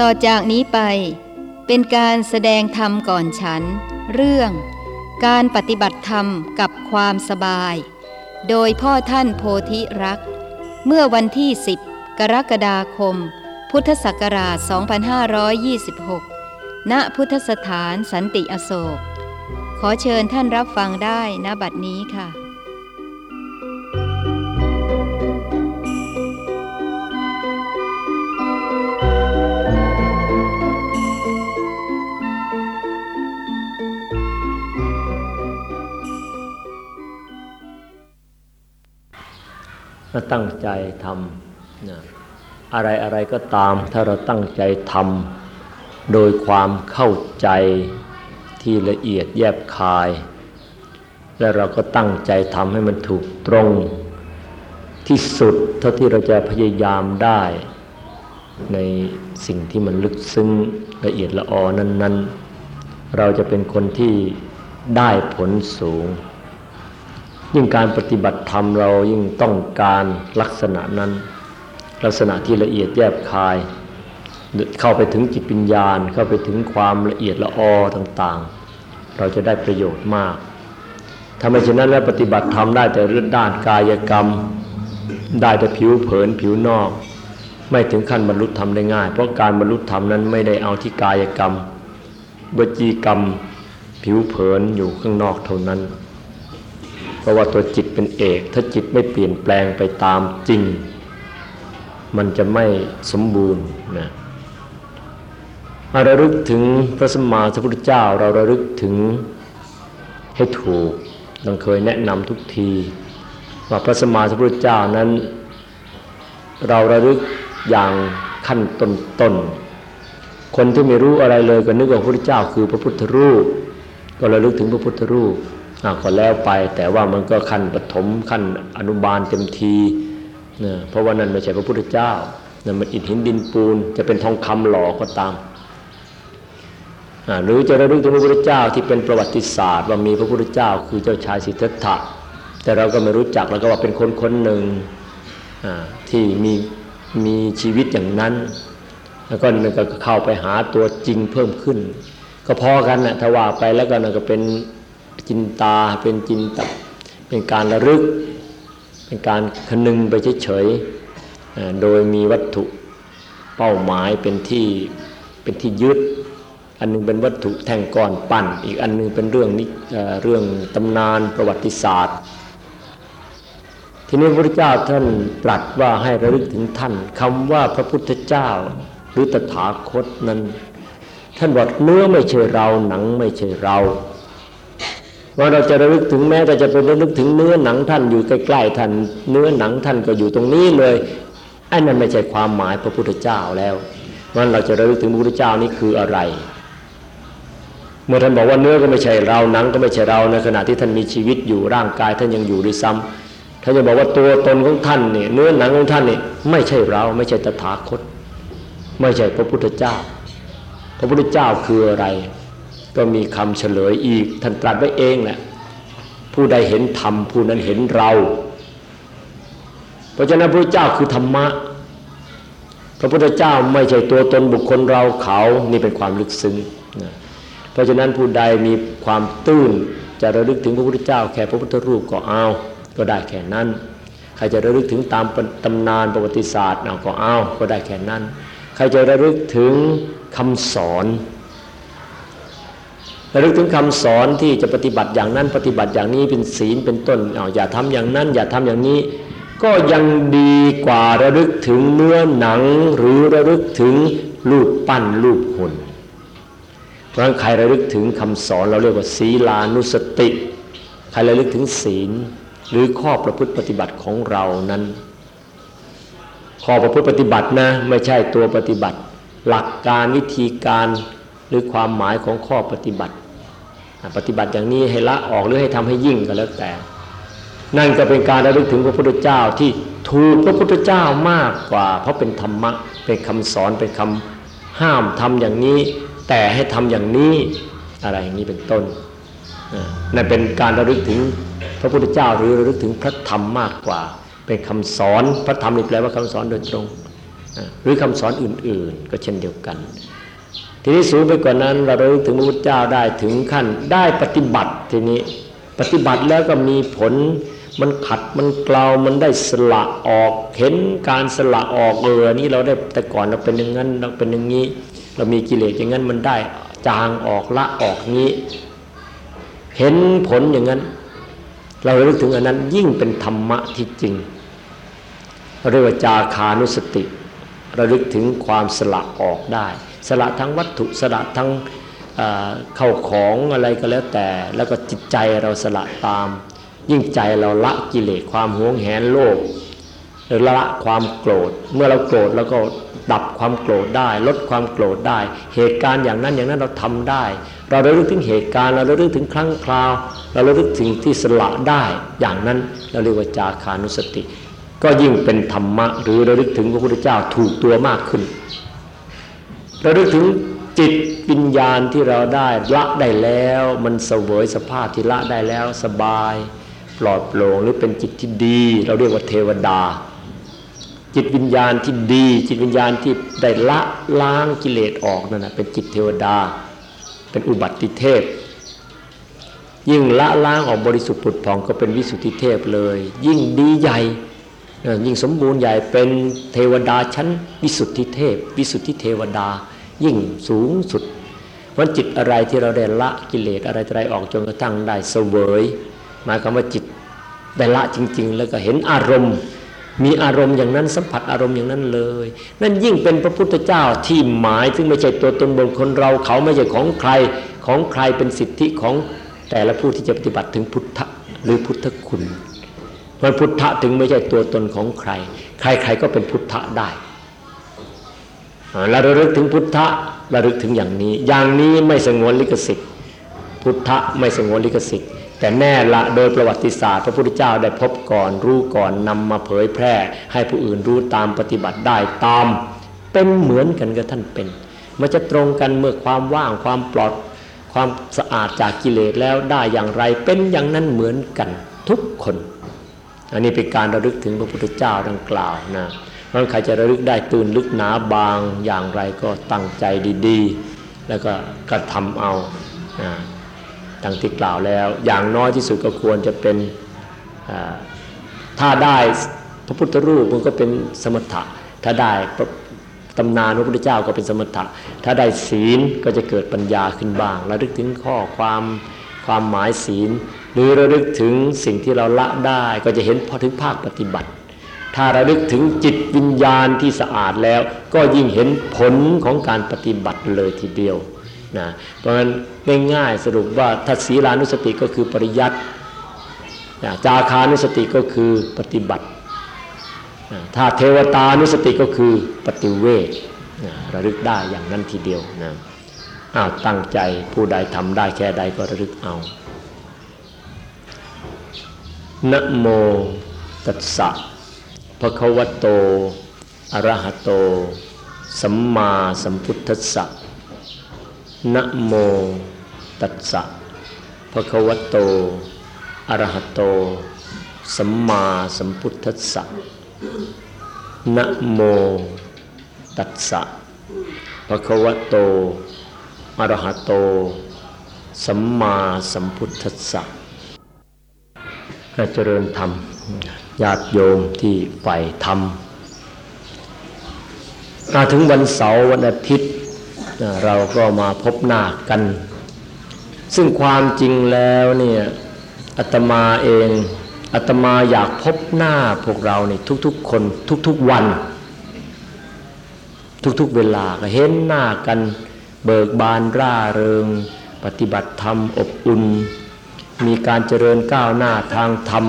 ต่อจากนี้ไป เป็นการแสดงธรรมก่อนฉัน เรื่อง การปฏิบัติธรรมกับความสบาย โดยพ่อท่านโพธิรัก เมื่อวันที่ 10 กรกฎาคม พุทธศักราช 2526 ณ พุทธสถานสันติอโศก ขอเชิญท่านรับฟังได้ณบัดนี้ค่ะ ถ้าตั้งใจทำนะอะไรอะไรก็ตาม ถ้าเราตั้งใจทำโดยความเข้าใจที่ละเอียดแยบคาย และเราก็ตั้งใจทำให้มันถูกตรง ที่สุดเท่าที่เราจะพยายามได้ ในสิ่งที่มันลึกซึ้งละเอียดละออนั้น ๆ เราจะเป็นคนที่ได้ผลสูง ยิ่งการปฏิบัติธรรมเรายิ่งต้องการลักษณะนั้น ลักษณะที่ละเอียดแยบคาย เข้าไปถึงจิตปัญญาเข้าไปถึงความละเอียดละออต่างๆ เราจะได้ประโยชน์มากถ้าไม่เช่นนั้นแล้วปฏิบัติธรรมได้แต่เรื่องด้านกายกรรม ได้แต่ผิวเผินผิวนอก ไม่ถึงขั้นบรรลุธรรมได้ง่าย เพราะการบรรลุธรรมนั้นไม่ได้เอาที่กายกรรมวจีกรรม ผิวเผินอยู่ข้างนอกเท่านั้น ราะว่าตัวจิตเป็นเอก ถ้าจิตไม่เปลี่ยนแปลงไปตามจริง มันจะไม่สมบูรณ์นะเราระลึกถึงพระสมมาสัพพุทธเจ้า เราระลึกถึงให้ถูกดังเคยแนะนำทุกที ว่าพระสมมาสัพพุทธเจ้านั้น เราระลึกอย่างขั้นต้นๆคนที่ไม่รู้อะไรเลยก็นึกว่าพระพุทธเจ้าคือพระพุทธรูป ก็ระลึกถึงพระพุทธรูป ก็แล้วไป แต่ว่ามันก็ขั้นปฐมขั้นอนุบาลเต็มทีนะเพราะว่านั่นไม่ใช่พระพุทธเจ้านั่นมันอิฐหินดินปูนจะเป็นทองคำหล่อก็ตามหรือจะระลึกถึงพระพุทธเจ้าที่เป็นประวัติศาสตร์ ว่ามีพระพุทธเจ้าคือเจ้าชายสิทธัตถะแต่เราก็ไม่รู้จักเราก็ว่าเป็นคนคนหนึ่งที่มีมีชีวิตอย่างนั้น แล้วก็มันก็เข้าไปหาตัวจริงเพิ่มขึ้น ก็พอกันนะถ้าว่าไปแล้วก็นั่นก็เป็น จินตาเป็นจินตเป็นการระลึก เป็นการคนึงไปเฉยๆโดยมีวัตถุเป้าหมายเป็นที่เป็นที่ยึด อันนึงเป็นวัตถุแท่งก้อนปั้น อีกอันนึงเป็นเรื่องนี้เรื่องตำนานประวัติศาสตร์ ทีนี้พระพุทธเจ้าท่านตรัสว่าให้ระลึกถึงท่านคำว่าพระพุทธเจ้าหรือตถาคตนั้นท่านบอกเนื้อไม่ใช่เราหนังไม่ใช่เรา ว่าเราจะระลึกถึงแม้แต่จะเป็นระลึกถึงเนื้อหนังท่านอยู่ใกล้ๆท่านเนื้อหนังท่านก็อยู่ตรงนี้เลยไอ้นั่นไม่ใช่ความหมายพระพุทธเจ้าแล้วมันเราจะระลึกถึงพระพุทธเจ้านี่คืออะไร เมื่อท่านบอกว่าเนื้อก็ไม่ใช่เราหนังก็ไม่ใช่เราในขณะที่ท่านมีชีวิตอยู่ร่างกายท่านยังอยู่ด้วยซ้ำท่านจะบอกว่าตัวตนของท่านเนี่ยเนื้อหนังของท่านนี่ไม่ใช่เราไม่ใช่ตถาคต ไม่ใช่พระพุทธเจ้า พระพุทธเจ้าคืออะไร ก็มีคำเฉลยอีก ท่านตรัสไว้เองแหละผู้ใดเห็นธรรมผู้นั้นเห็นเรา เพราะฉะนั้นพระเจ้าคือธรรมะ พระพุทธเจ้าไม่ใช่ตัวตนบุคคลเราเขานี่เป็นความลึกซึ้งนะเพราะฉะนั้นผู้ใดมีความตื้นจะระลึกถึงพระพุทธเจ้า แค่พระพุทธรูปก็เอาก็ได้แค่นั้นใครจะระลึกถึงตามตำนานประวัติศาสตร์เอาก็เอาก็ได้แค่นั้น ใครจะระลึกถึงคำสอน ระลึกถึงคำสอนที่จะปฏิบัติอย่างนั้นปฏิบัติอย่างนี้เป็นศีลเป็นต้นเอาอย่าทำอย่างนั้น อย่าทำอย่างนี้ ก็ยังดีกว่าระลึกถึงเนื้อหนังหรือระลึกถึงรูปปั้นรูปหุ่นเพราะงั้นใครระลึกถึงคำสอนเราเรียกว่าศีลานุสติ ใครระลึกถึงศีลหรือข้อประพฤติปฏิบัติของเรานั้น ข้อประพฤติปฏิบัตินะไม่ใช่ตัวปฏิบัติ หลักการวิธีการ หรือความหมายของข้อปฏิบัติ ปฏิบัติอย่างนี้ให้ละออกหรือให้ทำให้ยิ่งก็แล้วแต่ นั่นก็เป็นการระลึกถึงพระพุทธเจ้าที่ถูกพระพุทธเจ้ามากกว่า เพราะเป็นธรรมะเป็นคำสอนเป็นคำห้ามทำอย่างนี้ แต่ให้ทำอย่างนี้อะไรอย่างนี้เป็นต้นนั่นเป็นการระลึกถึงพระพุทธเจ้าหรือระลึกถึงพระธรรมมากกว่า เป็นคำสอนพระธรรมนี่แปลว่าคำสอนโดยตรง หรือคำสอนอื่นๆ ก็เช่นเดียวกัน ทีนี้สูงไปกว่านั้นเราระลึกถึงพระพุทธเจ้าได้ถึงขั้นได้ปฏิบัติทีนี้ปฏิบัติแล้วก็มีผลมันขัดมันเกลามันได้สละออกเห็นการสละออกเออนี่เราได้แต่ก่อนเราเป็นอย่างนั้นเราเป็นอย่างนี้ เรามีกิเลสอย่างนั้นมันได้จางออกละออกนี้ เห็นผลอย่างนั้น เราเลึกถึงอันนั้นยิ่งเป็นธรรมะที่จริงเรียกว่าจาคานุสติระลึกถึงความสละออกได้ สละทั้งวัตถุสละทั้งเข้าของอะไรก็แล้วแต่ แล้วก็จิตใจเราสละตาม ยิ่งใจเราละกิเลสความหวงแหนโลภละความโกรธ เมื่อเราโกรธแล้วก็ดับความโกรธได้ ลดความโกรธได้ เหตุการณ์อย่างนั้นอย่างนั้นเราทำได้ เราระลึกถึงเหตุการณ์ เราระลึกถึงครั้งคราว เราระลึกถึงที่สละได้อย่างนั้นเราเรียกว่าจาคานุสติ ก็ยิ่งเป็นธรรมะหรือระลึกถึงพระพุทธเจ้าถูกตัวมากขึ้น ระลึกถึงจิตวิญญาณที่เราได้ละได้แล้ว มันเสวยสภาพที่ละได้แล้วสบาย ปลอดโปร่งหรือเป็นจิตที่ดี เราเรียกว่าเทวดา จิตวิญญาณที่ดี จิตวิญญาณที่ได้ละล้างกิเลสออกนั่นนะเป็นจิตเทวดา เป็นอุบัติเทพ ยิ่งละล้างออกบริสุทธิ์ผุดผ่องก็เป็นวิสุทธิเทพเลย ยิ่งดีใหญ่ยิ่งสมบูรณ์ใหญ่เป็นเทวดาชั้นวิสุทธิเทพ วิสุทธิเทวดา ยิ่งสูงสุดวันจิตอะไรที่เราได้ละกิเลสอะไรอะไรออกจนกระทั่งได้เสวยหมายความว่าจิตได้ละจริง ๆ แล้วก็เห็นอารมณ์ มีอารมณ์อย่างนั้นสัมผัสอารมณ์อย่างนั้นเลย นั่นยิ่งเป็นพระพุทธเจ้าที่หมายซึ่งไม่ใช่ตัวตนบนคนเราเขาไม่ใช่ของใครของใครเป็นสิทธิของแต่ละผู้ที่จะปฏิบัติถึงพุทธหรือพุทธคุณเพราะพุทธะถึงไม่ใช่ตัวตนของใคร ใครๆก็เป็นพุทธะได้ ราระลึกถึงพุทธะระลึกถึงอย่างนี้ อย่างนี้ไม่สงวนลิขสิทธิ์พุทธะไม่สงวนลิขสิทธิ์แต่แน่ละโดยประวัติศาสตร์ พระพุทธเจ้าได้พบก่อนรู้ก่อนนำมาเผยแพร่ ให้ผู้อื่นรู้ตามปฏิบัติได้ตาม เป็นเหมือนกันกับท่านเป็น มันจะตรงกันเมื่อความว่างความปลอดความสะอาดจากกิเลสแล้วได้อย่างไรเป็นอย่างนั้นเหมือนกันทุกคน อันนี้เป็นการระลึกถึงพระพุทธเจ้าดังกล่าวนะ ราะใครจะระลึกได้ตื่นลึกหนาบางอย่างไรก็ตั้งใจดีๆ แล้วก็กระทำเอาดังที่กล่าวแล้ว อย่างน้อยที่สุดก็ควรจะเป็นถ้าได้พระพุทธรูปมันก็เป็นสมถะ ถ้าได้ตำนานพระพุทธเจ้าก็เป็นสมถะ ถ้าได้ศีลก็จะเกิดปัญญาขึ้นบ้างระลึกถึงข้อความความหมายศีล หรือระลึกถึงสิ่งที่เราละได้ก็จะเห็นพอถึงภาคปฏิบัติ ถ้าระลึกถึงจิตวิญญาณที่สะอาดแล้ว ก็ยิ่งเห็นผลของการปฏิบัติเลยทีเดียวนะเพราะฉะนั้นง่ายๆสรุปว่าถ้าศีลานุสติก็คือปริยัติจาคานุสติก็คือปฏิบัติ ถ้าเทวตานุสติก็คือปฏิเวทระลึกได้อย่างนั้นทีเดียวนะอ้าวตั้งใจผู้ใดทำได้แค่ใดก็ระลึกเอานะโมตัสสะ ภะควโต อรหโต สัมมาสัมพุทธัสสะนะโมตัสสะภะควโต อรหโต สัมมาสัมพุทธัสสะนะโมตัสสะภะควโต อรหโต สัมมาสัมพุทธัสสะเจริญธรรม ญาติโยมที่ใฝ่ธรรมมาถึงวันเสาร์วันอาทิตย์เราก็มาพบหน้ากัน ซึ่งความจริงแล้วเนี่ยอาตมาเองอาตมาอยากพบหน้าพวกเราเนี่ยทุกๆคนทุกๆวัน ทุกๆเวลาก็เห็นหน้ากัน เบิกบานร่าเริง ปฏิบัติธรรมอบอุ่น มีการเจริญก้าวหน้าทางธรรม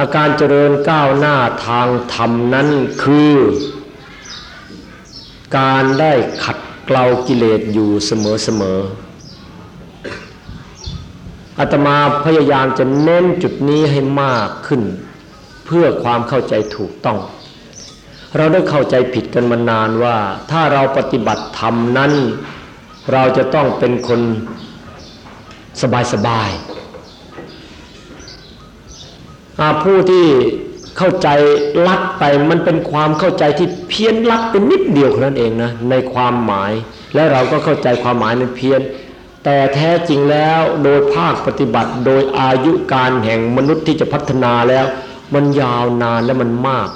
อาการเจริญก้าวหน้าทางธรรมนั้นคือ การได้ขัดเกลากิเลสอยู่เสมอๆออาตมาพยายามจะเน้นจุดนี้ให้มากขึ้น เพื่อความเข้าใจถูกต้อง เราได้เข้าใจผิดกันมานานว่า ถ้าเราปฏิบัติธรรมนั้น เราจะต้องเป็นคนสบายๆ ผู้ที่เข้าใจลักไปมันเป็นความเข้าใจที่เพี้ยนลักเป็นนิดเดียวนั้นเองนะในความหมาย และเราก็เข้าใจความหมายนั้นเพี้ยน แต่แท้จริงแล้วโดยภาคปฏิบัติ โดยอายุการแห่งมนุษย์ที่จะพัฒนาแล้ว มันยาวนานและมันมาก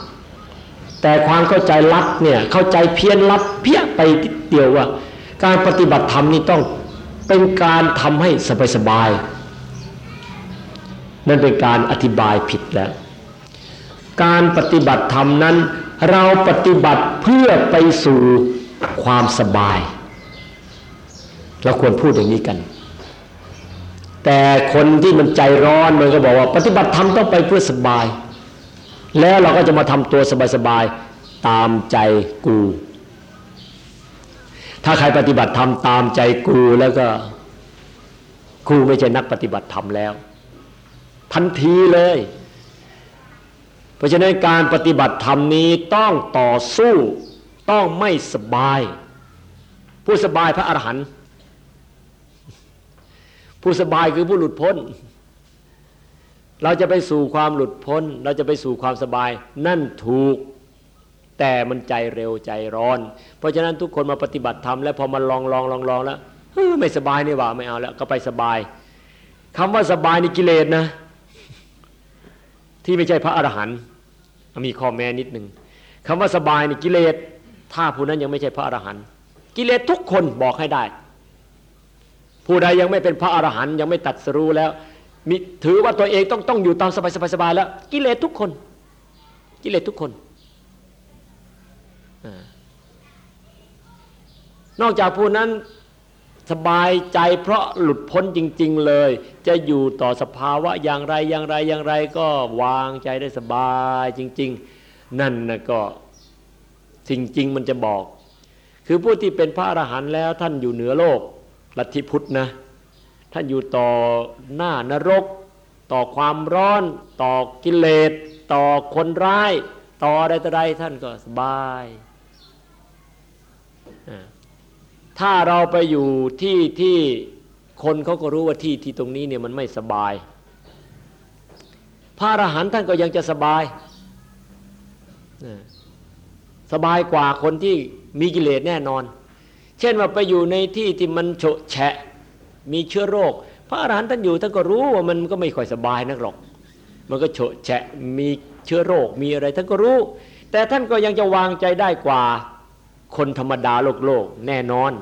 แต่ความเข้าใจลัดเนี่ยเข้าใจเพี้ยนลัดเพี้ยไปทีเดียวว่า การปฏิบัติธรรมนี่ต้องเป็นการทำให้สบายๆ นั่นเป็นการอธิบายผิดแล้ว การปฏิบัติธรรมนั้น เราปฏิบัติเพื่อไปสู่ความสบาย เราควรพูดอย่างนี้กัน แต่คนที่มันใจร้อนมันก็บอกว่า ปฏิบัติธรรมต้องไปเพื่อสบาย แล้วเราก็จะมาทำตัวสบายๆตามใจกู ถ้าใครปฏิบัติธรรมตามใจกูแล้วก็กูไม่ใช่นักปฏิบัติธรรมแล้ว ทันทีเลย เพราะฉะนั้นการปฏิบัติธรรมนี้ต้องต่อสู้ต้องไม่สบาย ผู้สบายพระอรหันต์ผู้สบายคือผู้หลุดพ้น เราจะไปสู่ความหลุดพ้น เราจะไปสู่ความสบายนั่นถูกแต่มันใจเร็วใจร้อน เพราะฉะนั้นทุกคนมาปฏิบัติธรรมแล้วพอมาลองลองลองลองแล้วไม่สบายนี่ว่าไม่เอาแล้วก็ไปสบายคำว่าสบายนี่กิเลสนะ ที่ไม่ใช่พระอรหันต์มีข้อแม้นิดหนึ่งคำว่าสบายนี่กิเลสถ้าผู้นั้นยังไม่ใช่พระอรหันต์กิเลสทุกคนบอกให้ได้ ผู้ใดยังไม่เป็นพระอรหันต์ยังไม่ตัดสรู้แล้วมีถือว่าตัวเองต้องต้องอยู่ตามสบายสบายสบายแล้ว กิเลสทุกคน กิเลสทุกคนนอกจากผู้นั้น สบายใจเพราะหลุดพ้นจริง ๆเลย จะอยู่ต่อสภาวะอย่างไรอย่างไรอย่างไรก็วางใจได้สบายจริง ๆ นั่นนะก็จริงๆมันจะบอก คือผู้ที่เป็นพระอรหันต์แล้วท่านอยู่เหนือโลกลัทธิพุทธนะ ท่านอยู่ต่อหน้านรก ต่อความร้อน ต่อกิเลส ต่อคนร้าย ต่อใดต่อใดท่านก็สบาย ถ้าเราไปอยู่ที่ที่คนเขาก็รู้ว่าที่ที่ตรงนี้เนี่ยมันไม่สบาย พระอรหันต์ท่านก็ยังจะสบาย สบายกว่าคนที่มีกิเลสแน่นอน เช่นว่าไปอยู่ในที่ที่มันโฉะแฉะมีเชื้อโรค พระอรหันต์ท่านอยู่ท่านก็รู้ว่ามันก็ไม่ค่อยสบายนักหรอก มันก็โฉะแฉะมีเชื้อโรคมีอะไรท่านก็รู้ แต่ท่านก็ยังจะวางใจได้กว่า คนธรรมดาโลกโลกแน่นอน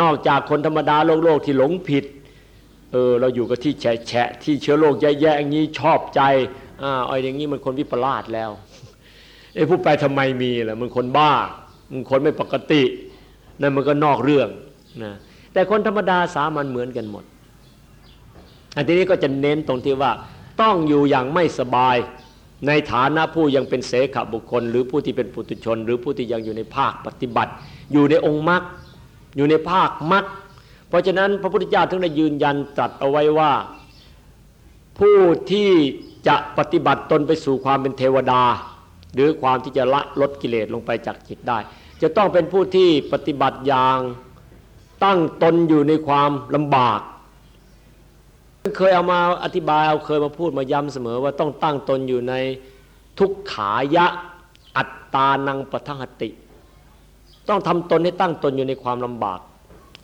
นอกจากคนธรรมดาโลกโลกที่หลงผิดเออเราอยู่กับที่แฉะแฉะที่เชื้อโรคแย่ๆอย่างนี้ชอบใจอ่าไอ้อย่างนี้มันคนวิปลาสแล้วไอ้ผู้ไปทำไมมีล่ะมันคนบ้ามันคนไม่ปกตินั่นมันก็นอกเรื่องนะแต่คนธรรมดาสามัญเหมือนกันหมดอันนี้ก็จะเน้นตรงที่ว่าต้องอยู่อย่างไม่สบาย ในฐานะผู้ยังเป็นเสขบุคคล หรือผู้ที่เป็นปุถุชน หรือผู้ที่ยังอยู่ในภาคปฏิบัติ อยู่ในองค์มรรคอยู่ในภาคมรรคเพราะฉะนั้นพระพุทธเจ้าถึงได้ยืนยันตรัสเอาไว้ว่า ผู้ที่จะปฏิบัติตนไปสู่ความเป็นเทวดา หรือความที่จะละลดกิเลสลงไปจากจิตได้ จะต้องเป็นผู้ที่ปฏิบัติอย่างตั้งตนอยู่ในความลำบาก เคยเอามาอธิบายเอาเคยมาพูดมาย้ำเสมอว่าต้องตั้งตนอยู่ในทุกขายะอัตตานังปทังหติ ต้องทำตนให้ตั้งตนอยู่ในความลำบาก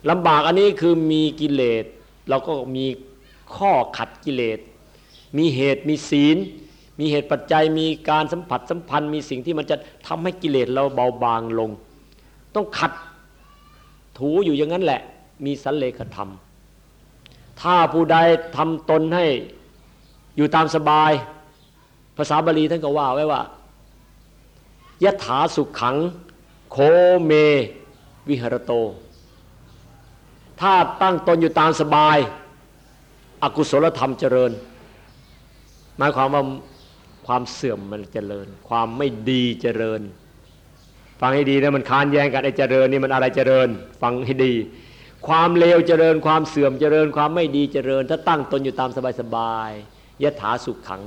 ลำบากอันนี้คือมีกิเลสเราก็มีข้อขัดกิเลส มีเหตุมีศีล มีเหตุปัจจัยมีการสัมผัสสัมพันธ์ มีสิ่งที่มันจะทำให้กิเลสเราเบาบางลง ต้องขัดถูอยู่อย่างนั้นแหละ มีสันเลขธรรม ถ้าผู้ใดทำตนให้อยู่ตามสบาย ภาษาบาลีท่านก็ว่าไว้ว่ายถาสุขขัง โคเม วิหรโต ถ้าตั้งตนอยู่ตามสบาย อกุศลธรรมเจริญ หมายความว่าความเสื่อมมันเจริญ ความไม่ดีเจริญ ฟังให้ดีนะมันค้านแย้งกันไอ้เจริญนี่มันอะไรเจริญ ฟังให้ดี ความเลวเจริญความเสื่อมเจริญความไม่ดีเจริญ ถ้าตั้งตนอยู่ตามสบายๆยถาสุขขัง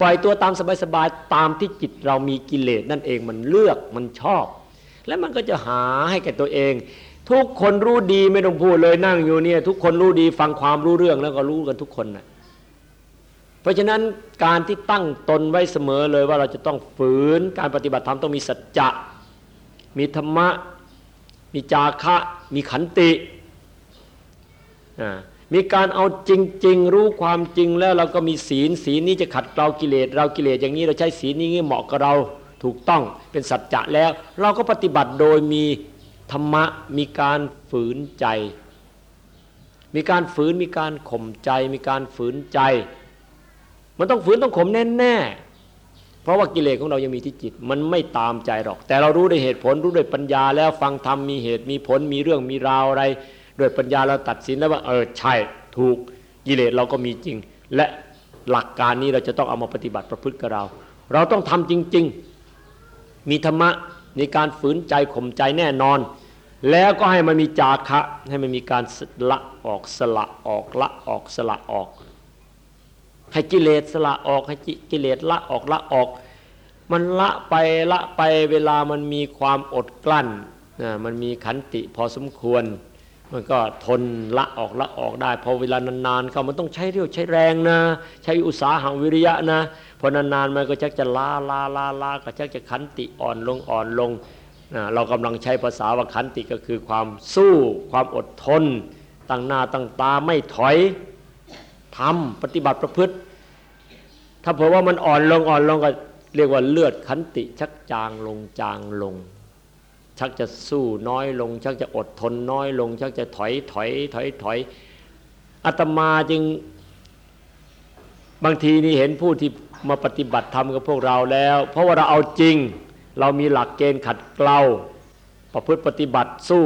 ปล่อยตัวตามสบายๆตามที่จิตเรามีกิเลสนั่นเองมันเลือกมันชอบ และมันก็จะหาให้แก่ตัวเอง ทุกคนรู้ดีไม่ต้องพูดเลยนั่งอยู่เนี่ย ทุกคนรู้ดีฟังความรู้เรื่องแล้วก็รู้กันทุกคนนะราะฉะนั้นการที่ตั้งตนไว้เสมอเลยว่าเราจะต้องฝืนการปฏิบัติธรรมต้องมีสัจจะมีธรรมะ มีจาคะมีขันติมีการเอาจริง ๆ รู้ความจริงแล้วเราก็มีศีลศีลนี้จะขัดเกลากิเลสเรากิเลสอย่างนี้เราใช้ศีลนี้เหมาะกับเราถูกต้องเป็นสัจจะแล้ว เราก็ปฏิบัติโดยมีธรรมะมีการฝืนใจ มีการฝืนมีการข่มใจ มีการฝืนใจ มันต้องฝืนต้องข่มแน่ๆ เพราะว่ากิเลสของเรายังมีที่จิต มันไม่ตามใจหรอก แต่เรารู้ด้วยเหตุผลรู้ด้วยปัญญาแล้วฟังธรรมมีเหตุมีผลมีเรื่องมีราวอะไรด้วยปัญญาเราตัดสินแล้วว่าเออใช่ถูกกิเลสเราก็มีจริง และหลักการนี้เราจะต้องเอามาปฏิบัติประพฤติกับเรา เราต้องทำจริง ๆ มีธรรมะในการฝืนใจข่มใจแน่นอน แล้วก็ให้มันมีจาคะให้มันมีการละออกสละออกละออกสละออก ให้กิเลสสละออกให้กิเลสละออกละออก มันละไปละไปเวลามันมีความอดกลั้นนะมันมีขันติพอสมควร มันก็ทนละออกละออกได้ พอเวลานานๆเขามันต้องใช้เรี่ยวใช้แรงนะ ใช้อุตสาหะวิริยะนะพอนานๆมันก็ชักจะลาลาลาลาก็ชักจะขันติอ่อนลงอ่อนลงนะเรากำลังใช้ภาษาว่าขันติก็คือความสู้ ความอดทนตั้งหน้าตั้งตาไม่ถอยทำปฏิบัติประพฤติ ถ้าเผื่อว่ามันอ่อนลงอ่อนลงก็เรียกว่าเลือดขันติ ชักจางลงจางลง ชักจะสู้น้อยลง ชักจะอดทนน้อยลง ชักจะถอยถอยถอยถอยอาตมาจึง บางทีนี่เห็นผู้ที่มาปฏิบัติธรรมกับพวกเราแล้ว เพราะว่าเราเอาจริง เรามีหลักเกณฑ์ขัดเกลาประพฤติปฏิบัติสู้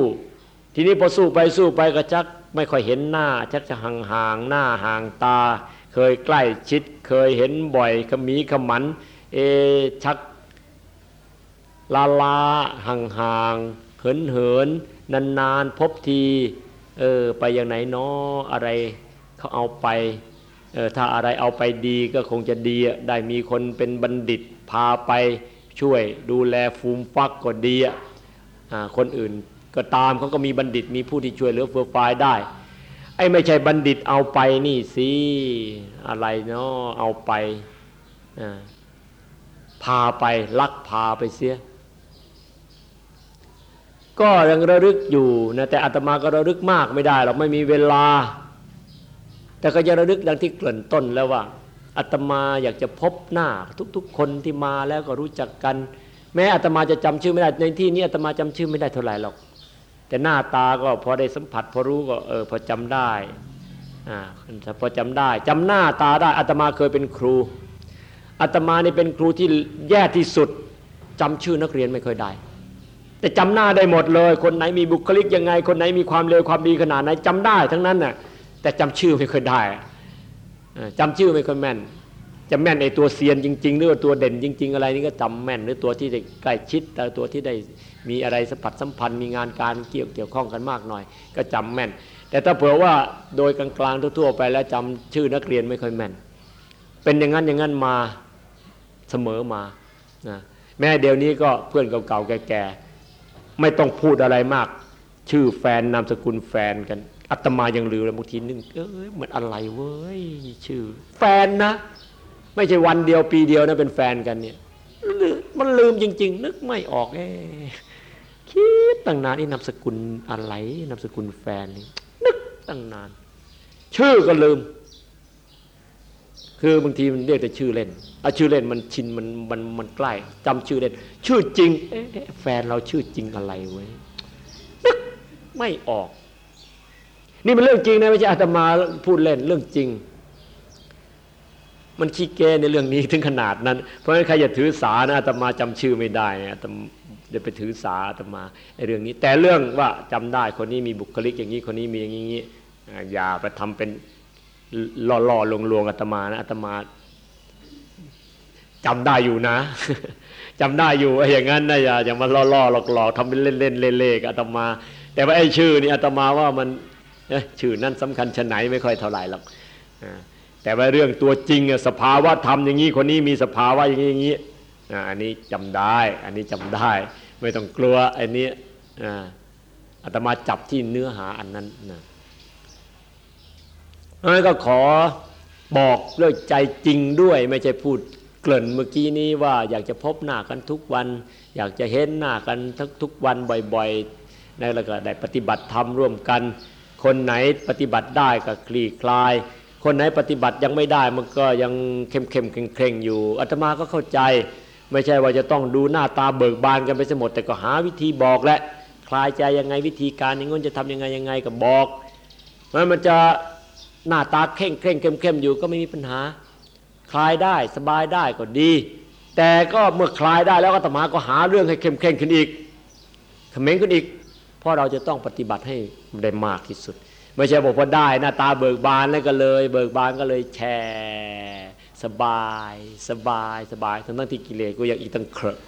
ทีนี้พอสู้ไปสู้ไปก็ชักไม่ค่อยเห็นหน้า ชักจะห่างห่างหน้าห่างตา เคยใกล้ชิดเคยเห็นบ่อยขมีขมัน เอชักลาลาห่างห่างเหินเหินนานนานพบทีเออไปอย่างไหนนาะอะไรเขาเอาไปเออถ้าอะไรเอาไปดีก็คงจะดีได้มีคนเป็นบัณฑิตพาไปช่วยดูแลฟูมฟักก็ดีอะคนอื่นก็ตามเขาก็มีบัณฑิตมีผู้ที่ช่วยเหลือเฟื่อฟายได้ อ้ไม่ใช่บัณฑิตเอาไปนี่สิอะไรเนาะเอาไปพาไปลักพาไปเสีย ก็ยังระลึกอยู่นะแต่อาตมาก็ระลึกมากไม่ได้เราไม่มีเวลา แต่ก็จะระลึกดังที่เกริ่นต้นแล้วว่าอาตมาอยากจะพบหน้าทุกๆ คนที่มาแล้วก็รู้จักกัน แม้อาตมาจะจำชื่อไม่ได้ในที่นี้อาตมาจำชื่อไม่ได้เท่าไหร่หรอก แต่หน้าตาก็พอได้สัมผัสพอรู้ก็เออพอจำได้อ่าพอจำได้จำหน้าตาได้อาตมาเคยเป็นครูอาตมานี่เป็นครูที่แย่ที่สุดจำชื่อนักเรียนไม่เคยได้ แต่จำหน้าได้หมดเลย คนไหนมีบุคลิกยังไง คนไหนมีความเลวความดีขนาดไหนจำได้ทั้งนั้นน่ะแต่จำชื่อไม่เคยได้จำชื่อไม่เคยแม่น จะแม่นไอตัวเซียนจริง ๆ หรือว่าตัวเด่นจริง ๆ อะไรนี่ก็จำแม่นหรือตัวที่ได้ใกล้ชิดแต่ตัวที่ได้มีอะไรสัมผัสสัมพันธ์มีงานการเกี่ยวเกี่ยวข้องกันมากหน่อย ก็จำแม่น แต่ถ้าเผื่อว่าโดยกลางๆทั่วๆไปแล้วจำชื่อนักเรียนไม่ค่อยแม่น เป็นอย่างนั้นอย่างนั้นมาเสมอมานะแม่เดี๋ยวนี้ก็เพื่อนเก่าๆแก่ๆไม่ต้องพูดอะไรมาก ชื่อแฟนนามสกุลแฟนกันอัตมายังลืมเลยบางทีนึงเอ้ยเหมือนอะไรเว้ยชื่อ แฟนนะ ไม่ใช่วันเดียวปีเดียวนะเป็นแฟนกันเนี่ยมันลืมจริง ๆ นึกไม่ออกเอคิดตั้งนานนี่นามสกุลอะไรนามสกุลแฟนนี่นึกตั้งนาน ชื่อก็ลืม คือบางทีมันเรียกแต่ชื่อเล่นเอาชื่อเล่นมันชินมันมันมันใกล้จำชื่อเล่น ชื่อจริงแฟนเราชื่อจริงอะไรไว้นึกไม่ออก นี่มันเรื่องจริงนะไม่ใช่อาตมาพูดเล่นเรื่องจริง มันขี้เกในเรื่องนี้ถึงขนาดนั้น เพราะฉะนั้นใครอย่าถือสานะอาตมาจำชื่อไม่ได้นะอาตมาเดี๋ยวไปถือสาอาตมาไอ้เรื่องนี้ แต่เรื่องว่าจำได้คนนี้มีบุคลิกอย่างนี้คนนี้มีอย่างนี้อย่าไปทำเป็นล่อๆลวงๆอาตมานะอาตมาจำได้อยู่นะจำได้อยู่อย่างนั้นนะอย่าอย่ามาล่อๆหลอกๆทำเป็นเล่นๆเล่ๆอาตมา แต่ว่าไอ้ชื่อนี่อาตมาว่ามันชื่อนั้นสำคัญชะไหนไม่ค่อยเท่าไหร่หรอก แต่ว่าเรื่องตัวจริงสภาวะธรรมอย่างนี้คนนี้มีสภาวะอย่างนี้อย่างนี้อันนี้จำได้ อันนี้จำได้ ไม่ต้องกลัวอันนี้อาตมาจับที่เนื้อหาอันนั้นนะนั้นก็ขอบอกด้วยใจจริงด้วย ไม่ใช่พูดเกริ่นเมื่อกี้นี้ว่าอยากจะพบหน้ากันทุกวัน อยากจะเห็นหน้ากันทุกทุกวันบ่อยๆในแล้วก็ได้ปฏิบัติธรรมร่วมกัน คนไหนปฏิบัติได้ก็คลี่คลาย คนไหนปฏิบัติยังไม่ได้มันก็ยังเข้มเข้มเคร่งเคร่งอยู่อาตมาก็เข้าใจ ไม่ใช่ว่าจะต้องดูหน้าตาเบิกบานกันไปสมดแต่ก็หาวิธีบอกและคลายใจยังไงวิธีการอย่างงี้จะทำยังไงยังไงก็บอกเพราะมันจะหน้าตาเคร่งเคร่งเข้มเข้มอยู่ก็ไม่มีปัญหา คลายได้สบายได้ก็ดี แต่ก็เมื่อคลายได้แล้วก็ตมาก็หาเรื่องให้เข้มเข้งขึ้นอีกเขม้งขึ้นอีกเพราะเราจะต้องปฏิบัติให้ได้มากที่สุด ไม่ใช่บอกว่าได้หน้าตาเบิกบานแล้วก็เลย เบิกบานก็เลยแชร์สบายสบายสบายทั้งทั้งที่กิเลสก็ยังอีกตั้งเคราะห์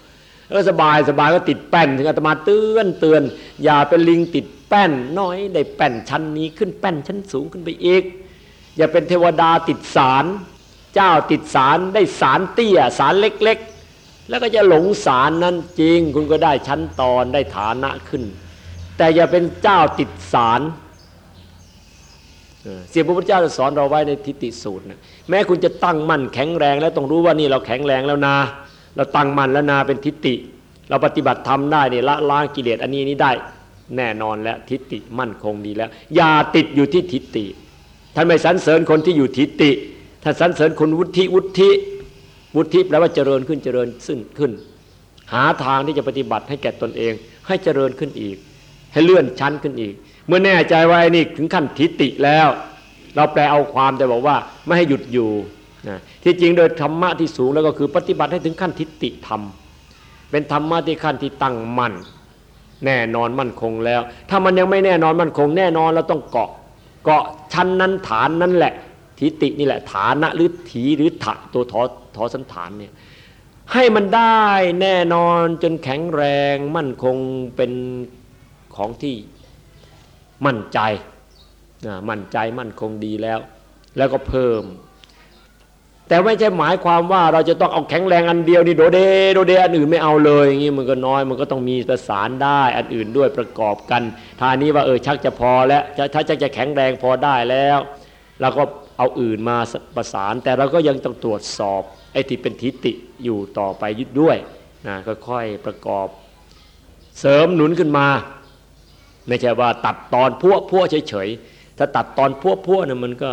เออสบายสบายก็ติดแป้นถึงอาตมาเตือนเตือน อย่าเป็นลิงติดแป้นน้อยได้แป้นชั้นนี้ขึ้นแป้นชั้นสูงขึ้นไปอีก อย่าเป็นเทวดาติดสารเจ้าติดสารได้สารเตี้ยสารเล็ก ๆ แล้วก็จะหลงสารนั้นจริง คุณก็ได้ชั้นตอนได้ฐานะขึ้น แต่อย่าเป็นเจ้าติดสาร เสียพระพุทธเจ้าจะสอนเราไว้ในทิฏฐิสูตรนะแม้คุณจะตั้งมั่นแข็งแรง แล้วต้องรู้ว่านี่เราแข็งแรงแล้วนา เราตั้งมั่นแล้วนาเป็นทิฏฐิเราปฏิบัติทำได้เนี่ยละล้างกิเลสอันนี้นี้ได้ แน่นอนแล้วทิฏฐิมั่นคงดีแล้ว อย่าติดอยู่ที่ทิฏฐิท่านไม่สรรเสริญคนที่อยู่ทิฏฐิถ้านสรรเสริญคนวุฒิวุฒิวุฒิแปลว่าเจริญขึ้นเจริญซึ่งขึ้น หาทางที่จะปฏิบัติให้แก่ตนเอง ให้เจริญขึ้นอีก ให้เลื่อนชั้นขึ้นอีก เมื่อแน่ใจว่านี่ถึงขั้นทิฏฐิแล้ว เราแปลเอาความแต่บอกว่าไม่ให้หยุดอยู่นะที่จริงโดยธรรมะที่สูงแล้วก็คือปฏิบัติให้ถึงขั้นทิฏฐิธรรม เป็นธรรมะที่ขั้นที่ตั้งมั่นแน่นอนมั่นคงแล้ว ถ้ามันยังไม่แน่นอนมั่นคง แน่นอนเราต้องเกาะ เกาะชั้นนั้นฐานนั้นแหละ ทิฏฐินี่แหละฐานะหรือถีหรือถะตัวทอทอสันฐานเนี่ยให้มันได้แน่นอนจนแข็งแรงมั่นคงเป็นของที่ มั่นใจนะมั่นใจมั่นคงดีแล้ว แล้วก็เพิ่ม แต่ไม่ใช่หมายความว่าเราจะต้องเอาแข็งแรงอันเดียวนี่โดเดโดเดอันอื่นไม่เอาเลยอย่างนี้มันก็น้อยมันก็ต้องมีประสานได้อันอื่นด้วยประกอบกันทานี้ว่าเออชักจะพอแล้วถ้าชักจะแข็งแรงพอได้แล้วเราก็เอาอื่นมาประสาน แต่เราก็ยังต้องตรวจสอบไอ้ที่เป็นทิฏฐิอยู่ต่อไปยึดด้วยนะค่อยๆประกอบ เสริมหนุนขึ้นมา ไม่ใช่ว่าตัดตอนพวกพวกเฉยๆถ้าตัดตอนพวกพวกเนี่ยมันก็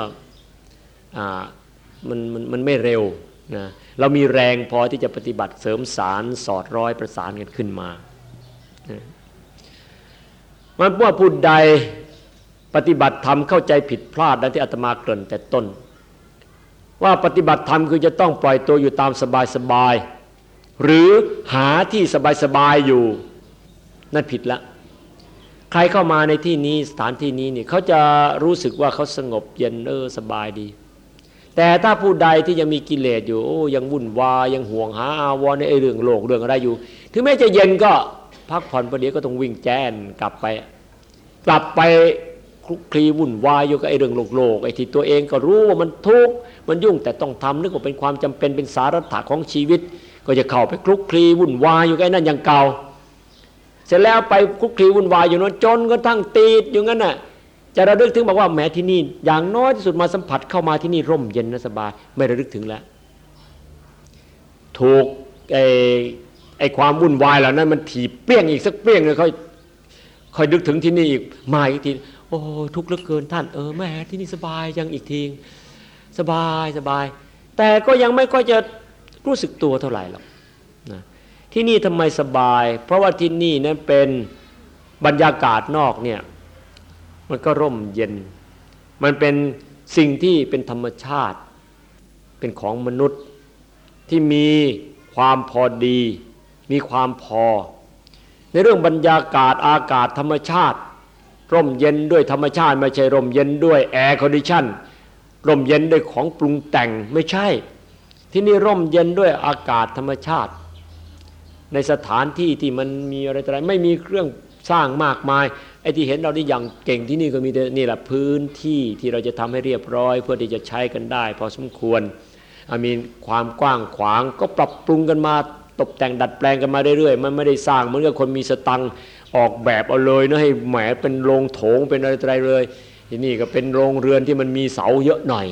มันมันมันไม่เร็วนะเรามีแรงพอที่จะปฏิบัติเสริมสารสอดร้อยประสานกันขึ้นมามันว่าผู้ใดปฏิบัติธรรมเข้าใจผิดพลาดดังที่อาตมาเกริ่นแต่ต้น ว่าปฏิบัติธรรมคือจะต้องปล่อยตัวอยู่ตามสบายสบายหรือหาที่สบายสบายอยู่ นั่นผิดละ ใครเข้ามาในที่นี้สถานที่นี้เนี่ยเขาจะรู้สึกว่าเขาสงบเย็นเออสบายดี แต่ถ้าผู้ใดที่ยังมีกิเลสอยู่โอ้ยังวุ่นวายยังห่วงหาอาวรในเรื่องโลกเรื่องอะไรอยู่ ถึงแม้จะเย็นก็พักผ่อนประเดี๋ยวก็ต้องวิ่งแจ้นกลับไป กลับไปคลุกคลีวุ่นวายอยู่กับไอ้เรื่องโลกโลกไอ้ที่ตัวเองก็รู้ว่ามันทุกข์มันยุ่งแต่ต้องทำนึกว่าเป็นความจำเป็นเป็นสาระถะของชีวิต ก็จะเข้าไปคลุกคลีวุ่นวายอยู่กับไอ้นั่นอย่างเก่า เสร็จแล้วไปคุกคีวุ่นวายอยู่นั้นจนก็ทั้งตีดอยู่งั้นน่ะจะระลึกถึงบอกว่าแม้ที่นี่ อย่างน้อยที่สุดมาสัมผัสเข้ามาที่นี่ร่มเย็นนะสบาย ไม่ระลึกถึงแล้ว ถูกไอ้ไอ้ความวุ่นวายเหล่านั้น มันถีบเปี้ยงอีกสักเปี้ยงเลยค่อยค่อยนึกถึงที่นี่อีกมาอีกทีโอ้ทุกข์เหลือเกินท่านเออแม่ที่นี่สบายยังอีกทีสบายสบาย แต่ก็ยังไม่ค่อยจะรู้สึกตัวเท่าไหร่หรอกนะ ที่นี่ทำไมสบาย เพราะว่าที่นี่นั้นเป็นบรรยากาศนอกเนี่ยมันก็ร่มเย็น มันเป็นสิ่งที่เป็นธรรมชาติ เป็นของมนุษย์ที่มีความพอดี มีความพอ ในเรื่องบรรยากาศอากาศธรรมชาติ ร่มเย็นด้วยธรรมชาติ ไม่ใช่ร่มเย็นด้วย air condition ร่มเย็นด้วยของปรุงแต่งไม่ใช่ ที่นี่ร่มเย็นด้วยอากาศธรรมชาติ ในสถานที่ที่มันมีอะไรต่อะไรไม่มีเครื่องสร้างมากมายไอ้ที่เห็นเราได้อย่างเก่งที่นี่ก็มีนี่แหละพื้นที่ที่เราจะทำให้เรียบร้อย เพื่อที่จะใช้กันได้ พอสมควรมีความกว้างขวางก็ปรับปรุงกันมาตกแต่งดัดแปลงกันมาเรื่อยๆ มันไม่ได้สร้างเหมือนกับคนมีสตังออกแบบเอาเลยนะให้แหมเป็นโรงโถงเป็นอะไรอะไรเลยที่นี่ก็เป็นโรงเรือนที่มันมีเสาเยอะหน่อย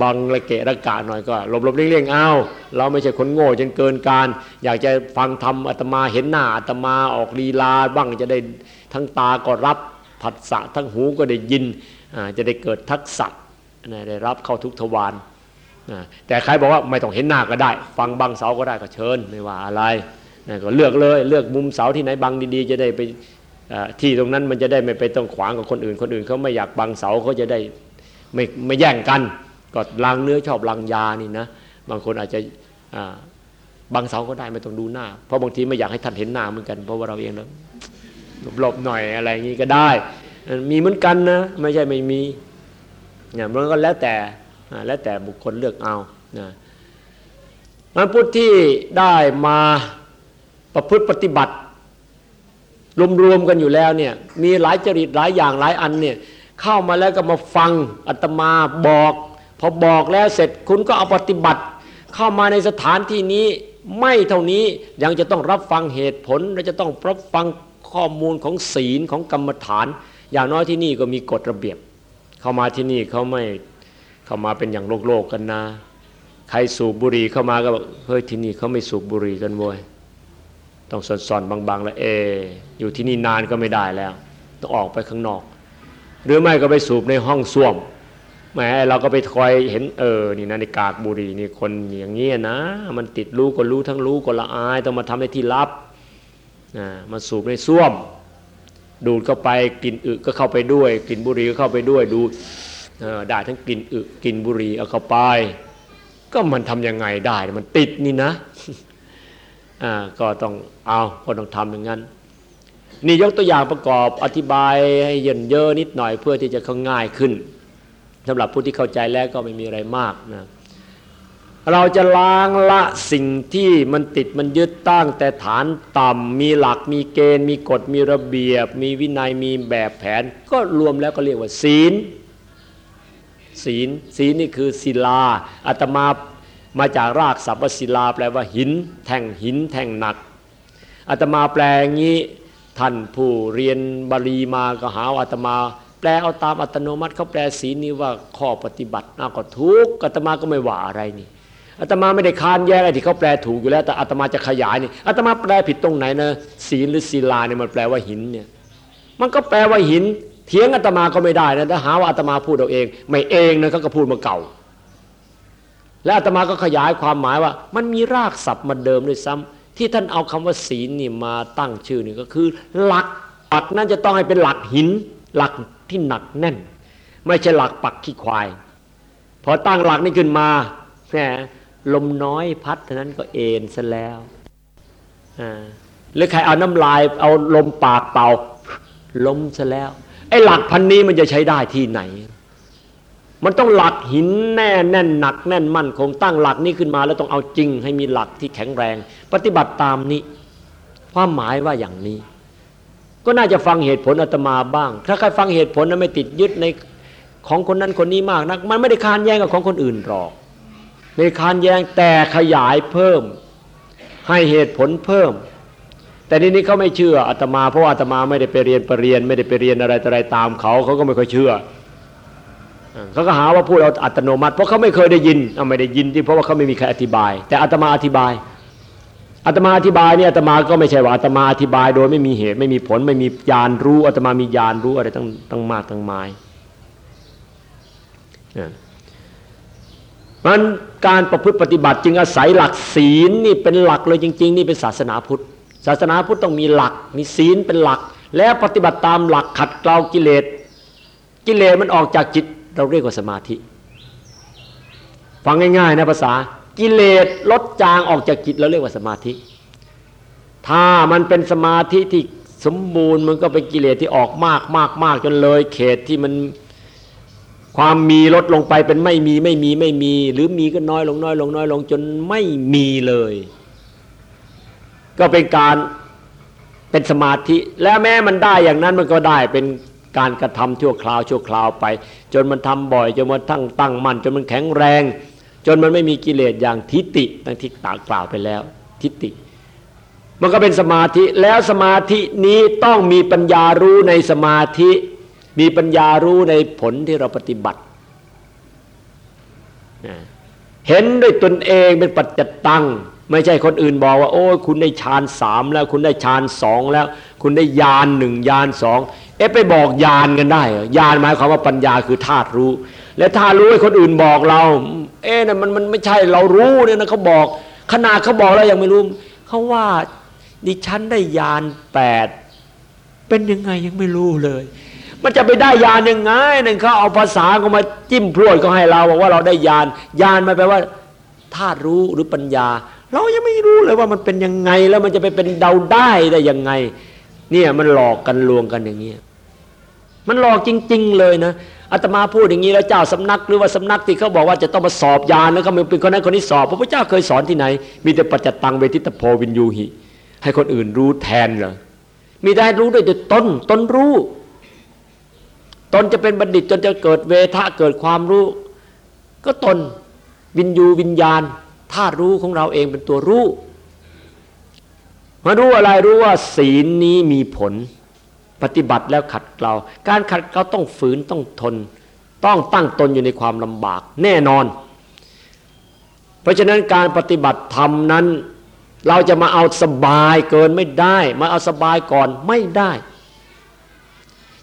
บังระเกะระกะหน่อยก็หลบหลบเลี่ยงๆเอาเราไม่ใช่คนโง่จนเกินการ อยากจะฟังธรรมอาตมาเห็นหน้าอาตมาออกลีลาบ้างจะได้ทั้งตาก็รับผัสสะทั้งหูก็ได้ยินจะได้เกิดทักษะได้รับเข้าทุกทวารแต่ใครบอกว่าไม่ต้องเห็นหน้าก็ได้ ฟังบางเสาก็ได้ก็เชิญไม่ว่าอะไรก็เลือกเลยเลือกมุมเสาที่ไหนบังดีๆ จะได้ไปที่ตรงนั้นมันจะได้ไม่ไปต้องขวางกับคนอื่น คนอื่นเขาไม่อยากบังเสาเขาจะได้ไม่ไม่แย่งกัน ก็ลังเนื้อชอบลังยานี่นะบางคนอาจจะบังเสาก็ได้ไม่ต้องดูหน้า เพราะบางทีไม่อยากให้ท่านเห็นหน้าเหมือนกันเพราะว่าเราเองเราหลบหน่อยอะไรอย่างนี้ก็ได้ มีเหมือนกันนะ ไม่ใช่ไม่มีเนี่ยมันก็แล้วแต่แล้วแต่บุคคลเลือกเอานะมันพุทธที่ได้มาประพฤติปฏิบัติ รวมๆกันอยู่แล้วเนี่ยมีหลายจริตหลายอย่างหลายอันเนี่ยเข้ามาแล้วก็มาฟังอัตมาบอก พอบอกแล้วเสร็จคุณก็เอาปฏิบัติ เข้ามาในสถานที่นี้ไม่เท่านี้ยังจะต้องรับฟังเหตุผล และจะต้องรับฟังข้อมูลของศีลของกรรมฐาน อย่างน้อยที่นี่ก็มีกฎระเบียบ เข้ามาที่นี่เขาไม่เข้ามาเป็นอย่างโลกโลกกันนะ ใครสูบบุหรี่เข้ามาก็บอกเฮ้ยที่นี่เขาไม่สูบบุหรี่กันโว้ยต้องสอนๆบางๆแล้วเอ อยู่ที่นี่นานก็ไม่ได้แล้ว ต้องออกไปข้างนอก หรือไม่ก็ไปสูบในห้องส้วม แหมเราก็ไปคอยเห็นเออนี่นะในกากบุรีนี่คนอย่างเงี้ยนะ มันติดรู้ก็รู้ทั้งรู้ก็ละอายต้องมาทำในที่ลับนะมาสูบในส้วม ดูดเข้าไปกลิ่นอึก็เข้าไปด้วยกลิ่นบุหรี่ก็เข้าไปด้วยดูได้ทั้งกลิ่นอึกลิ่นบุหรี่เอาเข้าไป ก็มันทํำยังไงได้มันติดนี่นะก็ต้องเอาก็ต้องทำอย่างนั้นนี่ยกตัวอย่างประกอบอธิบายให้เย็นเยอะนิดหน่อยเพื่อที่จะเข้าง่ายขึ้น สำหรับผู้ที่เข้าใจแล้วก็ไม่มีอะไรมากนะเราจะล้างละสิ่งที่มันติดมันยึดตั้งแต่ฐานต่ำมีหลักมีเกณฑ์ มีกฎมีระเบียบ มีวินัยมีแบบแผน ก็รวมแล้วก็เรียกว่าศีล ศีลศีลนี่คือศิลาอาตมามาจากรากศัพท์ศิลาแปลว่าหิน แท่งหินแท่งหนักอาตมาแปลงี้ท่านผู้เรียนบาลีมาก็หาอาตมา แปลเอาตามอัตโนมัติเขาแปลศีนี้ว่าข้อปฏิบัติน่าก็ทุกอาตมาก็ไม่ว่าอะไรนี่อาตมาไม่ได้คานแย้งอะไรที่เขาแปลถูกอยู่แล้ว แต่อาตมาจะขยายนี่อาตมาแปลผิดตรงไหนนะศีลหรือศิลาเนี่ยมันแปลว่าหินเนี่ยมันก็แปลว่าหิน เถียงอาตมาก็ไม่ได้นะถ้าหาว่าอาตมาพูดเอาเอง ไม่เองนะเขาก็พูดมาเก่า และอาตมาก็ขยายความหมายว่า มันมีรากศัพท์มาเดิมด้วยซ้ำที่ท่านเอาคำว่าศีลนี่มาตั้งชื่อนี่ก็คือ หลักปักนั่นจะต้องให้เป็นหลักหิน หลัก ที่หนักแน่น ไม่ใช่หลักปักขี้ควาย พอตั้งหลักนี้ขึ้นมาแหมลมน้อยพัดเท่านั้นก็เอ็นซะแล้วหรือใครเอาน้ำลายเอาลมปากเป่าลมซะแล้ว ไอ้หลักพันนี้มันจะใช้ได้ที่ไหน มันต้องหลักหินแน่แน่นหนักแน่นมั่นคงตั้งหลักนี้ขึ้นมา แล้วต้องเอาจริงให้มีหลักที่แข็งแรง ปฏิบัติตามนี้ ความหมายว่าอย่างนี้ ก็น่าจะฟังเหตุผลอาตมาบ้าง ถ้าใครฟังเหตุผลนั้นไม่ติดยึดในของคนนั้นคนนี้มากนัก มันไม่ได้คานแย้งกับของคนอื่นหรอกในคานแย้งแต่ขยายเพิ่ม ให้เหตุผลเพิ่ม แต่นี้นี้เขาไม่เชื่ออาตมาเพราะอาตมาไม่ได้ไปเรียนปรริญญาไม่ได้ไปเรียนอะไรอะไรตามเขาเขาก็ไม่ค่อยเชื่อเขาก็หาว่าพูดเอาอัตโนมัติ เพราะเขาไม่เคยได้ยินเอาไม่ได้ยินที่เพราะว่าเขาไม่มีใครอธิบาย แต่อาตมาอธิบาย อาตมาอธิบายเนี่ยอาตมาก็ไม่ใช่ว่าอาตมาอธิบายโดยไม่มีเหตุไม่มีผล ไม่มีญาณรู้อาตมามีญาณรู้อะไรตั้งตั้งมากตั้งมายมันการประพฤติปฏิบัติจึงอาศัยหลักศีลนี่เป็นหลักเลยจริง ๆ นี่เป็นศาสนาพุทธ ศาสนาพุทธต้องมีหลัก มีศีลเป็นหลัก แล้วปฏิบัติตามหลักขัดเกลากิเลสกิเลสมันออกจากจิตเราเรียกว่าสมาธิ ฟังง่ายๆนะภาษา กิเลสลดจางออกจากจิตเราเรียกว่าสมาธิ ถ้ามันเป็นสมาธิที่สมบูรณ์มันก็เป็นกิเลสที่ออกมากมากมากจนเลย เขตที่มันความมีลดลงไปเป็นไม่มีไม่มีไม่มี หรือมีก็น้อยลงน้อยลงน้อยลงจนไม่มีเลย ก็เป็นการเป็นสมาธิ และแม้มันได้อย่างนั้นมันก็ได้เป็นการกระทำชั่วคราวชั่วคราวไป จนมันทำบ่อยจนมันตั้งตั้งมั่นจนมันแข็งแรง จนมันไม่มีกิเลสอย่างทิฏฐิตั้งที่ตากล่าวไปแล้ว ทิฏฐิมันก็เป็นสมาธิแล้วสมาธินี้ต้องมีปัญญารู้ในสมาธิ มีปัญญารู้ในผลที่เราปฏิบัติ เห็นด้วยตนเองเป็นปัจจตังไม่ใช่คนอื่นบอกว่า โอ้คุณได้ฌานสามแล้วคุณได้ฌานสองแล้ว คุณได้ญาณหนึ่งญาณสองเอ๊ะไปบอกญาณกันได้ญาณหมายความว่าปัญญาคือธาตุรู้ และธารู้ให้คนอื่นบอกเรา เอ๊ะนะมันมันไม่ใช่เรารู้เนี่ยนะเขาบอก ขนาดเขาบอกแล้วยังไม่รู้เขาว่าดิฉันได้ญาณแปดเป็นยังไงยังไม่รู้เลย มันจะไปได้ญาณยังไงนึ่งเขาเอาภาษาเขามาจิ้มพรวดก็ให้เราบอกว่าเราได้ญาณญาณมาแปลว่าธาตุรู้หรือปัญญา เรายังไม่รู้เลยว่ามันเป็นยังไงแล้วมันจะไปเป็นเดาได้ได้ยังไง เนี่ยมันหลอกกันลวงกันอย่างเงี้ยมันหลอกจริง ๆ เลยนะ อาตมาพูดอย่างนี้แล้วเจ้าสำนัก หรือว่าสำนักที่เขาบอกว่าจะต้องมาสอบยานแล้วก็เป็นคนนั้นคนนี้สอบพระพุทธเจ้าเคยสอนที่ไหน มีแต่ปัจจตังเวทิตโพวินยูหิ ให้คนอื่นรู้แทนเหรอมีได้รู้ด้วยแต่ตนตนรู้ตนจะเป็นบัณฑิตจนจะเกิดเวทะเกิดความรู้ ก็ตนวินยูวิญญาณธาตุรู้ของเราเองเป็นตัวรู้มารู้อะไรรู้ว่าศีลนี้มีผล ปฏิบัติแล้วขัดเกลา การขัดเกลาต้องฝืนต้องทน ต้องตั้งตนอยู่ในความลำบากแน่นอน เพราะฉะนั้นการปฏิบัติธรรมนั้น เราจะมาเอาสบายเกินไม่ได้ มาเอาสบายก่อนไม่ได้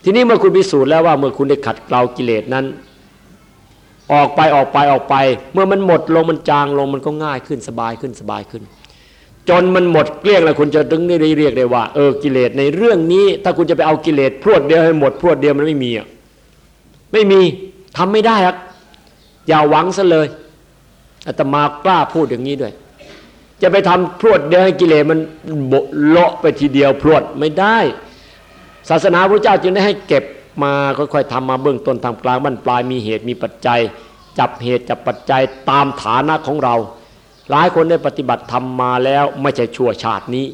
ทีนี้เมื่อคุณพิสูจน์แล้วว่าเมื่อคุณได้ขัดเกลากิเลสนั้น ออกไปออกไปออกไป เมื่อมันหมดลงมันจางลงมันก็ง่ายขึ้นสบายขึ้นสบายขึ้น จนมันหมดเกลี้ยงแล้วคุณจะถึงได้เรียกได้ว่าเออกิเลสในเรื่องนี้ ถ้าคุณจะไปเอากิเลสพรวดเดียวให้หมดพรวดเดียวมันไม่มีอะไม่มีทำไม่ได้ครับอย่าหวังซะเลยอาตมากล้าพูดอย่างนี้ด้วย จะไปทำพรวดเดียวให้กิเลสมันโบเลาะไปทีเดียวพรวดไม่ได้ ศาสนาพระเจ้าจึงได้ให้เก็บมาค่อยๆทำมาเบื้องต้นทำกลางบั้นปลายมีเหตุมีปัจจัย จับเหตุจับปัจจัยตามฐานะของเรา หลายคนได้ปฏิบัติธรรมมาแล้วไม่ใช่ชั่วชาตินี้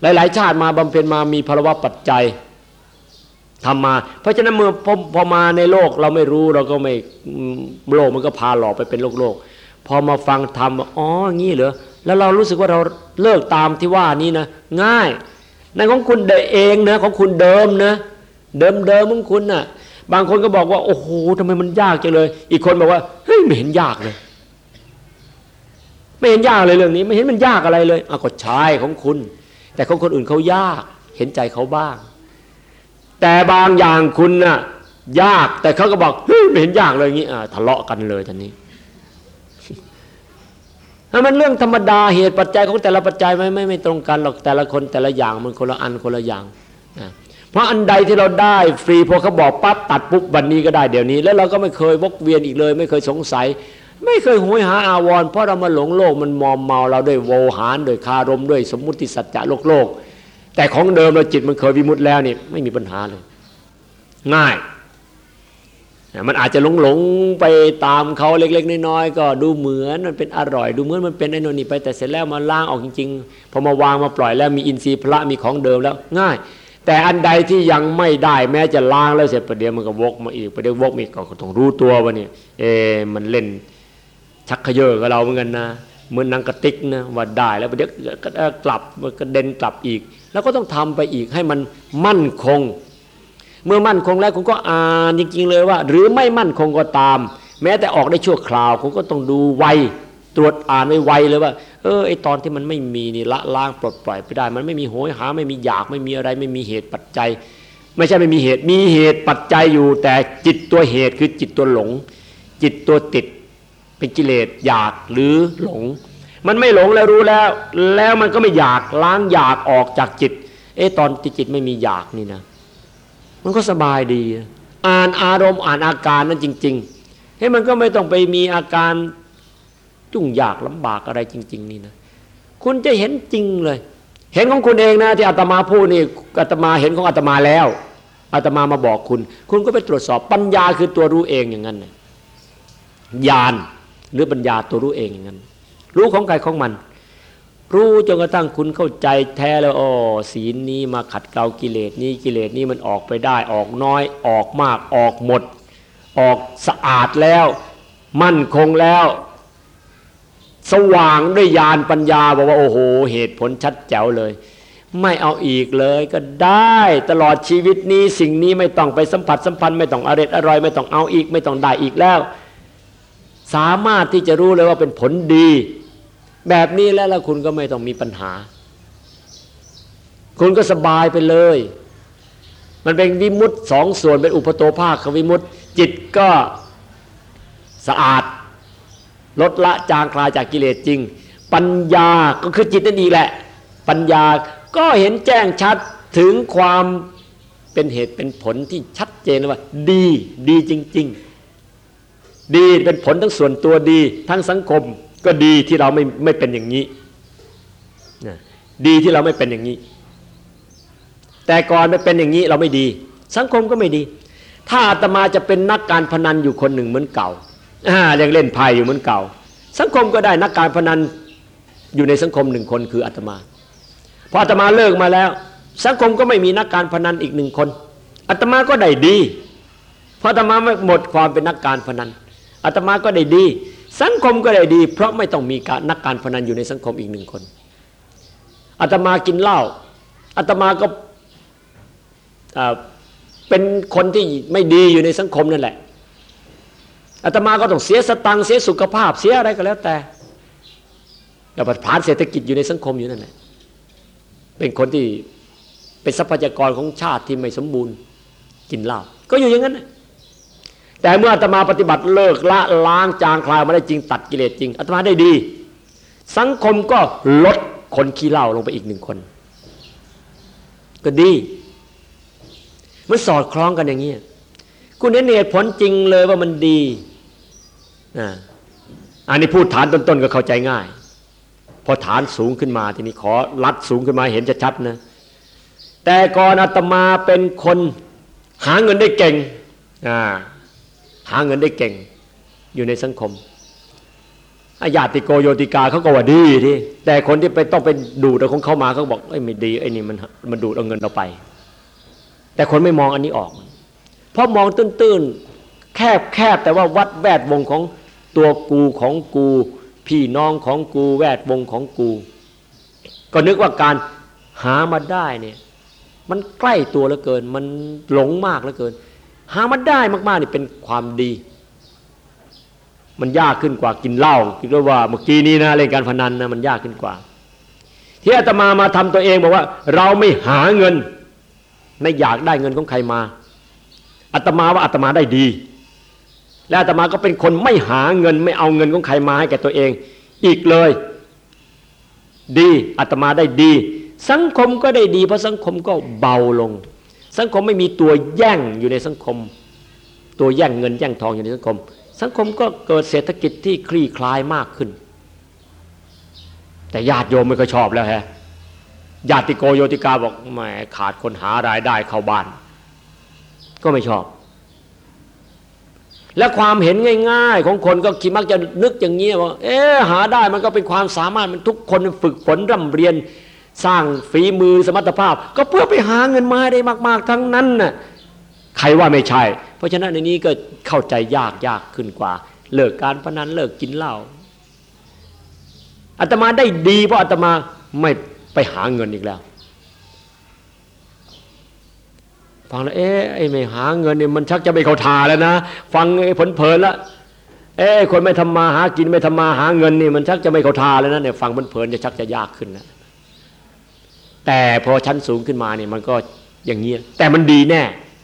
หลาย ๆ ชาติมาบำเพ็ญมามีภาวะปัจจัยทำมา เพราะฉะนั้นเมื่อพอพอมาในโลกเราไม่รู้เราก็ไม่โลกมันก็พาหลอกไปเป็นโลกโลกพอมาฟังธรรมอ๋องี้เหรอแล้วเรารู้สึกว่าเราเลิกตามที่ว่านี้นะง่ายในของคุณเองนะของคุณเดิมนะ เดิมเดิมของคุณนะ่ะ บางคนก็บอกว่า โอ้โหทำไมมันยากจังเลย อีกคนบอกว่าเฮ้ยไม่เห็นยากเลย ไม่เห็นยากเลยเรื่องนี้ ไม่เห็นมันยากอะไรเลยเอาก็ใช่ของคุณ แต่ของคนอื่นเขายากเห็นใจเขาบ้าง แต่บางอย่างคุณน่ะยากแต่เขาก็บอกเฮ้ยไม่เห็นยากเลยอย่างนี้ทะเลาะกันเลยทันนี้ถ้ามันเรื่องธรรมดาเหตุปัจจัยของแต่ละปัจจัยไม่ไม่ไม่ตรงกันหรอกแต่ละคนแต่ละอย่างมันคนละอันคนละอย่างเพราะอันใดที่เราได้ฟรีพอเขาบอกปั๊บตัดปุ๊บวันนี้ก็ได้เดี๋ยวนี้ แล้วเราก็ไม่เคยวกเวียนอีกเลย ไม่เคยสงสัย ไม่เคยหวยหาอาวร เพราะเรามาหลงโลกมันมอมเมาเราด้วยโวหารด้วยคารมด้วยสมมุติสัจจะโลกโลก แต่ของเดิมเราจิตมันเคยวิมุตแล้วนี่ไม่มีปัญหาเลย ง่ายมันอาจจะหลงหลงไปตามเขาเล็ก ๆ น้อยๆก็ดูเหมือนมันเป็นอร่อย ดูเหมือนมันเป็นไอ้นนี่ไปแต่เสร็จแล้วมาล้างออกจริงๆพอมาวางมาปล่อยแล้วมีอินทรีย์พระมีของเดิมแล้วง่าย แต่อันใดที่ยังไม่ได้แม้จะล้างแล้วเสร็จประเดี๋ยวมันก็วกมาอีกประเดี๋ยววกมาอีกก็ต้องรู้ตัวว่าเนี่ยเอมันเล่น ชักขยเยอกับเราเหมือนกันนะเหมือนนังกระติกนะว่าได้แล้วเดี๋ยวก็กลับมันกระเด็นกลับอีก แล้วก็ต้องทำไปอีกให้มันมั่นคง เมื่อมั่นคงแล้วคุณก็อ่านจริงๆเลยว่า หรือไม่มั่นคงก็ตาม แม้แต่ออกได้ชั่วคราวคุณก็ต้องดูไวตรวจอ่านไว้ไวเลยว่า เออไอตอนที่มันไม่มีนี่ละล้างปลดปล่อยไปได้ มันไม่มีโหยหาไม่มีอยากไม่มีอะไรไม่มีเหตุปัจจัย ไม่ใช่ไม่มีเหตุมีเหตุปัจจัยอยู่ แต่จิตตัวเหตุคือจิตตัวหลง จิตตัวติด เป็นกิเลสอยากหรือหลง มันไม่หลงแล้วรู้แล้ว แล้วมันก็ไม่อยากล้างอยากออกจากจิต เอ๊ะตอนที่จิตไม่มีอยากนี่นะ มันก็สบายดี อ่านอารมณ์อ่านอาการนั้นจริงๆให้มันก็ไม่ต้องไปมีอาการจุ่งยากลำบากอะไรจริง ๆ นี่นะ คุณจะเห็นจริงเลย เห็นของคุณเองนะที่อาตมาพูดนี่อาตมาเห็นของอาตมาแล้วอาตมามาบอกคุณ คุณก็ไปตรวจสอบปัญญาคือตัวรู้เองอย่างนั้นญาณ หรือปัญญาตัวรู้เองอย่างนั้น รู้ของใครของมัน รู้จนกระทั่งคุณเข้าใจแท้แล้วอ๋อศีลนี้มาขัดเกลากิเลสนี้กิเลสนี้มันออกไปได้ออกน้อยออกมากออกหมด ออกสะอาดแล้ว มั่นคงแล้ว สว่างด้วยญาณปัญญาบอกว่าโอ้โห เหตุผลชัดแจ๋วเลยไม่เอาอีกเลยก็ได้ตลอดชีวิตนี้สิ่งนี้ไม่ต้องไปสัมผัสสัมพันธ์ไม่ต้องอร่อยอร่อยไม่ต้องเอาอีกไม่ต้องได้อีกแล้ว สามารถที่จะรู้เลยว่าเป็นผลดี แบบนี้แล้วแล้วคุณก็ไม่ต้องมีปัญหา คุณก็สบายไปเลย มันเป็นวิมุตสองส่วนเป็นอุปโตภาควิมุตจิตก็สะอาด ลดละจางคลายจากกิเลสจริง ปัญญาก็คือจิตนั่นเองแหละ ปัญญาก็เห็นแจ้งชัดถึงความเป็นเหตุเป็นผลที่ชัดเจนว่า ดีดีจริง ๆ ดีเป็นผลทั้งส่วนตัวดี ทั้งสังคมก็ดีที่เราไม่ไม่เป็นอย่างนี้ดีที่เราไม่เป็นอย่างนี้ แต่ก่อนไม่เป็นอย่างนี้เราไม่ดี สังคมก็ไม่ดี ถ้าอาตมาจะเป็นนักการพนันอยู่คนหนึ่งเหมือนเก่าอ่ายังเล่นไพ่อยู่เหมือนเก่า สังคมก็ได้นักการพนันอยู่ในสังคมหนึ่งคนคืออาตมาพออาตมาเลิกมาแล้ว สังคมก็ไม่มีนักการพนันอีกหนึ่งคนอาตมาก็ได้ดี เพราะอาตมาหมดความเป็นนักการพนัน อาตมาก็ได้ดี สังคมก็ได้ดี เพราะไม่ต้องมีการนักการพนันอยู่ในสังคมอีกหนึ่งคนอาตมากินเหล้าอาตมาก็เป็นคนที่ไม่ดีอยู่ในสังคมนั่นแหละอาตมาก็ต้องเสียสตังเสียสุขภาพเสียอะไรก็แล้วแต่แต่ผ่านเศรษฐกิจอยู่ในสังคมอยู่นั่นแหละเป็นคนที่เป็นทรัพยากรของชาติที่ไม่สมบูรณ์กินเหล้าก็อยู่อย่างนั้น แต่เมื่ออาตมาปฏิบัติเลิกละล้างจางคลายมาได้จริงตัดกิเลสจริงอาตมาได้ดี สังคมก็ลดคนขี้เหล้าลงไปอีกหนึ่งคน ก็ดี มันสอดคล้องกันอย่างนี้คุณเห็นเหตุผลจริงเลยว่ามันดีอันนี้พูดฐานต้นๆก็เข้าใจง่าย พอฐานสูงขึ้นมาทีนี้ขอรัดสูงขึ้นมาเห็นชัดๆนะ แต่ก่อนอาตมาเป็นคนหาเงินได้เก่ง อ่า หาเงินได้เก่งอยู่ในสังคมอาญาติโกโยติกาเขาก็ว่าดีที่แต่คนที่ไปต้องไปดูดของเขามาเขาบอกไอ้ไม่ดีไอ้นี่มันมันดูดเอาเงินเราไป แต่คนไม่มองอันนี้ออก เพราะมองตื้นๆแคบแคบแต่ว่าวัดแวดวงของตัวกูของกู พี่น้องของกูแวดวงของกู ก็นึกว่าการหามาได้เนี่ยมันใกล้ตัวเหลือเกิน มันหลงมากเหลือเกิน หามาได้มากๆนี่เป็นความดี มันยากขึ้นกว่ากินเหล้าคิดว่าเมื่อกี้นี้นะเล่นการพนันนะมันยากขึ้นกว่า ที่อาตมามาทำตัวเองบอกว่า เราไม่หาเงิน ไม่อยากได้เงินของใครมาอาตมาว่าอาตมาได้ดี แล้วอาตมาก็เป็นคนไม่หาเงิน ไม่เอาเงินของใครมาให้แก่ตัวเอง อีกเลย ดีอาตมาได้ดี สังคมก็ได้ดี เพราะสังคมก็เบาลง สังคมไม่มีตัวแย่งอยู่ในสังคม ตัวแย่งเงินแย่งทองอยู่ในสังคม สังคมก็เกิดเศรษฐกิจที่คลี่คลายมากขึ้น แต่ญาติโยมไม่ค่อยชอบแล้วฮะญาติโกโยติกาบอกแหมขาดคนหารายได้เข้าบ้าน ก็ไม่ชอบ และความเห็นง่าย ๆ ของคนก็คิดมักจะนึกอย่างนี้ว่า เอ๊หาได้มันก็เป็นความสามารถมันทุกคนฝึกฝนร่ำเรียน สร้างฝีมือสมรรถภาพ ก็เพื่อไปหาเงินมาได้มาก ๆ ทั้งนั้นน่ะใครว่าไม่ใช่ เพราะฉะนั้นในนี้ก็เข้าใจยากยากขึ้นกว่า เลิกการพนันเลิกกินเหล้าอาตมาได้ดีเพราะอาตมาไม่ไปหาเงินอีกแล้วฟังแล้วเอ๊ะไอ้ไม่หาเงินเนี่ยมันชักจะไม่เข้าทาแล้วนะ ฟังไอ้ผลเพลินละเอ๊ะคนไม่ทำมาหากินไม่ทำมาหาเงินนี่มันชักจะไม่เข้าทาแล้วนะเนี่ยฟังผลเพลินจะชักจะยากขึ้นนะ แต่พอชั้นสูงขึ้นมาเนี่ยมันก็อย่างเงี้ยแต่มันดีแน่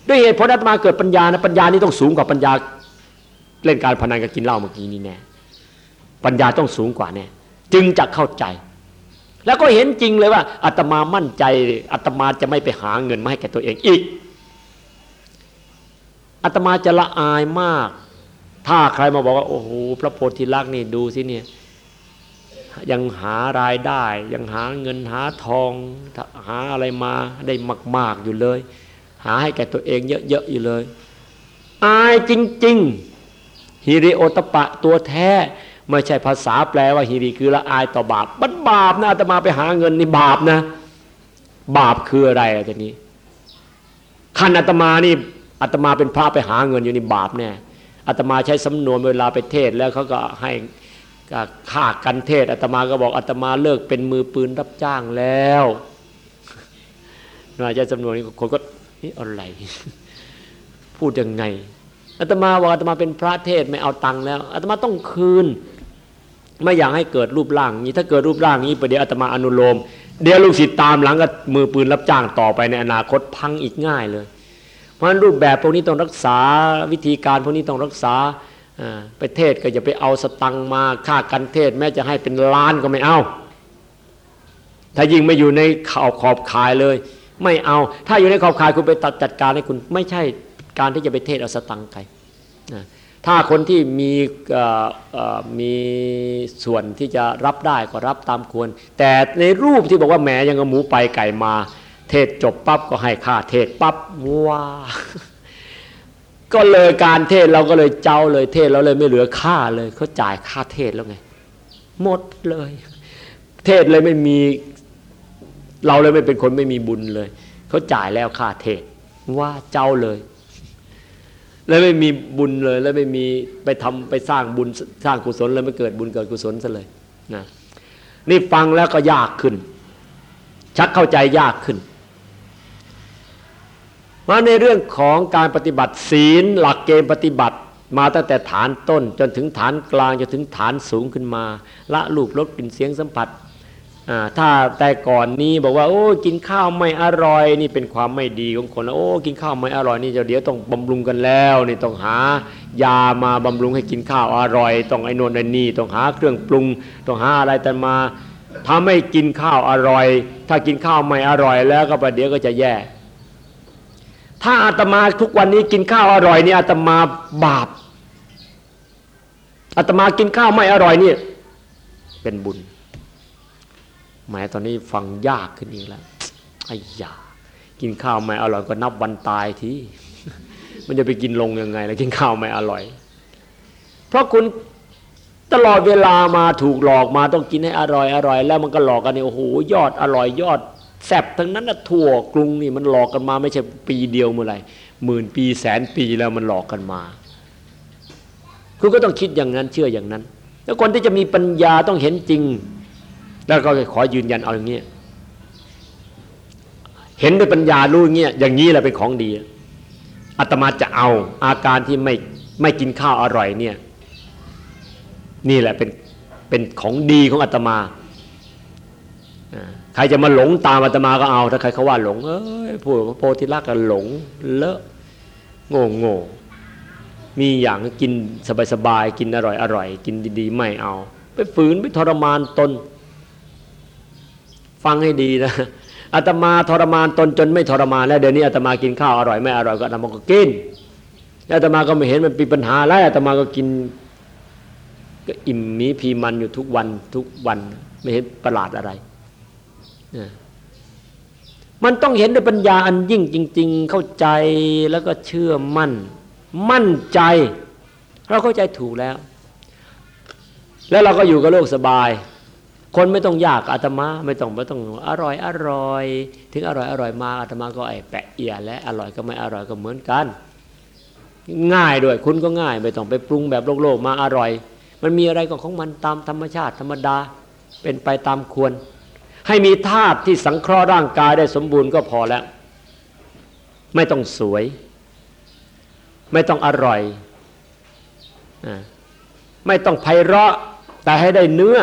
ด้วยเหตุผลอาตมาเกิดปัญญานะปัญญานี่ต้องสูงกว่าปัญญาเล่นการพนันกับกินเหล้าเมื่อกี้นี่แน่ปัญญาต้องสูงกว่าแน่จึงจะเข้าใจ แล้วก็เห็นจริงเลยว่าอาตมามั่นใจอาตมาจะไม่ไปหาเงินมาให้แก่ตัวเองอีกอาตมาจะละอายมาก ถ้าใครมาบอกว่าโอ้โหพระโพธิลักษณ์นี่ดูสิเนี่ย ยังหารายได้ ยังหาเงินหาทอง หาอะไรมาได้มาก ๆอยู่เลย หาให้แก่ตัวเองเยอะๆอยู่เลย อายจริง ๆ ฮิริโอตปะตัวแท้ ไม่ใช่ภาษาแปลว่าฮิริคือละอายต่อบาปมันบาปนะอาตมาไปหาเงินนี่บาปนะ บาปคืออะไรอะทีนี้ขันอาตมานี่อาตมาเป็นพระไปหาเงินอยู่ในบาปแน่อาตมาใช้สำนวนเวลาไปเทศแล้วเขาก็ให้ ฆ่ากันเทศอาตมาก็บอกอาตมาเลิกเป็นมือปืนรับจ้างแล้วน่าจะสำนวนนี้คนก็นี่อะไร พูดยังไงอาตมาบอกอาตมาเป็นพระเทศไม่เอาตังค์แล้วอาตมาต้องคืน ไม่อยากให้เกิดรูปร่างนี้ถ้าเกิดรูปร่างนี้ประเดี๋ยวอาตมาอนุโลม เดี๋ยวลูกศิษย์ตามหลังก็มือปืนรับจ้างต่อไปในอนาคตพังอีกง่ายเลย เพราะฉะนั้นรูปแบบพวกนี้ต้องรักษาวิธีการพวกนี้ต้องรักษา ไปเทศก็อย่าไปเอาสตังมาค่ากันเทศ แม้จะให้เป็นล้านก็ไม่เอา ถ้ายิ่งไม่อยู่ในขอบขอบขายเลย ไม่เอา ถ้าอยู่ในขอบขายคุณไปตัดจัดการให้คุณไม่ใช่การที่จะไปเทศเอาสตังใครถ้าคนที่มีมีส่วนที่จะรับได้ก็รับตามควร แต่ในรูปที่บอกว่าแหมยังกับหมูไปไก่มา เทศจบปั๊บก็ให้ค่าเทศปั๊บว้า ก็เลยการเทศเราก็เลยเจ้าเลยเทศเราเลยไม่เหลือค่าเลยเขาจ่ายค่าเทศแล้วไง หมดเลย เทศเลยไม่มี เราเลยไม่เป็นคนไม่มีบุญเลยเขาจ่ายแล้วค่าเทศ ว่าเจ้าเลย แล้วไม่มีบุญเลย แล้วไม่มีไปทำไปสร้างบุญสร้างกุศลแล้วไม่เกิดบุญเกิดกุศลซะเลยนะนี่ฟังแล้วก็ยากขึ้น ชักเข้าใจยากขึ้น มาในเรื่องของการปฏิบัติศีลหลักเกณฑ์ปฏิบัติ มาตั้งแต่ฐานต้น จนถึงฐานกลางจนถึงฐานสูงขึ้นมา ละลูกรสกลิ่นเสียงสัมผัสถ้าแต่ก่อนนี้บอกว่าโอ้กินข้าวไม่อร่อย นี่เป็นความไม่ดีของคนโอ้กินข้าวไม่อร่อยนี่จะเดี๋ยวต้องบำรุงกันแล้วนี่ต้องหายามาบำรุงให้กินข้าวอร่อย ต้องไอ้นนไอ้นี่ต้องหาเครื่องปรุง ต้องหาอะไรแต่มาถ้าไม่กินข้าวอร่อย ถ้ากินข้าวไม่อร่อยแล้วก็ประเดี๋ยวก็จะแย่ ถ้าอาตมาทุกวันนี้กินข้าวอร่อยนี่อาตมาบาปอาตมากินข้าวไม่อร่อยนี่เป็นบุญหมายตอนนี้ฟังยากขึ้นอีกแล้วไอ้ยากินข้าวไม่อร่อยก็นับวันตายทีมันจะไปกินลงยังไง แล้วกินข้าวไม่อร่อย เพราะคุณตลอดเวลามาถูกหลอกมาต้องกินให้อร่อยอร่อย แล้วมันก็หลอกกันนี่โอ้โหยอดอร่อยยอด แสบทั้งนั้นนะทั่วกรุงนี่มันหลอกกันมาไม่ใช่ปีเดียวเมื่อไหร่หมื่นปีแสนปีแล้วมันหลอกกันมา คุณก็ต้องคิดอย่างนั้นเชื่ออย่างนั้น แล้วคนที่จะมีปัญญาต้องเห็นจริง แล้วก็ขอยืนยันเอาอย่างนี้เห็นด้วยปัญญารู้เงี้ยอย่างนี้แหละเป็นของดีอาตมาจะเอาอาการที่ไม่ไม่กินข้าวอร่อยเนี่ย นี่แหละเป็นเป็นของดีของอาตมา ใครจะมาหลงตามอาตมาก็เอา ถ้าใครเขาว่าหลงเอ้ยพูดโพธิลักษณ์กันหลงเลอะโง่โง่มีอย่างกินสบายๆกินอร่อยอร่อยกินดีๆไม่เอา ไปฝืนไปทรมานตน ฟังให้ดีนะอาตมาทรมานตนจนไม่ทรมานแล้วเดี๋ยวนี้อาตมากินข้าวอร่อยไม่อร่อยก็อาตมาก็กินอาตมาก็ไม่เห็นมันเป็นปัญหาแล้วอาตมาก็กินก็อิ่มมีพีมันอยู่ทุกวันทุกวันไม่เห็นประหลาดอะไร มันต้องเห็นด้วยปัญญาอันยิ่งจริง ๆ เข้าใจแล้วก็เชื่อมั่น มั่นใจ เราเข้าใจถูกแล้ว แล้วเราก็อยู่กับโลกสบาย คนไม่ต้องยากอาตมาไม่ต้องไม่ต้องอร่อยอร่อย ถึงอร่อยอร่อยมาอาตมาก็ไอแปะเอียและอร่อยก็ไม่อร่อยก็เหมือนกัน ง่ายด้วยคุณก็ง่าย ไม่ต้องไปปรุงแบบโลกโลกมาอร่อย มันมีอะไรก็ของมันตามธรรมชาติธรรมดา เป็นไปตามควร ให้มีธาตุที่สังเคราะห์ร่างกายได้สมบูรณ์ก็พอแล้ว ไม่ต้องสวย ไม่ต้องอร่อยไม่ต้องไพเราะแต่ให้ได้เนื้อ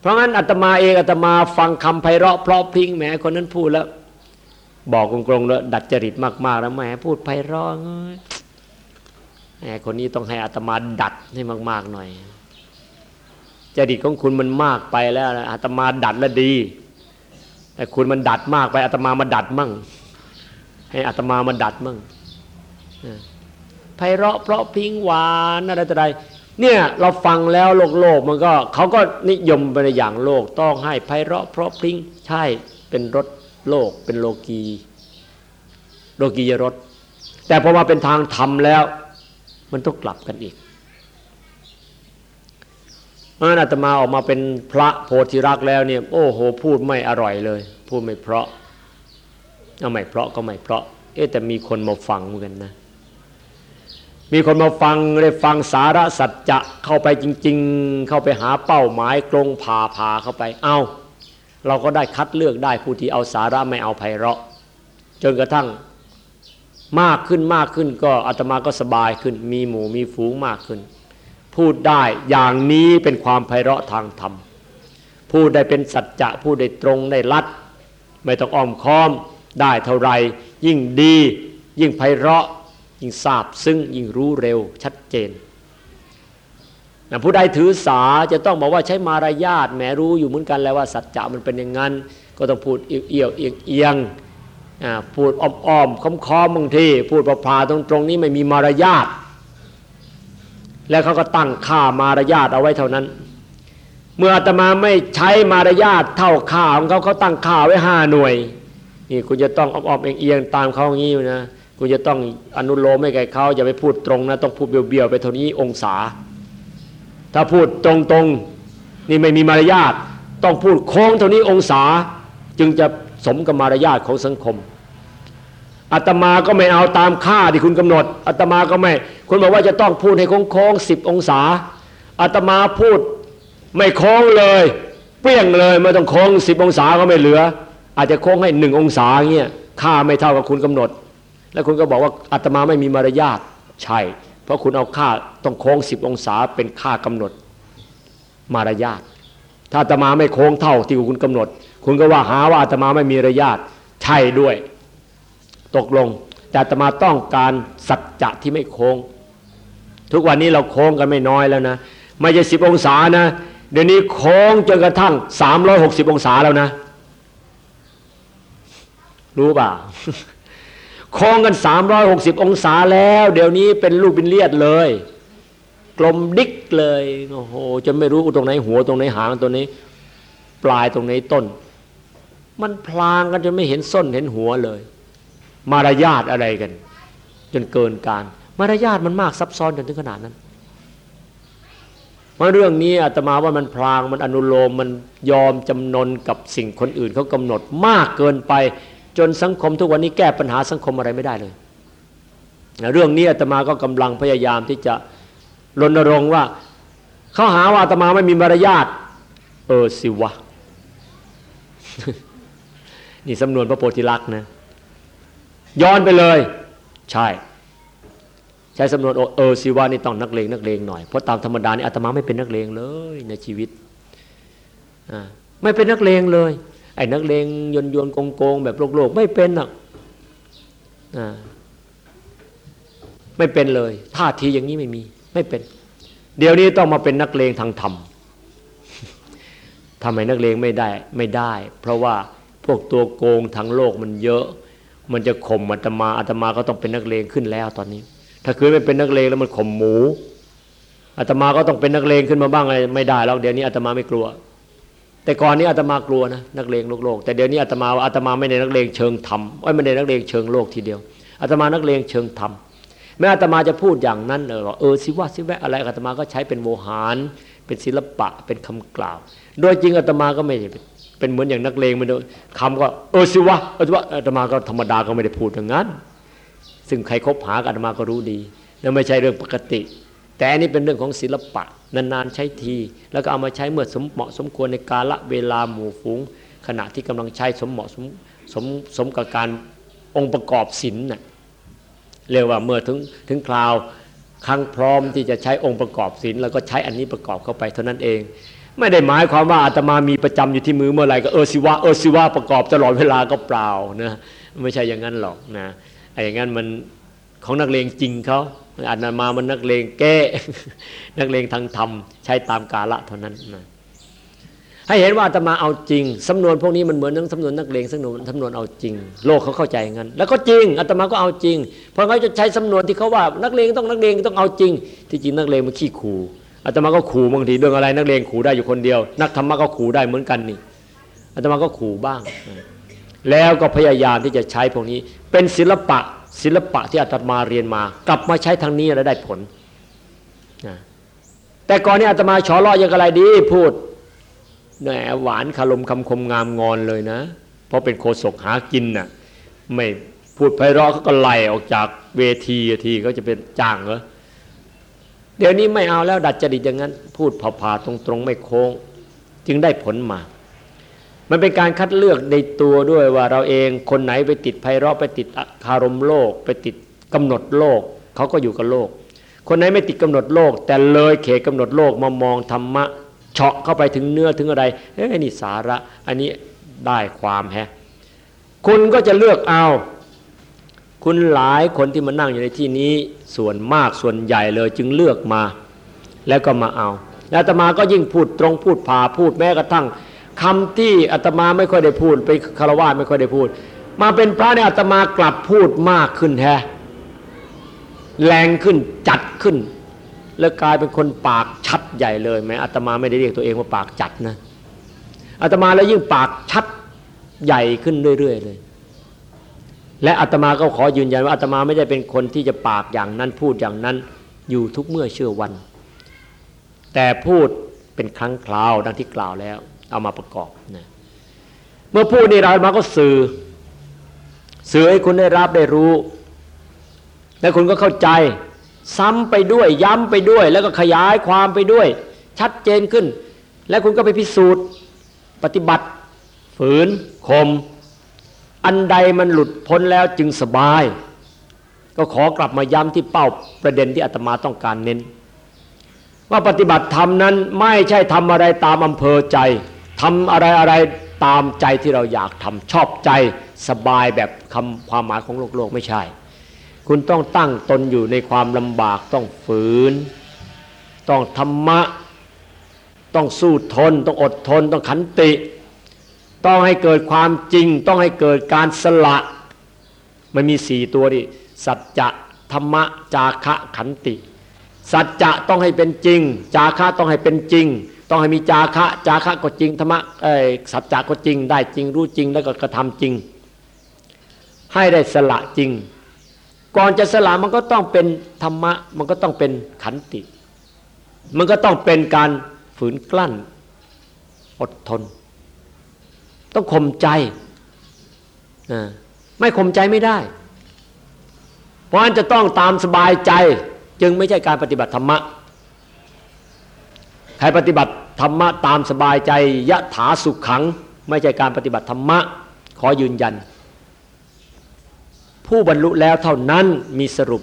เพราะงั้นอาตมาเองอาตมาฟังคำไพเราะเพราะพิงแหมคนนั้นพูดแล้ว บอกกรงๆแล้วดัดจริตมากๆแล้วแหมพูดไพเราะแหมคนนี้ต้องให้อาตมาดัดให้มาก ๆ หน่อย จริตของคุณมันมากไปแล้วอาตมาดัดแล้วดี แต่คุณมันดัดมากไปอาตมามาดัดมั่ง ให้อาตมามาดัดมั่งไพเราะเพราะพิงหวานอะไรต่ออะไรเนี่ยเราฟังแล้วโลกโลกมันก็เขาก็นิยมไปในอย่างโลกต้องให้ไพเราะเพราะพิงใช่เป็นรถโลกเป็นโลกีโลกียรถแต่พอมาเป็นทางธรรมแล้ว มันต้องกลับกันอีก ราะนั้นอาตมาออกมาเป็นพระโพธิรักแล้วเนี่ยโอ้โหพูดไม่อร่อยเลย พูดไม่เพราะเอาไม่เพราะก็ไม่เพราะ เอ๊แต่มีคนมาฟังเหมือนกันนะ มีคนมาฟังได้ฟังสาระสัจจะเข้าไปจริง ๆ เข้าไปหาเป้าหมายกลงพาพาเข้าไปเอาเราก็ได้คัดเลือกได้ผู้ที่เอาสาระไม่เอาไพเราะ จนกระทั่งมากขึ้นมากขึ้นก็อาตมาก็สบายขึ้น มีหมู่มีฝูงมากขึ้น พูดได้อย่างนี้เป็นความไพเราะทางธรรมพูดได้เป็นสัจจะพูดได้ตรงได้รัด ไม่ต้องอ้อมค้อมได้เท่าไร ยิ่งดี ยิ่งไพเราะ ยิ่งทราบซึ่งยิ่งรู้เร็วชัดเจนผู้ใดถือสาจะต้องบอกว่าใช้มารยาทแหมรู้อยู่เหมือนกันแล้วว่าสัจจะมันเป็นอย่างนั้น ก็ต้องพูดเอียวเอียงเอียงพูดอ้อมๆค้อมๆบางทีพูดประพาตรงตรงนี้ไม่มีมารยาท แล้วเขาก็ตั้งค่ามารยาทเอาไว้เท่านั้น เมื่ออาตมาไม่ใช้มารยาทเท่าค่าของเขาเขาตั้งค่าไว้ห้าหน่วยนี่คุณจะต้องอ้อมๆเอียงๆตามเขาอย่างนี้นะคุณจะต้องอนุโลมให้แก่เขาอย่าไปพูดตรงนะต้องพูดเบี้ยวๆไปเท่านี้องศา ถ้าพูดตรงๆนี่ไม่มีมารยาทต้องพูดโค้งเท่านี้องศา จึงจะสมกับมารยาทของสังคมอาตมาก็ไม่เอาตามค่าที่คุณกำหนดอาตมาก็ไม่ คุณบอกว่าจะต้องพูดให้โค้งๆสิบองศาอาตมาพูดไม่โค้งเลย เปรี้ยงเลยไม่ต้องโค้งสิบองศาก็ไม่เหลือ อาจจะโค้งให้หนึ่งองศาเงี้ยค่าไม่เท่ากับคุณกำหนด แล้วคุณก็บอกว่าอาตมาไม่มีมารยาทใช่ เพราะคุณเอาค่าต้องโค้งสิบองศาเป็นค่ากำหนดมารยาทถ้าอาตมาไม่โค้งเท่าที่คุณกำหนด คุณก็ว่าหาว่าอาตมาไม่มีมารยาทใช่ด้วย ตกลงแต่อาตมาต้องการสัจจะที่ไม่โค้ง ทุกวันนี้เราโค้งกันไม่น้อยแล้วนะ ไม่ใช่สิบองศานะ เดี๋ยวนี้โค้งจนกระทั่งสามร้อยหกสิบองศาแล้วนะ รู้ป่าโค้งกัน360อยหกสิบองศาแล้ว เดี๋ยวนี้เป็นลูกเป็นเลียดเลย กลมดิกเลยโอ้โหจะไม่รู้ตรงไหนหัวตรงไหนหางตรงนี้ ปลายตรงไหนต้น มันพลางกันจนไม่เห็นส้นเห็นหัวเลย มารยาทอะไรกัน จนเกินการ มารยาทมันมากซับซ้อนจนถึงขนาดนั้นมาเรื่องนี้อาตมาว่ามันพลางมันอนุโลมมันยอมจำนนกับสิ่งคนอื่นเขากำหนดมากเกินไป จนสังคมทุกวันนี้แก้ปัญหาสังคมอะไรไม่ได้เลย เรื่องนี้อาตมาก็กำลังพยายามที่จะรณรงค์ว่าเขาหาว่าอาตมาไม่มีมารยาทเออสิวะ นี่สำนวนพระโพธิลักษณ์นะย้อนไปเลย ใช่ ใช้สำนวนเออสิวะนี่ต้องนักเลงนักเลงหน่อยเพราะตามธรรมดานี่อาตมาไม่เป็นนักเลงเลยในชีวิตไม่เป็นนักเลงเลย ไอ้นักเลงยนยนโกงโกงแบบโลกโลกไม่เป็นหรอกไม่เป็นเลยท่าทีอย่างนี้ไม่มี ไม่เป็น เดี๋ยวนี้ต้องมาเป็นนักเลงทางธรรมทำไมนักเลงไม่ได้ไม่ได้ เพราะว่าพวกตัวโกงทางโลกมันเยอะ มันจะข่มอาตมาอาตมาก็ต้องเป็นนักเลงขึ้นแล้วตอนนี้ ถ้าคืนไม่เป็นนักเลงแล้วมันข่มหมูอาตมาก็ต้องเป็นนักเลงขึ้นมาบ้างอะไรไม่ได้แล้วเดี๋ยวนี้อาตมาไม่กลัว แต่ก่อนนี้อาตมากลัวนะนักเลงโลกโลกแต่เดี๋ยวนี้อาตมาอาตมาไม่ได้นักเลงเชิงธรรมไม่ได้นักเลงเชิงโลกทีเดียวอาตมานักเลงเชิงธรรมแม้อาตมาจะพูดอย่างนั้นเออเออสิว่าสิแวะอะไรอาตมาก็ใช้เป็นโมหาร เป็นศิลปะเป็นคำกล่าว โดยจริงอาตมาก็ไม่เป็นเหมือนอย่างนักเลงมันคำก็เออสิวะเออสิวะอาตมาก็ธรรมดาก็ไม่ได้พูดอย่างนั้น ซึ่งใครคบหาอาตมาก็รู้ดีนั่นไม่ใช่เรื่องปกติ แต่อันนี้เป็นเรื่องของศิลปะ นานๆใช้ที แล้วก็เอามาใช้เมื่อสมเหมาะสมควรในกาละเวลาหมู่ฝูง ขณะที่กำลังใช้สมเหมาะสมสมสมกับการองค์ประกอบศีลป์น่ะเรียกว่าเมื่อถึงถึงคราวครั้งพร้อมที่จะใช้องค์ประกอบศีลป์แล้วก็ใช้อันนี้ประกอบเข้าไปเท่านั้นเอง ไม่ได้หมายความว่าอาตมามีประจำอยู่ที่มือเมื่อไหร่ก็เออสิวะเออสิวะประกอบตลอดเวลาก็เปล่านะไม่ใช่อย่างนั้นหรอกนะ ไอ้อย่างนั้นมันของนักเลงจริงเขาอานามามันนักเลงแก้ นักเลงทางธรรม ใช้ตามกาละเท่านั้นนะให้เห็นว่าอาตมาเอาจริงสำนวนพวกนี้มันเหมือนทั้งสำนวนนักเลงสำนวนสำนวนเอาจริง โลกเขาเข้าใจงั้น แล้วก็จริงอาตมาก็เอาจริง เพราะเขาจะใช้สำนวนที่เขาว่า นักเลงต้องนักเลงต้องเอาจริง ที่จริงนักเลงมันขี้ขู่อาตมาก็ขู่บางทีเรื่องอะไร นักเลงขู่ได้อยู่คนเดียว นักธรรมะก็ขู่ได้เหมือนกันนี่อาตมาก็ขู่บ้าง แล้วก็พยายามที่จะใช้พวกนี้ เป็นศิลปะศิลปะที่อาตมาเรียนมา กลับมาใช้ทางนี้แล้วได้ผลแต่ก่อนนี้อาตมาชอล้อยังอะไรดีพูดแหนหวานคารมคำคมงามงอนเลยนะ เพราะเป็นโคศกหากินน่ะไม่พูดไพเราะเขาก็ไล่ออกจากเวทีทีเขาจะเป็นจ้างเหรอเดี๋ยวนี้ไม่เอาแล้วดัดจริตอย่างนั้น พูดผ่าๆตรงๆ ไม่โค้ง จึงได้ผลมา มันเป็นการคัดเลือกในตัวด้วยว่าเราเองคนไหนไปติดไพเราะไปติดคารมโลก ไปติดกำหนดโลกเขาก็อยู่กับโลก คนไหนไม่ติดกำหนดโลก แต่เลยเขตกำหนดโลกมามองธรรมะเฉาะเข้าไปถึงเนื้อถึงอะไรเอ้ยนี่สาระ อันนี้ได้ความแฮะคุณก็จะเลือกเอา คุณหลายคนที่มานั่งอยู่ในที่นี้ส่วนมากส่วนใหญ่เลยจึงเลือกมา แล้วก็มาเอาแล้วตมาก็ยิ่งพูดตรงพูดผ่าพูดแม้กระทั่ง คำที่อาตมาไม่ค่อยได้พูดไปคารวะไม่ค่อยได้พูด มาเป็นพระเนี่ยอาตมากลับพูดมากขึ้นแฮะแรงขึ้นจัดขึ้น แล้วกลายเป็นคนปากชัดใหญ่เลยแม้อาตมาไม่ได้เรียกตัวเองว่าปากจัดนะอาตมาแล้วยิ่งปากชัดใหญ่ขึ้นเรื่อยๆเลย และอาตมาก็ขอยืนยันว่าอาตมาไม่ได้เป็นคนที่จะปากอย่างนั้นพูดอย่างนั้นอยู่ทุกเมื่อเชื่อวัน แต่พูดเป็นครั้งคราวดังที่กล่าวแล้ว เอามาประกอบนะเมื่อพูดนี่เรามาก็สื่อ สื่อให้คุณได้รับได้รู้ และคุณก็เข้าใจ ซ้ำไปด้วย ย้ำไปด้วย แล้วก็ขยายความไปด้วย ชัดเจนขึ้น และคุณก็ไปพิสูจน์ ปฏิบัติ ฝืนคมอันใดมันหลุดพ้นแล้วจึงสบาย ก็ขอกลับมาย้ำที่เป้าประเด็นที่อาตมาต้องการเน้น ว่าปฏิบัติธรรมนั้นไม่ใช่ทำอะไรตามอำเภอใจ ทำอะไรอะไรตามใจที่เราอยากทำชอบใจสบายแบบคำความหมายของโลกโลกไม่ใช่ คุณต้องตั้งตนอยู่ในความลำบากต้องฝืน ต้องธรรมะ ต้องสู้ทน ต้องอดทน ต้องขันติ ต้องให้เกิดความจริง ต้องให้เกิดการสละมันมีสี่ตัวดิสัจจะธรรมะจาคะขันติ สัจจะต้องให้เป็นจริง จาคะต้องให้เป็นจริง ต้องให้มีจาคะจาคะก็จริงธรรมะเอสัจจะก็จริง ได้จริงรู้จริงแล้วก็กระทำจริง ให้ได้สละจริง ก่อนจะสละมันก็ต้องเป็นธรรมะ มันก็ต้องเป็นขันติ มันก็ต้องเป็นการฝืนกลั้น อดทน ต้องข่มใจไม่ข่มใจไม่ได้ เพราะฉะนั้นจะต้องตามสบายใจจึงไม่ใช่การปฏิบัติธรรมะ รปฏิบัติธรรมะตามสบายใจยะถาสุขขัง ไม่ใช่การปฏิบัติธรรมะขอยืนยัน ผู้บรรลุแล้วเท่านั้นมีสรุป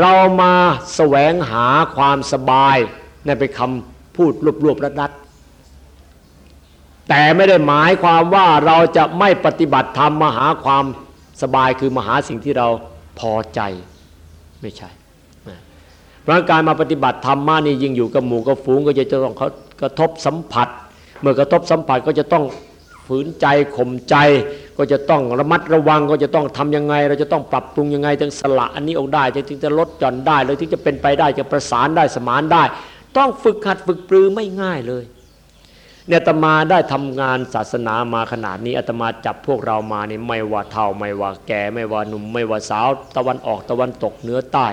เรามาแสวงหาความสบายนั่นเป็นคำพูดรวบๆรัดแต่ไม่ได้หมายความว่าเราจะไม่ปฏิบัติธรรมมาหาความสบายคือมาหาสิ่งที่เราพอใจไม่ใช่ เพราะการมาปฏิบัติธรรมมานี่ยิ่งอยู่กับหมู่กับฝูงก็จะต้องเขากระทบสัมผัส เมื่อกระทบสัมผัสก็จะต้องฝืนใจข่มใจ ก็จะต้องระมัดระวังก็จะต้องทํำยังไง เราจะต้องปรับปรุงยังไงถึงสละอันนี้ออกได้ถึงจะลดหย่อนได้เลยถึงจะเป็นไปได้จะประสานได้สมานได้ ต้องฝึกหัดฝึกปรือไม่ง่ายเลยเนี่ยอาตมาได้ทำงานศาสนามาขนาดนี้อาตมาจับพวกเรามานี่ไม่ว่าเท่าไม่ว่าแก่ไม่ว่าหนุ่มไม่ว่าสาว ตะวันออกตะวันตกเหนือใต้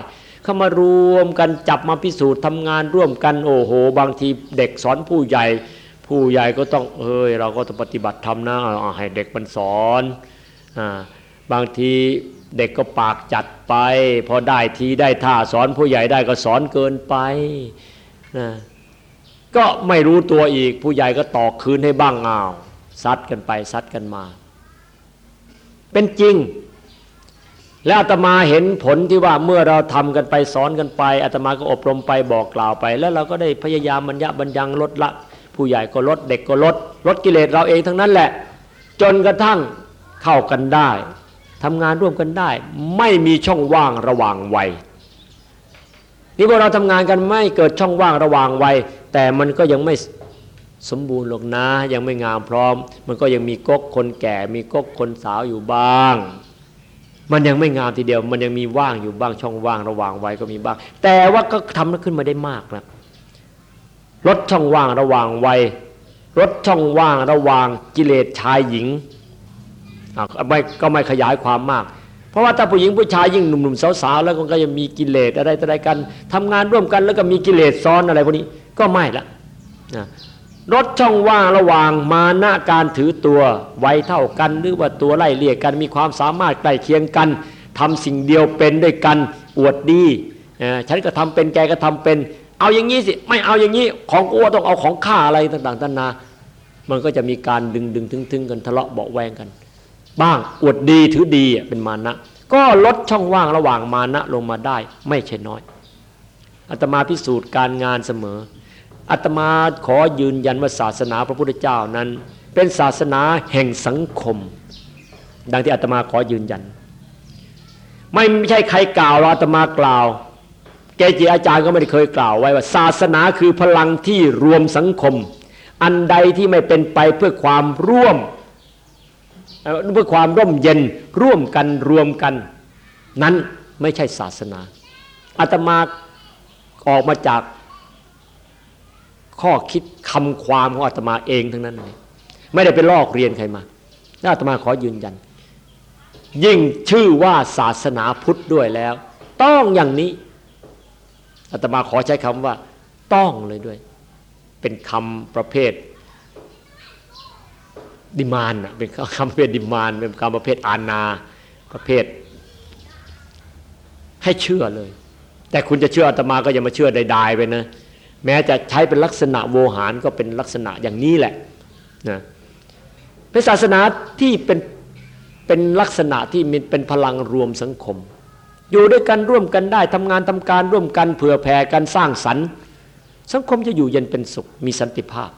เข้ามารวมกันจับมาพิสูจน์ทำงานร่วมกันโอ้โห บางทีเด็กสอนผู้ใหญ่ ผู้ใหญ่ก็ต้องเอ้ยเราก็ต้องปฏิบัติธรรมนะให้เด็กมันสอนอ่าบางทีเด็กก็ปากจัดไป พอได้ทีได้ท่าสอนผู้ใหญ่ได้ก็สอนเกินไปนะก็ไม่รู้ตัวอีกผู้ใหญ่ก็ต่อคืนให้บ้างอ้าวซัดกันไปซัดกันมา เป็นจริง แล้วอาตมาเห็นผลที่ว่าเมื่อเราทำกันไปสอนกันไปอาตมาก็อบรมไปบอกกล่าวไป แล้วเราก็ได้พยายามบรรยะบรรยังลดละ ผู้ใหญ่ก็ลดเด็กก็ลดลดกิเลสเราเองทั้งนั้นแหละ จนกระทั่งเข้ากันได้ทำงานร่วมกันได้ ไม่มีช่องว่างระหว่างวัยนี่พอเราทำงานกันไม่เกิดช่องว่างระหว่างวัยแต่มันก็ยังไม่สมบูรณ์หรอกนะ ยังไม่งามพร้อม มันก็ยังมีก๊กคนแก่ มีก๊กคนสาวอยู่บ้าง มันยังไม่งามทีเดียว มันยังมีว่างอยู่บ้างช่องว่างระหว่างวัยก็มีบ้าง แต่ว่าก็ทำขึ้นมาได้มากนะลดช่องว่างระหว่างวัยลดช่องว่างระหว่างกิเลสชายหญิงไม่ก็ไม่ขยายความมาก เพราะว่าถ้าผู้หญิงผู้ชายยิ่งหนุ่มๆสาวๆแล้วก็จะมีกิเลสอะไรอะไรกันทำงานร่วมกันแล้วก็มีกิเลสซ้อนอะไรพวกนี้ก็ไม่ละ ลดช่องว่างระหว่างมานะการถือตัวไว้เท่ากันหรือว่าตัวไล่เลี่ยกันมีความสามารถใกล้เคียงกันทำสิ่งเดียวเป็นด้วยกันอวดดีฉันก็ทำเป็นแกก็ทำเป็น เอาอย่างนี้สิไม่เอาอย่างนี้ของอ้วต้องเอาของข้าอะไรต่างๆนานา มันก็จะมีการดึงดึงทึงทึงกันทะเลาะเบาแวงกัน บ้างอวดดีถือดีเป็นมานะ ก็ลดช่องว่างระหว่างมานะลงมาได้ไม่ใช่น้อยอาตมาพิสูจน์การงานเสมอ อาตมาขอยืนยันว่าศาสนาพระพุทธเจ้านั้น เป็นศาสนาแห่งสังคม ดังที่อาตมาขอยืนยัน ไม่ใช่ใครกล่าวเราอาตมากล่าว เกจิอาจารย์ก็ไม่ได้เคยกล่าวไว้ว่า ศาสนาคือพลังที่รวมสังคม อันใดที่ไม่เป็นไปเพื่อความร่วมเพื่อความร่มเย็นร่วมกันรวมกัน นั้นไม่ใช่ศาสนาอาตมาออกมาจาก ข้อคิดคำความของอาตมาเองทั้งนั้นเลยไม่ได้ไปลอกเรียนใครมาอาตมาขอยืนยัน ยิ่งชื่อว่าศาสนาพุทธด้วยแล้ว ต้องอย่างนี้อาตมาขอใช้คำว่า ต้องเลยด้วย เป็นคำประเภทดิมานเป็นคำประเภทดิมานเป็นคำประเภทอานาประเภท ให้เชื่อเลย แต่คุณจะเชื่ออาตมาก็อย่ามาเชื่อใดๆไปนะ แม้จะใช้เป็นลักษณะโวหารก็เป็นลักษณะอย่างนี้แหละนะเป็นศาสนาที่เป็นเป็นลักษณะที่มีเป็นพลังรวมสังคม อยู่ด้วยกันร่วมกันได้ทำงานทำการร่วมกันเผื่อแผ่กันสร้างสรรค์ สังคมจะอยู่เย็นเป็นสุขมีสันติภาพ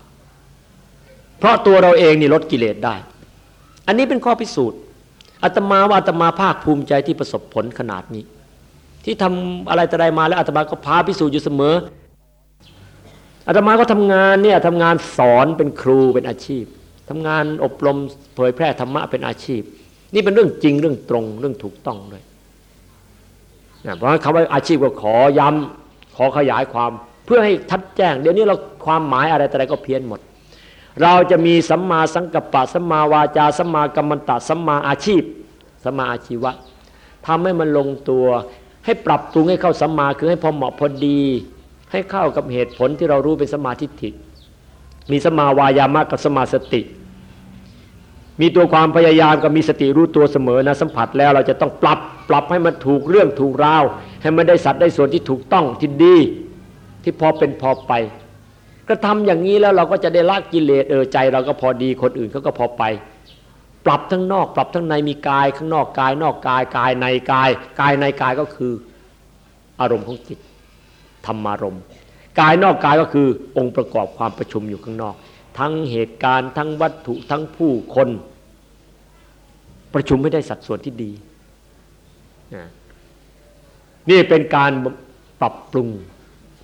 เพราะตัวเราเองนี่ลดกิเลสได้ อันนี้เป็นข้อพิสูจน์อาตมาว่าอาตมาภาคภูมิใจที่ประสบผลขนาดนี้ ที่ทำอะไรแต่ใดมาแล้วอาตมาก็พาพิสูจน์อยู่เสมอ อาตมาก็ทำงานเนี่ยทำงานสอนเป็นครูเป็นอาชีพทำงานอบรมเผยแพร่ธรรมะเป็นอาชีพ นี่เป็นเรื่องจริงเรื่องตรงเรื่องถูกต้องด้วยนะเพราะฉะนั้นคำว่าอาชีพก็ขอย้ำขอขยายความเพื่อให้ทัดแจ้ง เดี๋ยวนี้เราความหมายอะไรแต่อะไรก็เพี้ยนหมด เราจะมีสัมมาสังกัปปะสัมมาวาจาสัมมากัมมันตะสัมมาอาชีพสัมมาอาชีวะทำให้มันลงตัว ให้ปรับปรุงให้เข้าสัมมาคือให้พอเหมาะพอดี ให้เข้ากับเหตุผลที่เรารู้เป็นสมาธิิมีสมาวายามะกับสมาสติ มีตัวความพยายามกับมีสติรู้ตัวเสมอนะสัมผัสแล้วเราจะต้องปรับปรับให้มันถูกเรื่องถูกราว ให้มันได้สัตว์ได้ส่วนที่ถูกต้องที่ดี ที่พอเป็นพอไปก็ทำอย่างนี้แล้วเราก็จะได้ละกิเลสเออใจ เราก็พอดีคนอื่นเขาก็พอไป ปรับทั้งนอก ปรับทั้งในมีกายข้างนอกกาย นอกกายกายในกาย กายในกายก็คืออารมณ์ของจิต ธรรมารมกายนอกกายก็คือองค์ประกอบความประชุมอยู่ข้างนอก ทั้งเหตุการณ์ทั้งวัตถุทั้งผู้คน ประชุมไม่ได้สัดส่วนที่ดีนี่เป็นการปรับปรุง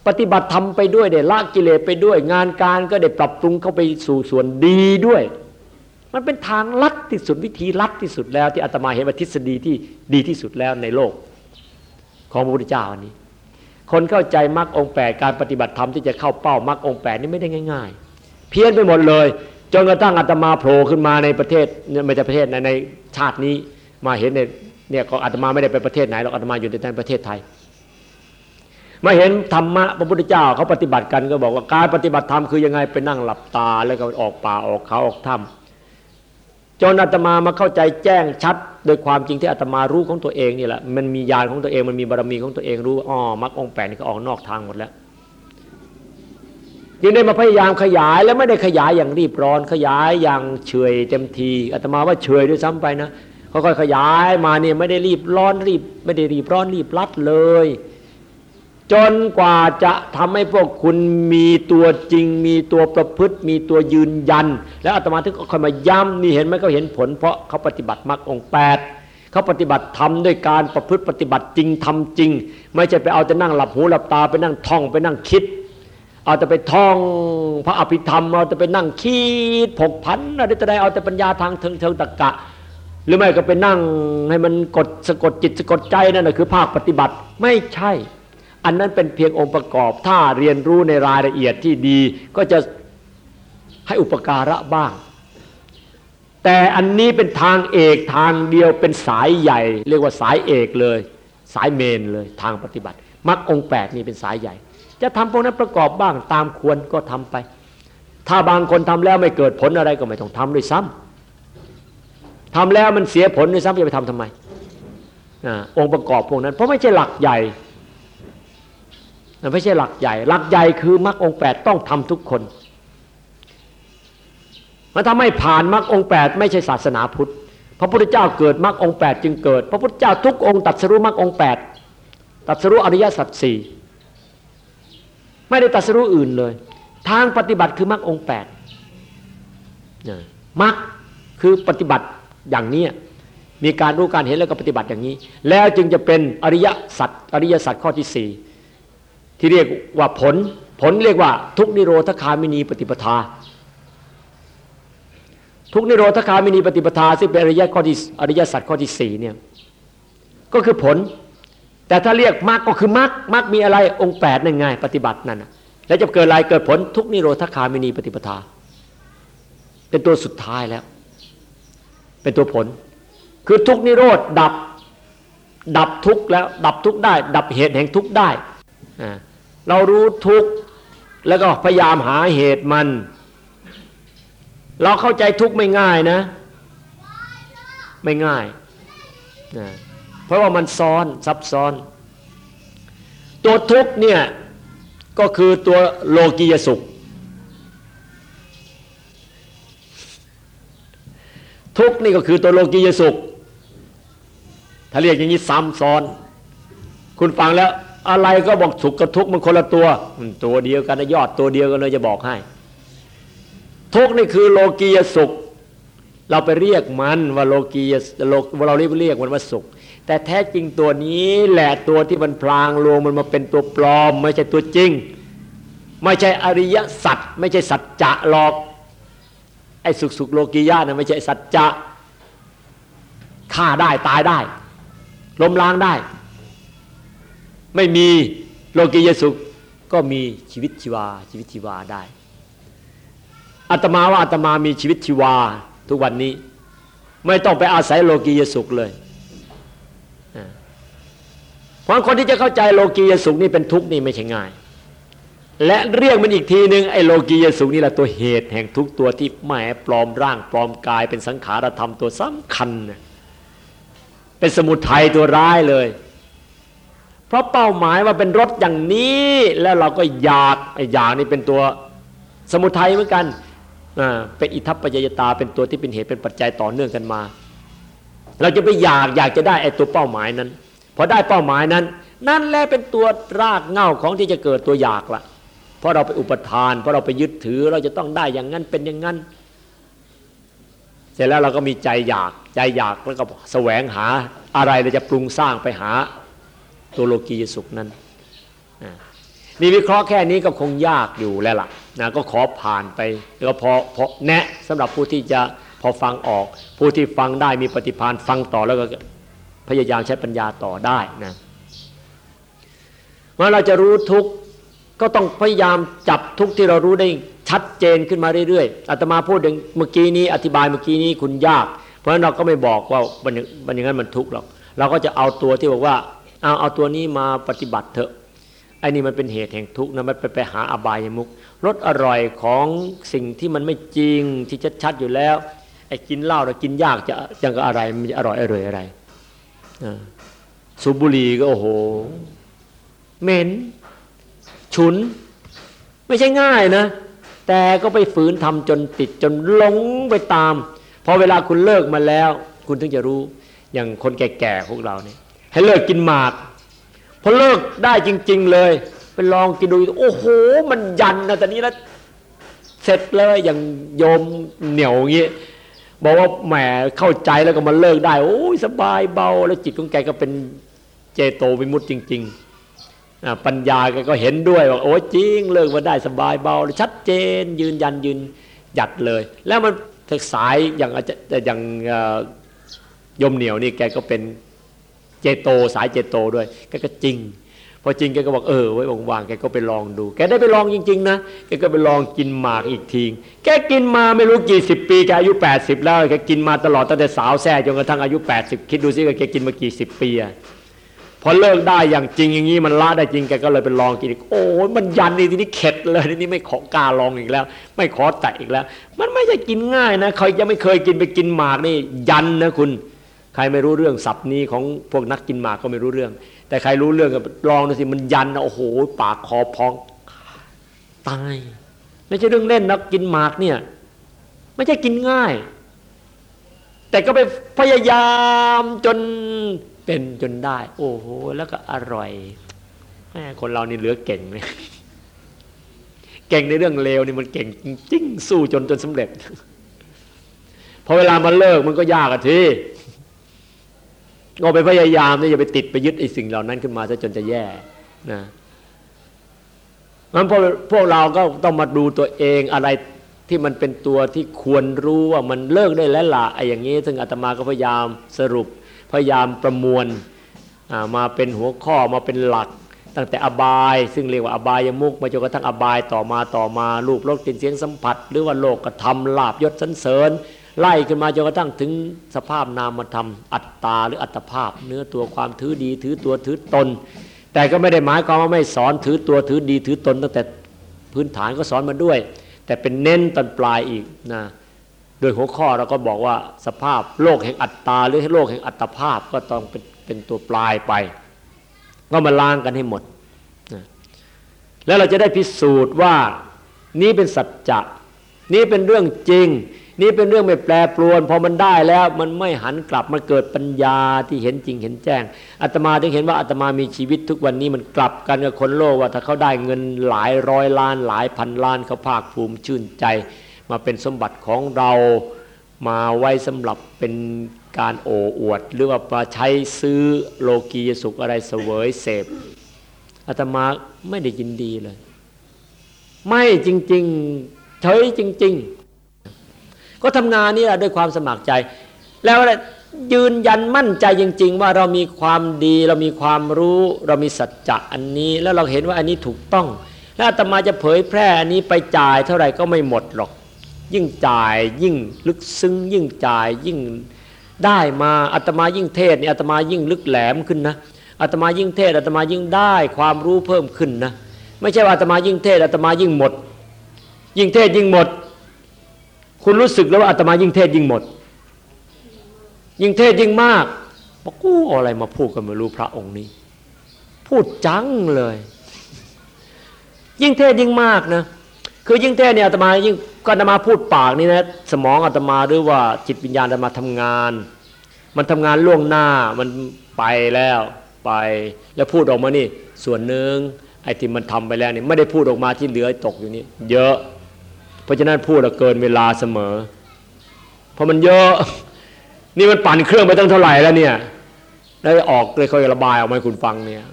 ปฏิบัติธรรมไปด้วยได้ละกิเลสไปด้วย งานการก็ได้ปรับปรุงเข้าไปสู่ส่วนดีด้วย มันเป็นทางลัดที่สุดวิธีลัดที่สุดแล้ว ที่อาตมาเห็นว่าทฤษฎีที่ดีที่สุดแล้วในโลก ของพระพุทธเจ้าอันนี้ คนเข้าใจมรรคองแปดการปฏิบัติธรรมที่จะเข้าเป้ามรรคองแปดนี่ไม่ได้ง่าย ๆ เพี้ยนไปหมดเลย จนกระทั่งอาตมาโผล่ขึ้นมาในประเทศไม่ใช่ประเทศในในชาตินี้มาเห็นในเนี่ยก็อาตมาไม่ได้ไปประเทศไหนหรอกอาตมาอยู่ในประเทศไทยมาเห็นธรรมะพระพุทธเจ้าเขาปฏิบัติกันก็บอกว่าการปฏิบัติธรรมคือยังไงไปนั่งหลับตาแล้วก็ออกป่าออกเขาออกถ้ำ จนอาตมามาเข้าใจแจ้งชัด โดยความจริงที่อาตมารู้ของตัวเองนี่แหละมันมีญาณของตัวเองมันมีบารมีของตัวเองรู้อ๋อมรรคองแปดนี่ก็ออกนอกทางหมดแล้วยังได้มาพยายามขยายแล้วไม่ได้ขยายอย่างรีบร้อนขยายอย่างเฉยเต็มทีอาตมาว่าเฉยด้วยซ้ำไปนะค่อยๆขยายมาเนี่ยไม่ได้รีบร้อนรีบ ไม่ได้รีบร้อนรีบรัดเลย จนกว่าจะทำให้พวกคุณมีตัวจริง มีตัวประพฤติ มีตัวยืนยัน แล้วอาตมาถึงก็ค่อยมาย้ำนี่เห็นไหมเขาเห็นผล เพราะเขาปฏิบัติมรรคองแปดเขาปฏิบัติทำด้วยการประพฤติปฏิบัติจริงทำจริง ไม่ใช่ไปเอาแต่นั่งหลับหูหลับตาไปนั่งท่องไปนั่งคิด เอาแต่ไปท่องพระอภิธรรม เอาแต่ไปนั่งคิดผกพันอะไรแต่ใดเอาแต่ปัญญาทางเทิงเทิงตะกะ หรือไม่ก็ไปนั่งให้มันกดสะกดจิตสะกดใจนั่นแหะคือภาคปฏิบัติไม่ใช่ อันนั้นเป็นเพียงองค์ประกอบ ถ้าเรียนรู้ในรายละเอียดที่ดี ก็จะให้อุปการะบ้าง แต่อันนี้เป็นทางเอกทางเดียวเป็นสายใหญ่ เรียกว่าสายเอกเลย สายเมนเลยทางปฏิบัติมรรคองแปดนี่เป็นสายใหญ่ จะทำพวกนั้นประกอบบ้างตามควรก็ทำไป ถ้าบางคนทำแล้วไม่เกิดผลอะไรก็ไม่ต้องทำด้วยซ้ำทำแล้วมันเสียผลด้วยซ้ำจะไปทำทำไมอองค์ประกอบพวกนั้น เพราะไม่ใช่หลักใหญ่ ไม่ใช่หลักใหญ่ หลักใหญ่คือมรรคองแปดต้องทำทุกคนมันทำให้ผ่านมรรคองแปดไม่ใช่ศาสนาพุทธ พระพุทธเจ้าเกิดมรรคองแปดจึงเกิด พระพุทธเจ้าทุกองค์ตัดสรุมรรคองแปดตัดสรุอริยสัจสี่ไม่ได้ตัดสรุอื่นเลย ทางปฏิบัติคือมรรคองแปดมรรคคือปฏิบัติอย่างนี้มีการรู้การเห็นแล้วก็ปฏิบัติอย่างนี้ แล้วจึงจะเป็นอริยสัจอริยสัจข้อที่สี่ ที่เรียกว่าผล ผลเรียกว่า ทุกนิโรธคามินีปฏิปทา ทุกนิโรธคามินีปฏิปทาซึ่งเป็นอริยข้อที่อริยสัจข้อที่สี่เนี่ยก็คือผล แต่ถ้าเรียกมรรคก็คือมรรคมรรคมีอะไรองค์แปดนั่นไงปฏิบัตินั่นแล้วจะเกิดอะไรเกิดผลทุกนิโรธคามินีปฏิปทา เป็นตัวสุดท้ายแล้ว เป็นตัวผล คือทุกนิโรธดับดับทุกแล้ว ดับทุกได้ ดับเหตุแห่งทุกได้ เรารู้ทุกข์แล้วก็พยายามหาเหตุมัน เราเข้าใจทุกข์ไม่ง่ายนะ ไม่ง่ายนะเพราะว่ามันซ้อนซับซ้อน ตัวทุกข์เนี่ยก็คือตัวโลกียสุข ทุกนี่ก็คือตัวโลกียสุข ถ้าเรียกอย่างนี้ซ้ำซ้อน คุณฟังแล้ว อะไรก็บอกสุขกับทุกข์มันคนละตัว ตัวเดียวกันยอดตัวเดียวกันเลยจะบอกให้ ทุกข์นี่คือโลกียสุข เราไปเรียกมันว่าโลกียโลเราเรียกเรียกมันว่าสุข แต่แท้จริงตัวนี้แหละตัวที่มันพลางรวมมันมาเป็นตัวปลอม ไม่ใช่ตัวจริง ไม่ใช่อริยสัจไม่ใช่สัจจะหรอกไอ้สุขสุขโลกียะนะไม่ใช่สัจจะฆ่าได้ตายได้ล้มล้างได้ ไม่มีโลกียสุขก็มีชีวิตชีวาชีวิตชีวาได้อาตมาว่าอาตมามีชีวิตชีวาทุกวันนี้ ไม่ต้องไปอาศัยโลกียสุขเลยเพราะคนที่จะเข้าใจโลกียสุขนี่เป็นทุกข์นี่ไม่ใช่ง่าย และเรียกมันอีกทีหนึ่งไอ้โลกียสุขนี่แหละตัวเหตุแห่งทุกตัวที่แหมปลอมร่างปลอมกายเป็นสังขารธรรมตัวสำคัญ เป็นสมุทัยตัวร้ายเลย เพราะเป้าหมายว่าเป็นรถอย่างนี้แล้วเราก็อยากไอ้อยากนี่เป็นตัวสมุทัยเหมือนกันเป็นอิทัปปัจจยตา เป็นตัวที่เป็นเหตุเป็นปัจจัยต่อเนื่องกันมา เราจะไปอยากอยากจะได้ไอ้ตัวเป้าหมายนั้นพอได้เป้าหมายนั้น นั่นแหละเป็นตัวรากเง่าของที่จะเกิดตัวอยากละเพราะเราไปอุปทาน เพราะเราไปยึดถือเราจะต้องได้อย่างนั้นเป็นอย่างนั้น เสร็จแล้วเราก็มีใจอยากใจอยากแล้วก็แสวงหาอะไรเราจะปรุงสร้างไปหา ตัวโลกียสุขนั้นนี่วิเคราะห์แค่นี้ก็คงยากอยู่แล้วล่ะนะก็ขอผ่านไปแล้วพอพอแนะสำหรับผู้ที่จะพอฟังออก ผู้ที่ฟังได้มีปฏิภาณฟังต่อแล้วก็พยายามใช้ปัญญาต่อได้นะเมื่อเราจะรู้ทุกก็ต้องพยายามจับทุกที่เรารู้ได้ชัดเจนขึ้นมาเรื่อยๆอาตมาพูดเมื่อกี้นี้อธิบายเมื่อกี้นี้คุณยาก เพราะฉะนั้นเราก็ไม่บอกว่ามันอย่างนั้นมันทุกข์หรอกเราก็จะเอาตัวที่บอกว่า เอาเอาตัวนี้มาปฏิบัติเถอะไอ้นี่มันเป็นเหตุแห่งทุกข์นะมันไปไปหาอบายมุกรสอร่อยของสิ่งที่มันไม่จริงที่ชัดๆอยู่แล้วไอ้กินเหล้าเรากินยากจะยังก็อะไรมันจะอร่อยอร่อยอะไรสูบบุหรี่ก็โอ้โหเหม็นฉุน ไม่ใช่ง่ายนะ แต่ก็ไปฝืนทำจนติดจนหลงไปตามพอเวลาคุณเลิกมาแล้ว คุณถึงจะรู้อย่างคนแก่ๆพวกเราเนี่ย ให้เลิกกินหมากพอเลิกได้จริง ๆ เลยไปลองกินดูโอ้โห มันยันนะแต่นี้แล้วเสร็จเลยอย่างโยมเหนียวอย่างนี้บอกว่าแหมเข้าใจแล้วก็มาเลิกได้ โอ้ยสบายเบา แล้วจิตของแกก็เป็นเจโตวิมุตติจริงๆปัญญาแกก็เห็นด้วยว่าโอ้จริง เลิกมาได้สบายเบา ชัดเจน ยืนยันยืนหยัดเลย แล้วมันสายอย่างอย่างยมเหนียวนี่แกก็เป็น เจโตสายเจโตด้วยแกก็จริงพอจริงแกก็บอกเออไว้วางๆแกก็ไปลองดู แกได้ไปลองจริง ๆ นะแกก็ไปลองกินหมากอีกทีแกกินมาไม่รู้กี่สิบปีแกอายุ 80 แล้วแกกินมาตลอดตั้งแต่สาวแซ่จนกระทั่งอายุ 80 คิดดูสิแกกินมากี่สิบปีอะพอเลิกได้อย่างจริงอย่างนี้มันละได้จริงแกก็เลยไปลองกินอีกโอ้มันยันนี่ทีนี้เข็ดเลยทีนี้ไม่ขอกล้าลองอีกแล้ว ไม่ขอแตะอีกแล้ว มันไม่ใช่กินง่ายนะใครยังไม่เคยกินไปกินหมากนี่ยันนะคุณ ใครไม่รู้เรื่องศัพท์นี้ของพวกนักกินหมากก็ไม่รู้เรื่อง แต่ใครรู้เรื่องก็ลองดูสิมันยันโอ้โห ปากคอพองตายไม่ใช่เรื่องเล่นนักกินหมากเนี่ย ไม่ใช่กินง่าย แต่ก็ไปพยายามจนเป็นจนได้ โอ้โห แล้วก็อร่อยแม่คนเรานี่เหลือเก่งเลยเก่งในเรื่องเลวนี่มันเก่งจริงสู้จนจนสำเร็จพอเวลามาเลิกมันก็ยากอะที ก็ไปพยายามนี่อย่าไปติดไปยึดไอ้สิ่งเหล่านั้นขึ้นมาซะจนจะแย่นะมันพวกพวกเราก็ต้องมาดูตัวเองอะไรที่มันเป็นตัวที่ควรรู้ว่ามันเลิกได้แล้วละไอ้อย่างนี้ ซึ่งอาตมาก็พยายามสรุป พยายามประมวลมาเป็นหัวข้อมาเป็นหลัก ตั้งแต่อบาย ซึ่งเรียกว่าอบายมุกมาจนกระทั่งอบายต่อมาต่อมารูปรสกลิ่นเสียงสัมผัส หรือว่าโลกกระทำลาบยศสันเสริญ ไล่ขึ้นมาจนกระทั่งถึงสภาพนามธรรม อัตตาหรืออัตภาพ เนื้อตัวความถือดี ถือตัวถือตน แต่ก็ไม่ได้หมายความว่าไม่สอนถือตัวถือดีถือตน ตั้งแต่พื้นฐานก็สอนมาด้วย แต่เป็นเน้นตอนปลายอีกนะโดยหัวข้อเราก็บอกว่าสภาพโลกแห่งอัตตาหรือโลกแห่งอัตภาพก็ต้องเป็นเป็นตัวปลายไป ก็มาล้างกันให้หมดนะแล้วเราจะได้พิสูจน์ว่านี้เป็นสัจจะนี้เป็นเรื่องจริง นี่เป็นเรื่องไม่แปรปรวน พอมันได้แล้วมันไม่หันกลับมันเกิดปัญญาที่เห็นจริงเห็นแจ้งอาตมาถึงเห็นว่าอาตมามีชีวิตทุกวันนี้มันกลับกันกับคนโลกว่าถ้าเขาได้เงินหลายร้อยล้าน หลายพันล้านเขาภาคภูมิชื่นใจ มาเป็นสมบัติของเรามาไว้สำหรับเป็นการโอ้อวด หรือว่ามาใช้ซื้อโลกียสุขอะไรเสวยเสพอาตมาไม่ได้ยินดีเลย ไม่จริง ๆ เฉยจริงๆ ก็ทำงานนี่แหละด้วยความสมัครใจ แล้วยืนยันมั่นใจจริง ๆ ว่าเรามีความดี เรามีความรู้ เรามีสัจจะอันนี้ แล้วเราเห็นว่าอันนี้ถูกต้อง แล้วอาตมาจะเผยแพร่อันนี้ไปจ่ายเท่าไหร่ก็ไม่หมดหรอก ยิ่งจ่ายยิ่งลึกซึ้ง ยิ่งจ่ายยิ่งได้มาอาตมายิ่งเทศนี่อาตมายิ่งลึกแหลมขึ้นนะอาตมายิ่งเทศอาตมายิ่งได้ความรู้เพิ่มขึ้นนะ ไม่ใช่ว่าอาตมายิ่งเทศอาตมายิ่งหมด ยิ่งเทศยิ่งหมด คุณรู้สึกแล้วว่าอาตมายิ่งเทศยิ่งหมด ยิ่งเทศยิ่งมากบอกกูอะไรมาพูดกันไม่รู้พระองค์นี้ พูดจังเลย ยิ่งเทศยิ่งมากนะคือยิ่งเทศเนี่ยอาตมายิ่งก็อาตมาพูดปากนี่นะสมองอาตมาหรือว่าจิตวิญญาณอาตมาทำงาน มันทำงานล่วงหน้ามันไปแล้วไป แล้วพูดออกมานี่ ส่วนหนึ่งไอ้ที่มันทำไปแล้วนี่ไม่ได้พูดออกมาที่เหลือตกอยู่นี่เยอะ เพราะฉะนั้นพูดเกินเวลาเสมอ เพราะมันเยอะ นี่มันปั่นเครื่องไปตั้งเท่าไหร่แล้วเนี่ยแล้ออกเลยค่อยระบายออกมาให้คุณฟังเนี่ย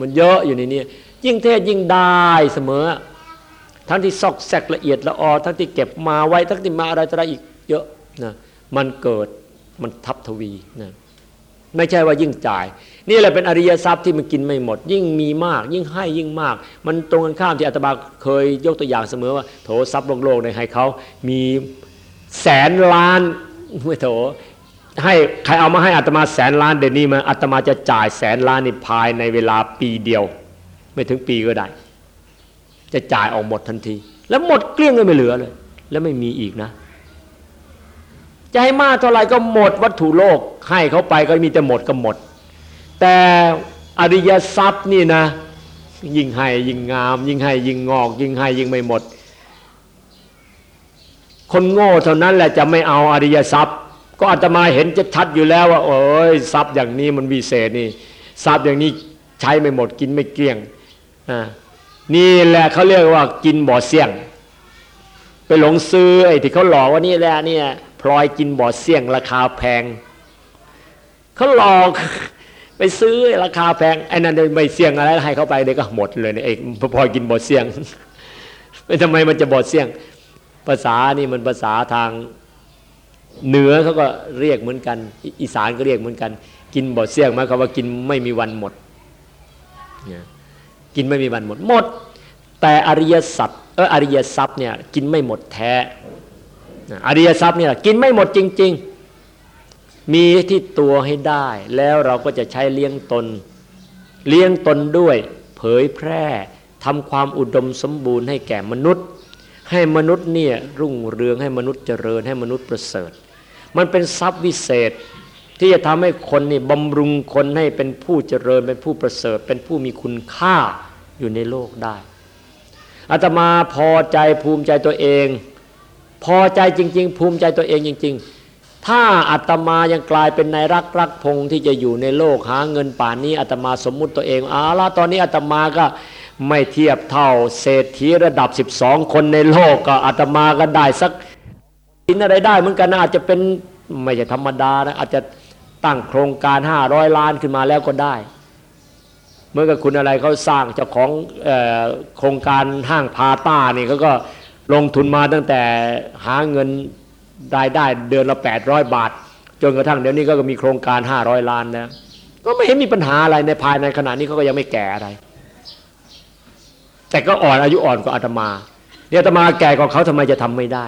มันเยอะอยู่ในนี้ยิ่งเทศยิ่งได้เสมอ ทั้งที่ซอกแซกละเอียดละออทั้งที่เก็บมาไว้ทั้งที่มาอะไรอะไรอีกเยอะนะมันเกิดมันทับทวีนะไม่ใช่ว่ายิ่งจ่าย นี่แหละเป็นอริยทรัพย์ที่มันกินไม่หมด ยิ่งมีมาก ยิ่งให้ยิ่งมาก มันตรงกันข้ามที่อาตมาเคยยกตัวอย่างเสมอว่า โถทรัพย์โลกในให้เขามีแสนล้านไม่โถให้ใครเอามาให้อาตมาแสนล้านเดี๋ยวนี้มาอาตมาจะจ่ายแสนล้านนี่ภายในเวลาปีเดียว ไม่ถึงปีก็ได้ จะจ่ายออกหมดทันที แล้วหมดเกลี้ยงเลยไม่เหลือเลย แล้วไม่มีอีกนะ จะให้มากเท่าไหร่ก็หมดวัตถุโลก ให้เขาไปก็มีแต่หมดก็หมด แต่อริยทรัพย์นี่นะ ยิ่งให้ยิ่งงาม ยิ่งให้ยิ่งงอก ยิ่งให้ยิ่งไม่หมด คนโง่เท่านั้นแหละจะไม่เอาอริยทรัพย์ ก็อาตมาเห็นจะชัดอยู่แล้วว่าโอ้ยทรัพย์อย่างนี้มันวิเศษนี่ทรัพย์อย่างนี้ใช้ไม่หมดกินไม่เกลี้ยงนี่แหละเขาเรียกว่ากินบ่อเสี่ยง ไปหลงซื้อไอ้ที่เขาหลอกว่านี่แหละเนี่ยพลอยกินบ่อเสี่ยงราคาแพงเขาหลอก ไปซื้อราคาแพงไอ้นั่นไม่เสี่ยงอะไรให้เขาไปเดี๋ยวก็หมดเลยเนี่ยไอ้พอยกินบ่อเสี่ยงไม่ทำไมมันจะบ่อเสี่ยง ภาษานี่มันภาษาทางเหนือเขาก็เรียกเหมือนกัน อีสานก็เรียกเหมือนกัน กินบ่อเสี่ยงหมายความว่ากินไม่มีวันหมดกินไม่มีวันหมดหมด แต่อริยสัจเอออริยทรัพย์เนี่ยกินไม่หมดแท้อริยทรัพย์เนี่ยกินไม่หมดจริง ๆ มีที่ตัวให้ได้ แล้วเราก็จะใช้เลี้ยงตน เลี้ยงตนด้วย เผยแพร่ทำความอุดมสมบูรณ์ให้แก่มนุษย์ ให้มนุษย์เนี่ยรุ่งเรืองให้มนุษย์เจริญให้มนุษย์ประเสริฐ มันเป็นทรัพย์วิเศษที่จะทำให้คนนี่บำรุงคนให้เป็นผู้เจริญเป็นผู้ประเสริฐ เป็นผู้มีคุณค่าอยู่ในโลกได้อาตมาพอใจภูมิใจตัวเอง พอใจจริง ๆ ภูมิใจตัวเองจริง ๆ ถ้าอาตมายังกลายเป็นนายรักรักพงที่จะอยู่ในโลกหาเงินป่านนี้อาตมาสมมุติตัวเองอาละตอนนี้อาตมาก็ไม่เทียบเท่าเศรษฐีระดับ 12 คนในโลกก็อาตมาก็ได้สักสินอะไรได้เหมือนกันนะอาจจะเป็นไม่ใช่ธรรมดานะอาจจะตั้งโครงการ 500 ล้านขึ้นมาแล้วก็ได้ เมื่อกับคุณอะไรเขาสร้างเจ้าของโครงการห้างพาต้านี่เขาก็ลงทุนมาตั้งแต่หาเงิน รายได้เดือนละ800บาท จนกระทั่งเดี๋ยวนี้ก็มีโครงการ500ล้านแล้วก็ไม่เห็นมีปัญหาอะไรในภายในขณะนี้เขาก็ยังไม่แก่อะไร แต่ก็อ่อนอายุอ่อนกว่าอาตมาเนี่ยอาตมาแก่กว่าเขาทำไมจะทำไม่ได้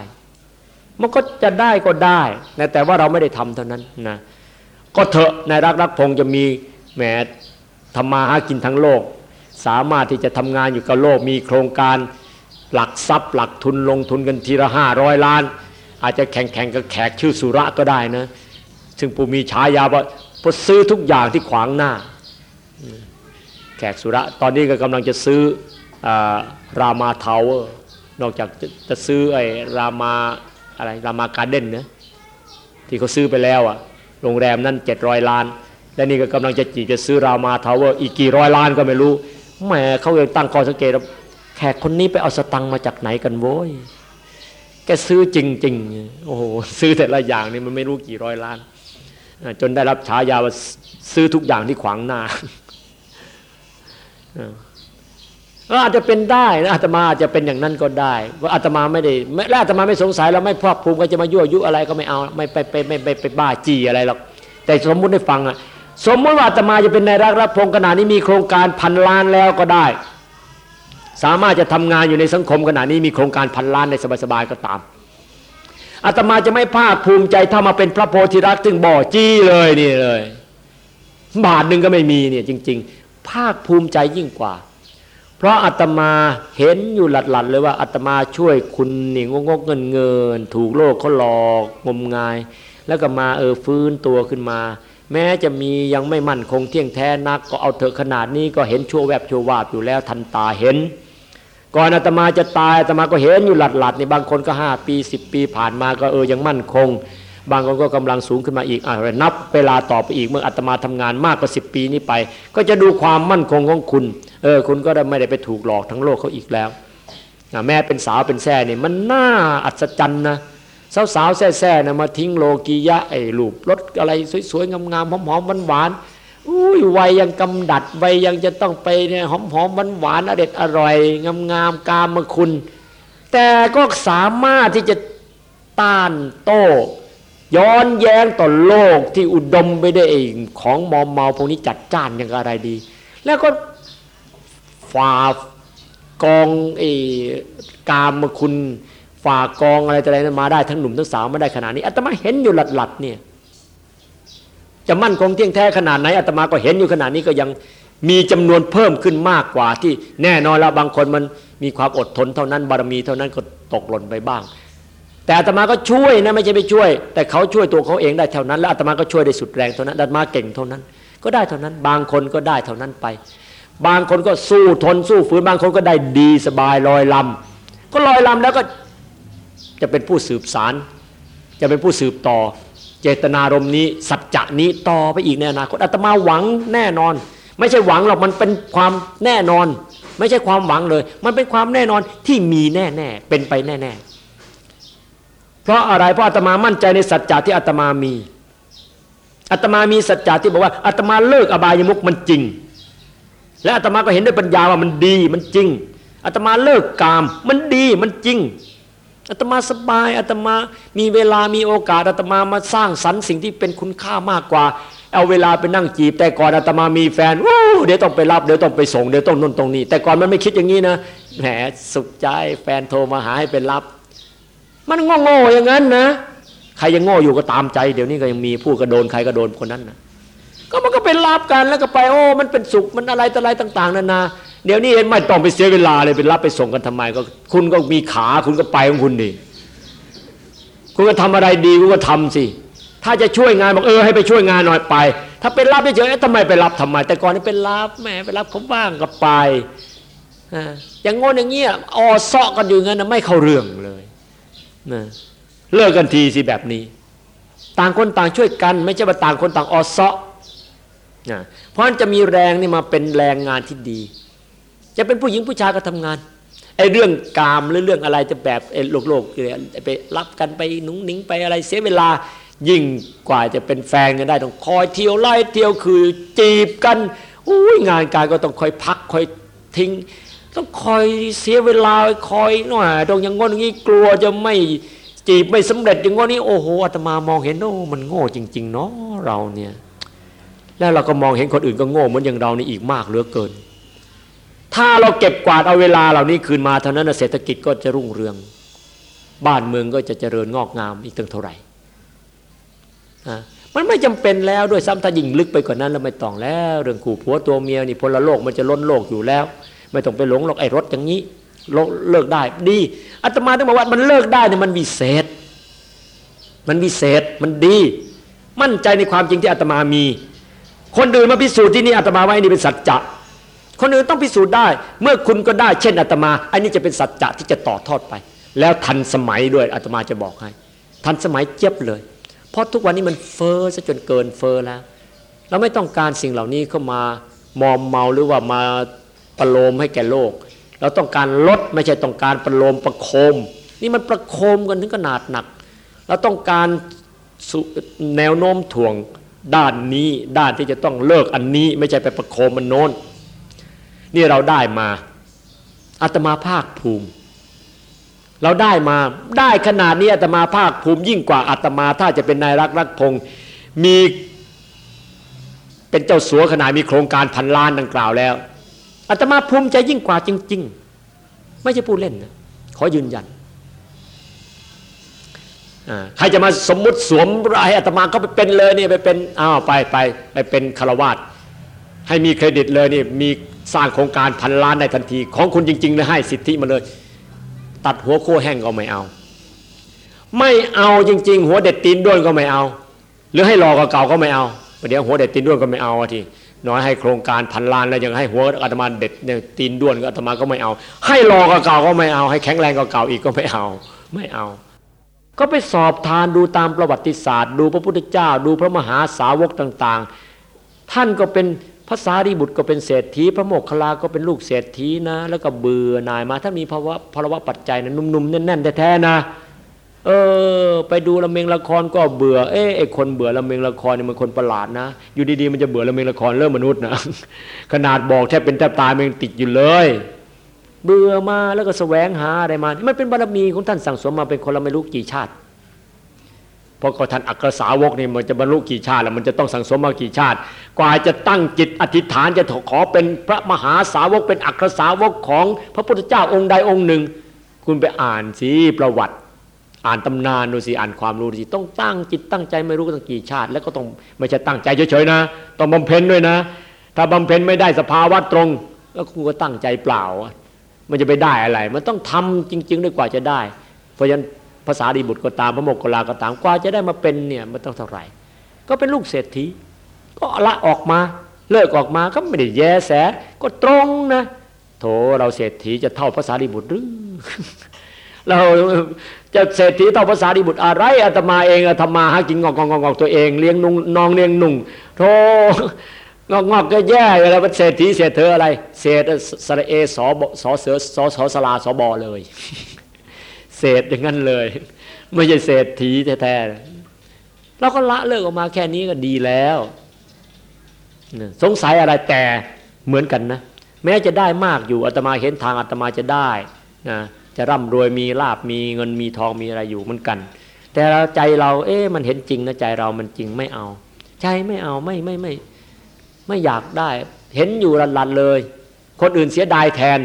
มันก็จะได้ก็ได้นะแต่ว่าเราไม่ได้ทำเท่านั้นนะก็เถอะในรักรักพงจะมีแหมทำมาหากินทั้งโลก สามารถที่จะทำงานอยู่กับโลกมีโครงการหลักทรัพย์ หลักทุนลงทุนกันทีละห้าร้อยล้าน อาจจะแข่งแข่งกับแขกชื่อสุระก็ได้นะ ซึ่งปูมีฉายาว่าพอซื้อทุกอย่างที่ขวางหน้า แขกสุระ ตอนนี้ก็กำลังจะซื้อรามาทาวเวอร์ นอกจากจะซื้อไอ้รามาอะไรรามาการ์เด้นนะที่เขาซื้อไปแล้วอะโรงแรมนั่นเจ็ดร้อยล้าน และนี่ก็กำลังจะจีจะซื้อรามาทาวเวอร์อีกกี่ร้อยล้านก็ไม่รู้แหมเขาเลยตั้งข้อสังเกตแขกคนนี้ไปเอาสตังมาจากไหนกันโว้ย แกซื้อจริง ๆ โอ้โหซื้อแต่ละอย่างนี่มันไม่รู้กี่ร้อยล้าน จนได้รับฉายาว่าซื้อทุกอย่างที่ขวางหน้าก็อาจจะเป็นได้นะอาตมาอาจจะเป็นอย่างนั้นก็ได้ ว่าอาตมาไม่ได้และอาตมาไม่สงสัยแล้วไม่พรอบภูมิก็จะมายั่วยุอะไรก็ไม่เอาไม่ไปไปไม่ไปไปบ้าจีอะไรหรอกแต่สมมุติให้ฟังอะสมมติว่าอาตมาจะเป็นนายรักรับพงขนาดนี้มีโครงการพันล้านแล้วก็ได้ สามารถจะทำงานอยู่ในสังคมขนาดนี้มีโครงการพันล้านในสบายๆก็ตามอาตมาจะไม่ภาคภูมิใจถ้ามาเป็นพระโพธิรักษ์ถึงบ่อจี้เลยนี่เลย บาทหนึ่งก็ไม่มีเนี่ยจริง ๆ ภาคภูมิใจยิ่งกว่า เพราะอาตมาเห็นอยู่หลัดๆเลยว่าอาตมาช่วยคุณนี่งกเงินเงิน ถูกโลกเขาหลอกงมงาย แล้วก็มาเออฟื้นตัวขึ้นมา แม้จะมียังไม่มั่นคงเที่ยงแท้นัก ก็เอาเถอะขนาดนี้ก็เห็นชั่วแวบชั่ววาบอยู่แล้วทันตาเห็น ก่อนอาตมาจะตายอาตมาก็เห็นอยู่หลัดๆในบางคนก็ห้าปีสิบปีผ่านมาก็เออยังมั่นคง บางคนก็กำลังสูงขึ้นมาอีกอ่านับเวลาต่อไปอีกเมื่ออาตมาทำงานมากกว่าสิบปีนี้ไป ก็จะดูความมั่นคงของคุณเออคุณก็ได้ไม่ได้ไปถูกหลอกทั้งโลกเขาอีกแล้วแม่เป็นสาวเป็นแซ่เนี่ยมันน่าอัศจรรย์นะสาวสาวแซ่แซ่นะมาทิ้งโลกียะไอ้ลูปรถอะไรสวยๆงามๆหอมๆหวานๆ อุ้ยวัยยังกำดัดวัยยังจะต้องไปเนี่ยหอมๆหวานๆอเด็ดอร่อยงามๆกามมาคุณ แต่ก็สามารถที่จะต้านโต้ย้อนแย้งต่อโลกที่อุดมไปด้วยของมอมเมาพวกนี้จัดจ้านอย่างอะไรดี แล้วก็ฝ่ากองไอ้กามคุณฝ่ากองอะไรอะไรมาได้ทั้งหนุ่มทั้งสาวมาได้ขนาดนี้อาตมาเห็นอยู่หลัดๆเนี่ย จะมั่นคงเที่ยงแท้ขนาดไหนอาตมาก็เห็นอยู่ขนาดนี้ก็ยังมีจำนวนเพิ่มขึ้นมากกว่าที่แน่นอนแล้วบางคนมันมีความอดทนเท่านั้นบารมีเท่านั้นก็ตกหล่นไปบ้าง แต่อาตมาก็ช่วยนะไม่ใช่ไปช่วย แต่เขาช่วยตัวเขาเองได้เท่านั้น แล้วอาตมาก็ช่วยได้สุดแรงเท่านั้นอาตมาเก่งเท่านั้น ก็ได้เท่านั้น บางคนก็ได้เท่านั้นไป บางคนก็สู้ทนสู้ฝืนบางคนก็ได้ดีสบายลอยลำก็ลอยลำแล้วก็จะเป็นผู้สืบสาร จะเป็นผู้สืบต่อ เจตนารมณ์นี้สัจจะนี้ต่อไปอีกในอนาคตอาตมาหวังแน่นอน ไม่ใช่หวังหรอกมันเป็นความแน่นอน ไม่ใช่ความหวังเลย มันเป็นความแน่นอนที่มีแน่แน่เป็นไปแน่แน่เพราะอะไรเพราะอาตมามั่นใจในสัจจะที่อาตมามีอาตมามีสัจจะที่บอกว่าอาตมาเลิกอบายมุกมันจริง และอาตมาก็เห็นด้วยปัญญาว่ามันดีมันจริงอาตมาเลิกกามมันดีมันจริง อาตมาสบายอาตมามีเวลามีโอกาสอาตมามาสร้างสรรค์สิ่งที่เป็นคุณค่ามากกว่า เอาเวลาไปนั่งจีบ แต่ก่อนอาตมามีแฟนโอ้เดี๋ยวต้องไปรับเดี๋ยวต้องไปส่งเดี๋ยวต้องนนตรงนี้ แต่ก่อนมันไม่คิดอย่างนี้นะแหมสุขใจแฟนโทรมาหาให้เป็นรับ มันงโง่ๆอย่างนั้นนะ ใครยังโง่อยู่ก็ตามใจ เดี๋ยวนี้ก็ยังมีผู้กระโดนใครกระโดนคนนั้นนะก็มันก็เป็นลาบกันแล้วก็ไปโอ้ มันเป็นสุขมันอะไรต่ออะไรต่าง ๆนานา เดี๋ยวนี้เห็นไม่ต้องไปเสียเวลาเลยไปรับไปส่งกันทำไมก็ คุณก็มีขาคุณก็ไปของคุณดิคุณก็ทำอะไรดีคุณก็ทำสิถ้าจะช่วยงานบอกเออให้ไปช่วยงานหน่อยไป ถ้าเป็นรับเฉยๆทำไมไปรับทำไม แต่ก่อนนี่เป็นรับแหมไปรับเขาบ้างก็ไปอย่างงอนอย่างเงี้ยออเซาะกันอยู่งั้นะไม่เข้าเรื่องเลยนะเลิกกันทีสิแบบนี้ ต่างคนต่างช่วยกัน ไม่ใช่ว่าต่างคนต่างอซาะนะเพราะฉะนั้นจะมีแรงนี่มาเป็นแรงงานที่ดี จะเป็นผู้หญิงผู้ชายก็ทำงานไอ้เรื่องกามหรือเรื่องอะไรจะแบบไอ้โลกโลกไปรับกันไปนุ้งนิ้งไปอะไรเสียเวลายิ่งกว่าจะเป็นแฟนกันได้ต้องคอยเที่ยวไล่เที่ยวคือจีบกันอุ้ยงานการก็ต้องคอยพักคอยทิ้ง ต้องคอยเสียเวลาคอยหน่อยตรงอย่างงอนอย่างนี้กลัวจะไม่จีบไม่สำเร็จอย่างงอนนี้โอ้โหอาตมามองเห็นโอ้มันโง่จริง ๆ เนาะเราเนี่ย แล้วเราก็มองเห็นคนอื่นก็โง่เหมือนอย่างเรานี่อีกมากเหลือเกิน ถ้าเราเก็บกวาดเอาเวลาเหล่านี้คืนมาเท่านั้นเศรษฐกิจก็จะรุ่งเรือง บ้านเมืองก็จะเจริญงอกงามอีกตั้งเท่าไหร่มันไม่จำเป็นแล้วด้วยซ้ำถ้ายิ่งลึกไปกว่านั้นแล้วไม่ต้องแล้ว เรื่องขู่ผัวตัวเมียนี่พลโลกมันจะล้นโลกอยู่แล้ว ไม่ต้องไปหลงหรอกไอ้รถอย่างนี้เลิกได้ดีอาตมาต้องบอกว่ามันเลิกได้เนี่ยมันวิเศษ มันวิเศษมันดี มั่นใจในความจริงที่อาตมามี คนอื่นมาพิสูจน์ที่นี่อาตมาไว่านี่เป็นสัจจะ คนอื่นต้องพิสูจน์ได้ เมื่อคุณก็ได้เช่นอาตมา อันนี้จะเป็นสัจจะที่จะต่อทอดไป แล้วทันสมัยด้วยอาตมาจะบอกให้ ทันสมัยเจี๊ยบเลย เพราะทุกวันนี้มันเฟอ้อซะจนเกินเฟอ้อแล้ว เราไม่ต้องการสิ่งเหล่านี้เข้ามามอมเมาหรือว่ามาประโลมให้แก่โลก เราต้องการลดไม่ใช่ต้องการประโลมประโคม นี่มันประโคมกันถึงขนาดหนัก เราต้องการแนวโน้มถ่วงด้านนี้ด้านที่จะต้องเลิกอันนี้ไม่ใช่ไปประโคมมันโน้น นี่เราได้มาอาตมาภาคภูมิ เราได้มาได้ขนาดนี้อาตมาภาคภูมิ ยิ่งกว่าอาตมาถ้าจะเป็นนายรักรักพงมีเป็นเจ้าสัวขนาดมีโครงการพันล้านดังกล่าวแล้วอาตมาภูมิใจยิ่งกว่าจริง ๆ ไม่ใช่พูดเล่นนะขอยืนยันใครจะมาสมมุติสวมรายอาตมาก็ไปเป็นเลยนี่ไปเป็นอ้าวไปไปไปเป็นคารวาสให้มีเครดิตเลยนี่มี สร้างโครงการพันล้านในทันที ของคุณจริงๆเลยให้สิทธิมาเลย ตัดหัวโค้แห้งก็ไม่เอา ไม่เอาจริง ๆ หัวเด็ดตีนด้วนก็ไม่เอา หรือให้รอเก่าก็ไม่เอาประเดี๋ยวหัวเด็ดตีนด้วนก็ไม่เอาทีน้อยให้โครงการพันล้านแล้วยังให้หัวอาตมาเด็ดตีนด้วนก็อาตมาก็ไม่เอา ให้รอเก่าก็ไม่เอา ให้แข็งแรงเก่าอีกก็ไม่เอาไม่เอาก็ไปสอบทานดูตามประวัติศาสตร์ ดูพระพุทธเจ้า ดูพระมหาสาวกต่าง ๆ ท่านก็เป็น ภาษารีบุตรก็เป็นเศรษฐีพระโมกขลาก็เป็นลูกเศรษฐีนะ แล้วก็เบื่อนายมาถ้ามีภาวะภาวะปัจจัยนะนุ่มๆแน่นๆแท้ๆนะเออ ไปดูละเมงละครก็เบื่อเอ๊ะไอคนเบื่อละเมงละครเนี่ยมันคนประหลาดนะ อยู่ดีๆมันจะเบื่อละเมงละครเริ่มมนุษย์นะขนาดบอกแทบเป็นแทบตายมันติดอยู่เลย เบื่อมาแล้วก็แสวงหาอะไรมา มันเป็นบารมีของท่านสั่งสมมาเป็นคนละไม่รู้กี่ชาติ เพราะเขาท่านอักษาวกนี่มันจะบรรลุกี่ชาติแล้วมันจะต้องสังสมมากี่ชาติ กว่าจะตั้งจิตอธิษฐานจะขอเป็นพระมหาสาวกเป็นอักษาวกของพระพุทธเจ้าองค์ใดองค์หนึ่ง คุณไปอ่านสิประวัติ อ่านตำนานดูสิอ่านความรู้ดูสิต้องตั้งจิตตั้งใจไม่รู้ตั้งกี่ชาติ แล้วก็ต้องไม่ใช่ตั้งใจเฉยๆนะ ต้องบำเพ็ญด้วยนะ ถ้าบำเพ็ญไม่ได้สภาวะตรงแล้วคุณก็ตั้งใจเปล่า มันจะไปได้อะไร มันต้องทำจริง ๆ ด้วยกว่าจะได้ เพราะฉะนั้น ภาษาดีบุตรก็ตามพระโมกขลาก็ตามกว่าจะได้มาเป็นเนี่ยมันต้องเท่าไหร่ ก็เป็นลูกเศรษฐี ก็ละออกมาเลิกออกมาก็ไม่ได้แยแส ก็ตรงนะโถเราเศรษฐีจะเท่าภาษาดีบุตรหรือเราจะเศรษฐีเท่าภาษาดีบุตรอะไรอาตมาเองอาตมาหากินงอกงอกตัวเองเลี้ยงนุ่งนองเลี้ยงนุ่งโธงอกงอกก็แย่อะไรเป็นเศรษฐีเศรษฐเธออะไร เศรษฐสระเอสอสอเสือสอสอสลาสอบอเลย เศษอย่างนั้นเลย ไม่ใช่เศษถีแท้ๆเราก็ละเลิกออกมาแค่นี้ก็ดีแล้วสงสัยอะไรแต่เหมือนกันนะ แม้จะได้มากอยู่อาตมาเห็นทางอาตมาจะได้นะจะร่ำรวยมีลาบมีเงินมีทองมีอะไรอยู่เหมือนกัน แต่ใจเรา เอ๊ะมันเห็นจริงนะใจเรามันจริงไม่เอา ใจไม่เอาไม่ไม่ไม่ไม่อยากได้ เห็นอยู่รันๆเลย คนอื่นเสียดายแทน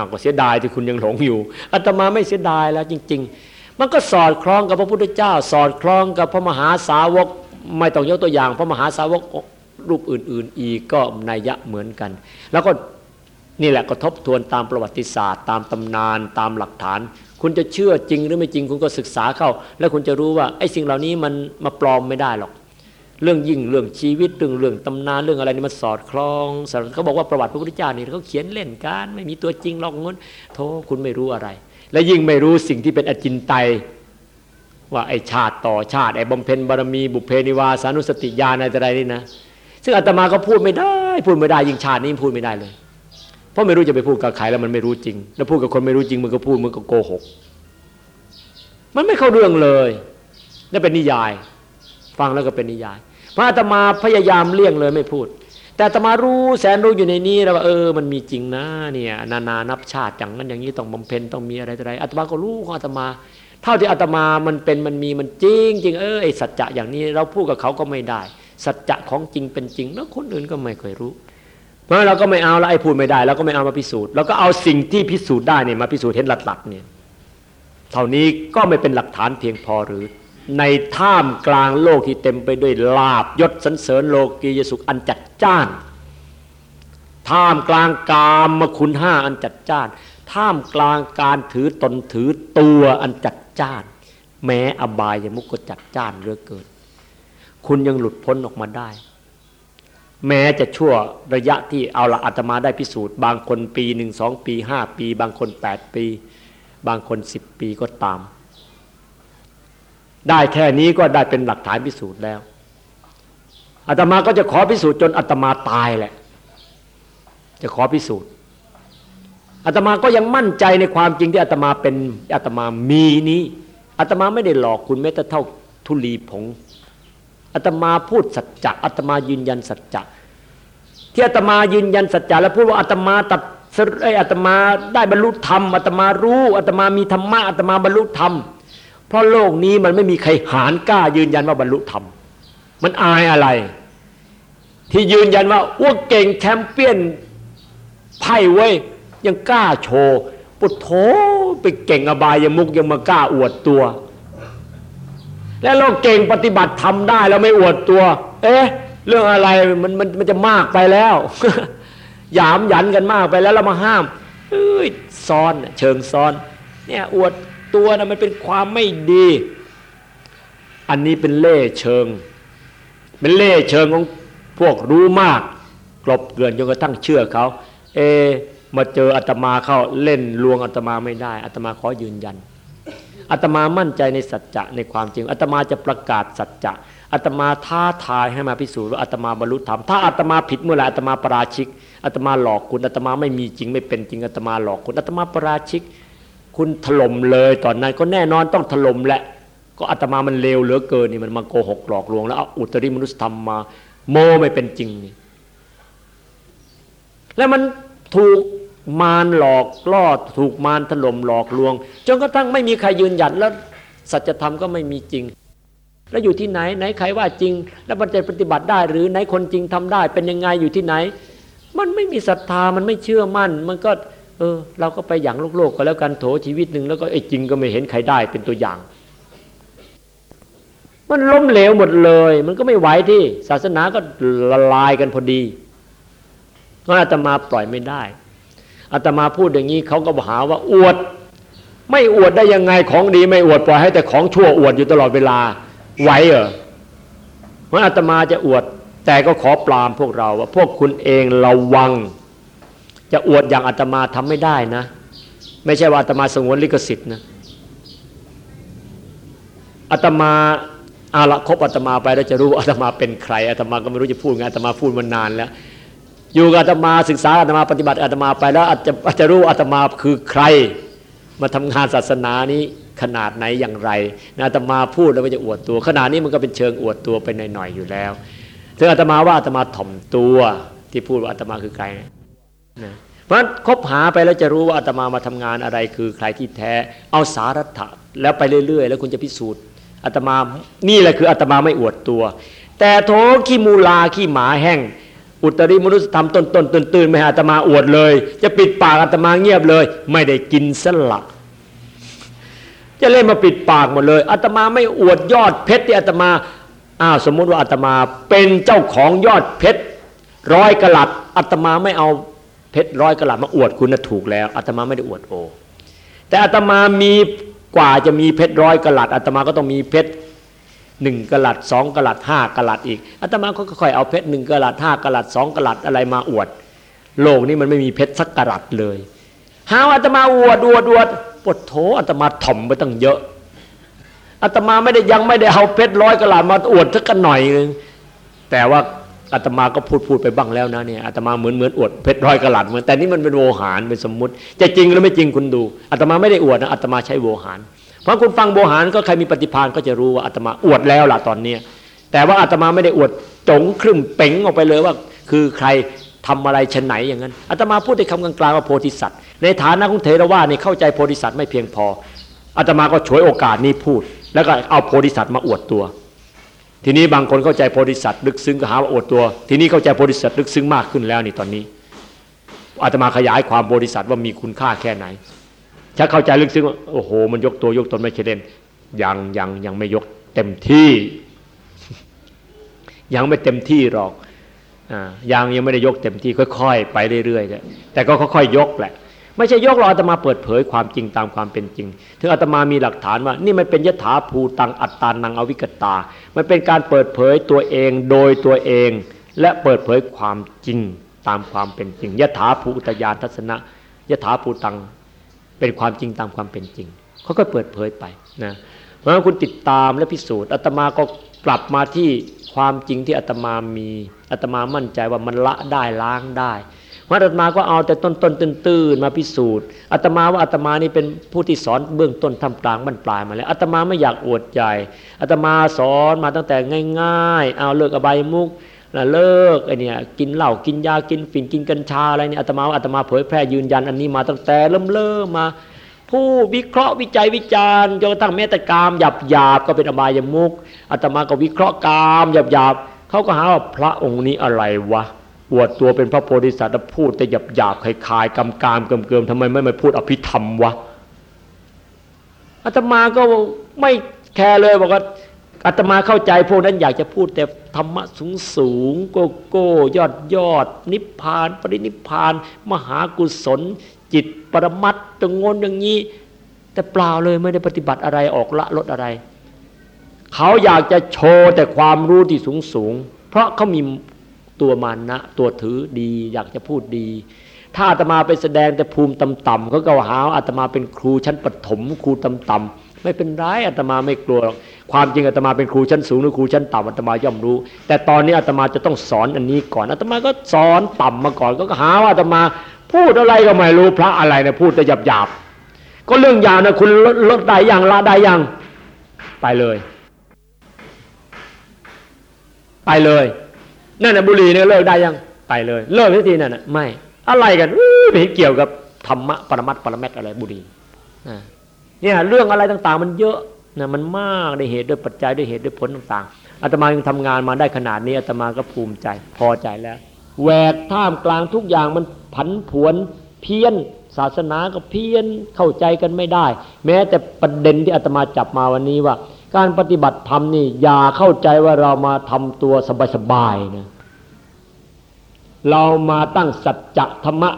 อ้าวก็เสียดายที่คุณยังหลงอยู่อาตมาไม่เสียดายแล้วจริง ๆ มันก็สอดคล้องกับพระพุทธเจ้า สอดคล้องกับพระมหาสาวก ไม่ต้องยกตัวอย่าง พระมหาสาวกรูปอื่น ๆ อีกก็นัยยะเหมือนกัน แล้วก็นี่แหละก็ทบทวนตามประวัติศาสตร์ ตามตำนานตามหลักฐาน คุณจะเชื่อจริงหรือไม่จริงคุณก็ศึกษาเข้า แล้วคุณจะรู้ว่าไอ้สิ่งเหล่านี้มันมาปลอมไม่ได้หรอก เรื่องยิ่งเรื่องชีวิตเรื่องเรื่องตำนานเรื่องอะไรนี่มันสอดคล้องเขาบอกว่าประวัติพระพุทธเจ้านี่เขาเขียนเล่นกันไม่มีตัวจริงหรอกงั้นโธคุณไม่รู้อะไร และยิ่งไม่รู้สิ่งที่เป็นอจินไตยว่าไอชาติต่อชาติไอบำเพ็ญบารมีบุเพนิวาสานุสติญาณอะไรนี่นะ ซึ่งอาตมาก็พูดไม่ได้ พูดไม่ได้ยิ่งชาตินี้พูดไม่ได้เลย เพราะไม่รู้จะไปพูดกับใครแล้วมันไม่รู้จริง แล้วพูดกับคนไม่รู้จริงมันก็พูดมันก็โกหก มันไม่เข้าเรื่องเลยนั่นเป็นนิยาย ฟังแล้วก็เป็นนิยาย พระอาตมาพยายามเลี่ยงเลยไม่พูด แต่อาตมารู้แสนรู้อยู่ในนี้แล้วว่าเออมันมีจริงนะเนี่ยนานานับชาติอย่างนั้นอย่างนี้ต้องบำเพ็ญต้องมีอะไรอะไรอาตมาก็รู้ของอาตมา เท่าที่อาตมามันเป็นมันมีมันจริงจริงเออไอสัจจะอย่างนี้เราพูดกับเขาก็ไม่ได้ สัจจะของจริงเป็นจริง แล้วคนอื่นก็ไม่เคยรู้เพราะเราก็ไม่เอาแล้วไอ้พูดไม่ได้เราก็ไม่เอามาพิสูจน์เราก็เอาสิ่งที่พิสูจน์ได้เนี่ยมาพิสูจน์เห็นหลักๆเนี่ยเท่านี้ก็ไม่เป็นหลักฐานเพียงพอหรือ ในท่ามกลางโลกที่เต็มไปด้วยลาบยศสันเสริญโลกียสุขอันจัดจ้าน ท่ามกลางกามมคุณห้าอันจัดจ้าน ท่ามกลางการถือตนถือตัวอันจัดจ้าน แม้อบายมุกก็จัดจ้านเรือเกิน คุณยังหลุดพ้นออกมาได้ แม้จะชั่วระยะที่เอาละอาตมาได้พิสูจน์ บางคนปีหนึ่งสองปีห้าปี บางคนแปดปี บางคนสิบปีก็ตาม ได้แค่นี้ก็ได้เป็นหลักฐานพิสูจน์แล้วอาตมาก็จะขอพิสูจน์จนอาตมาตายแหละ จะขอพิสูจน์อาตมาก็ยังมั่นใจในความจริงที่อาตมาเป็นอาตมามีนี้อาตมาไม่ได้หลอกคุณแม้แต่เท่าทุลีผงอาตมาพูดสัจจะอาตมายืนยันสัจจะที่อาตมายืนยันสัจจะแล้วพูดว่าอาตมาตัดไออาตมาได้บรรลุธรรมอาตมารู้อาตมามีธรรมะอาตมาบรรลุธรรม เพราะโลกนี้มันไม่มีใครหานกล้ายืนยันว่าบรรลุธรรม มันอายอะไร ที่ยืนยันว่าอ้วกเก่งแชมเปี้ยนไพ่เว้ยยังกล้าโชว์ปุถโถไปเก่งอบายยมุกยังมากล้าอวดตัว แล้วเราเก่งปฏิบัติทำได้แล้วไม่อวดตัว เอ๊ะ เรื่องอะไรมันมันมันจะมากไปแล้วหยามหยันกันมากไปแล้วเรามาห้ามเอ้ยซ้อนเชิงซ้อน เนี่ยอวด ตัวนะมันเป็นความไม่ดี อันนี้เป็นเล่เชิง เป็นเล่เชิงของพวกรู้มาก กลบเกลื่อนจนกระทั่งเชื่อเขา เอ มาเจออาตมาเข้าเล่นลวงอาตมาไม่ได้อาตมาขอยืนยันอาตมามั่นใจในสัจจะในความจริงอาตมาจะประกาศสัจจะอาตมาท้าทายให้มาพิสูจน์ว่าอาตมาบรรลุธรรมถ้าอาตมาผิดเมื่อไหร่อาตมาปราชิกอาตมาหลอกคุณอาตมาไม่มีจริงไม่เป็นจริงอาตมาหลอกคุณอาตมาปราชิก คุณถล่มเลยตอนนั้นก็แน่นอนต้องถล่มแหละ ก็อาตมามันเลวเหลือเกินนี่มันมาโกหกหลอกลวง แล้วเอาอุตริมนุสธรรมมา โมไม่เป็นจริง แล้วมันถูกมารหลอกล่อถูกมารถล่มหลอกลวงจนกระทั่งไม่มีใครยืนหยัดแล้วสัจธรรมก็ไม่มีจริง แล้วอยู่ที่ไหนไหนใครว่าจริง แล้วมันจะปฏิบัติได้หรือไหนคนจริงทำได้ เป็นยังไงอยู่ที่ไหน มันไม่มีศรัทธามันไม่เชื่อมั่น มันก็ เออ เราก็ไปอย่างโลกโลกก็แล้วกันโถชีวิตหนึ่งแล้วก็ไอ้จริงก็ไม่เห็นใครได้เป็นตัวอย่าง มันล้มเหลวหมดเลย มันก็ไม่ไหวที่ศาสนาก็ละลายกันพอดีก็อาตมาปล่อยไม่ได้อาตมาพูดอย่างนี้เขาก็หาว่าอวด ไม่อวดได้ยังไงของดีไม่อวดปล่อยให้แต่ของชั่วอวดอยู่ตลอดเวลาไหวเหรอเพราะอาตมาจะอวด แต่ก็ขอปรามพวกเราว่าพวกคุณเองระวัง จะอวดอย่างอาตมาทำไม่ได้นะ ไม่ใช่ว่าอาตมาสงวนลิขสิทธิ์นะอาตมาอาละคบอาตมาไปแล้วจะรู้อาตมาเป็นใครอาตมาก็ไม่รู้จะพูดไงอาตมาพูดมานานแล้ว อยู่กับอาตมาศึกษาอาตมาปฏิบัติอาตมาไปแล้วอาจจะอาจจะรู้อาตมาคือใคร มาทำงานศาสนานี้ขนาดไหนอย่างไรอาตมาพูดแล้วก็จะอวดตัว ขนาดนี้มันก็เป็นเชิงอวดตัวไปหน่อยๆอยู่แล้วถึงอาตมาว่าอาตมาถ่อมตัวที่พูดว่าอาตมาคือใคร นะเพราะฉะนั้นคบหาไปแล้วจะรู้ว่าอาตมามาทำงานอะไรคือใครที่แท้ เอาสารัตะแล้วไปเรื่อย ๆ แล้วคุณจะพิสูจน์อาตมานี่แหละคืออาตมาไม่อวดตัว แต่โถขี้มูลาขี้หมาแห้งอุตริมนุสธรรมต้นต้นตื่นตื่นไม่อาตมาอวดเลย จะปิดปากอาตมาเงียบเลย ไม่ได้กินสละจะเล่นมาปิดปากหมดเลยอาตมาไม่อวดยอดเพชรที่อาตมาอ้าวสมมุติว่าอาตมาเป็นเจ้าของยอดเพชรร้อยกะลัดอาตมาไม่เอา เพชรร้อยกะลัดมาอวดคุณนะถูกแล้วอาตมาไม่ได้อวดโอ แต่อาตมามีกว่าจะมีเพชรร้อยกะลัดอาตมาก็ต้องมีเพชรหนึ่งกะลัดสองกะลัดห้ากะลัดอีกอาตมาก็ค่อยเอาเพชรหนึ่งกะลัดห้ากะลัดสองกะลัดอะไรมาอวด โลกนี้มันไม่มีเพชรสักกะลัดเลยหาอาตมาอวดอวดอวดปวดโถอาตมาถ่อมไปตั้งเยอะอาตมาไม่ได้ยังไม่ได้เอาเพชรร้อยกะลามาอวดสักกันหน่อยนึงแต่ว่า อาตมาก็พูดพูดไปบ้างแล้วนะเนี่ยอาตมาเหมือนเหมือนอวดเพชรร้อยกะลัดเหมือนแต่นี่มันเป็นโวหารเป็นสมมุติจะจริงหรือไม่จริงคุณดูอาตมาไม่ได้อวดนะอาตมาใช้โวหาร เพราะคุณฟังโวหารก็ใครมีปฏิภาณก็จะรู้ว่าอาตมาอวดแล้วล่ะตอนเนี้แต่ว่าอาตมาไม่ได้อวดจงครึ่มเป๋งออกไปเลยว่า คือใครทำอะไรชนไหนอย่างนั้นอาตมาพูดในคำกลางๆว่าโพธิสัตว์ ในฐานะของเทรวาสนี่เข้าใจโพธิสัตว์ไม่เพียงพออาตมาก็ฉวยโอกาสนี้พูด แล้วก็เอาโพธิสัตว์มาอวดตัว ทีนี้บางคนเข้าใจโพธิสัตว์ลึกซึ้งก็หาว่าอวดตัว ทีนี้เข้าใจโพธิสัตว์ลึกซึ้งมากขึ้นแล้วนี่ตอนนี้อาตมาขยายความโพธิสัตว์ว่ามีคุณค่าแค่ไหนถ้าเข้าใจลึกซึ้งว่าโอ้โห มันยกตัวยกตนไม่ใช่เล่นยังยังยังไม่ยกเต็มที่ ยังไม่เต็มที่หรอกยังยังไม่ได้ยกเต็มที่ค่อยๆไปเรื่อยๆแต่ก็ค่อยๆยกแหละ ไม่ใช่ยกราอาตมาเปิดเผยความจริงตามความเป็นจริง ถึงอาตมามีหลักฐานว่า นี่มันเป็นยถาภูตังอัตตานังอวิกตา มันเป็นการเปิดเผยตัวเองโดยตัวเอง และเปิดเผยความจริงตามความเป็นจริงยถาภูตยานทัศนะยถาภูตังเป็นความจริงตามความเป็นจริงเขาก็เปิดเผยไปนะเพราะฉะนั้นคุณติดตามและพิสูจน์อาตมาก็กลับมาที่ความจริงที่อาตมามีอาตมามั่นใจว่ามันละได้ล้างได้ พระอาตมาก็เอาแต่ต้นต้นตื้นตื้นมาพิสูจน์อาตมาว่าอาตมานี่เป็นผู้ที่สอนเบื้องต้นทำกลางบรรปลายมาแล้วอาตมาไม่อยากอวดใจอาตมาสอนมาตั้งแต่ง่าย ๆ เอาเลิกอบายมุกเลิกไอเนี่ยกินเหล้ากินยากินฝิ่นกินกัญชาอะไรเนี่ยอาตมาว่าอาตมาเผยแพร่ยืนยันอันนี้มาตั้งแต่เริ่มเริ่มมา ผู้วิเคราะห์วิจัยวิจารณ์จนกระทั่งเมตกามหยาบหยาบก็เป็นอบายมุกอาตมาก็วิเคราะห์กามหยาบหยาบเขาก็หาว่าพระองค์นี้อะไรวะ อวดตัวเป็นพระโพธิสัตว์แล้วพูดแต่หยาบหยาบคลายๆกำกามเกิมๆทำไมไม่มาพูดอภิธรรมวะอาตมาก็ไม่แคร์เลยบอกว่าอาตมาเข้าใจพวกนั้นอยากจะพูดแต่ธรรมะสูงสูงโกโก้ยอดยอด นิพพาน ปรินิพพาน มหากุศล จิตปรมัตตงนอย่างนี้ แต่เปล่าเลยไม่ได้ปฏิบัติอะไรออกละลดอะไร เขาอยากจะโชว์แต่ความรู้ที่สูงสูงเพราะเขามี ตัวมานะ ตัวถือดี อยากจะพูดดี ถ้าอาตมาไปแสดงแต่ภูมิต่ำๆเขาก็หาอาตมาเป็นครูชั้นปฐมครูต่ำๆไม่เป็นไรอาตมาไม่กลัวความจริงอาตมาเป็นครูชั้นสูงหรือครูชั้นต่ำอาตมาย่อมรู้ แต่ตอนนี้อาตมาจะต้องสอนอันนี้ก่อนอาตมาก็สอนต่ำมาก่อนก็หาว่าอาตมาพูดอะไรก็ไม่รู้พระอะไรนะพูดแต่หยาบๆก็เรื่องยาวนะคุณลดได้ยังละได้ยังไปเลย ไปเลย นั่นนะบุหรี่เนี่ยเลิกได้ยังไปเลย เลิกทันทีนั่นนะไม่อะไรกันไม่เกี่ยวกับธรรมะปรมัตปรมัตอะไรบุหรี่เนี่ยเรื่องอะไรต่างๆ มันเยอะนะมันมากด้วยเหตุด้วยปัจจัยด้วยเหตุด้วยผลต่างๆอาตมายังทำงานมาได้ขนาดนี้อาตมาก็ภูมิใจ พอใจแล้วแหวกท่ามกลางทุกอย่างมันผันผวนเพี้ยน ศาสนาก็เพี้ยนเข้าใจกันไม่ได้ แม้แต่ประเด็นที่อาตมาจับมาวันนี้ว่า การปฏิบัติธรรมนี่อย่าเข้าใจว่าเรามาทำตัวสบายๆนะเรามาตั้งสัจจะธรรมะ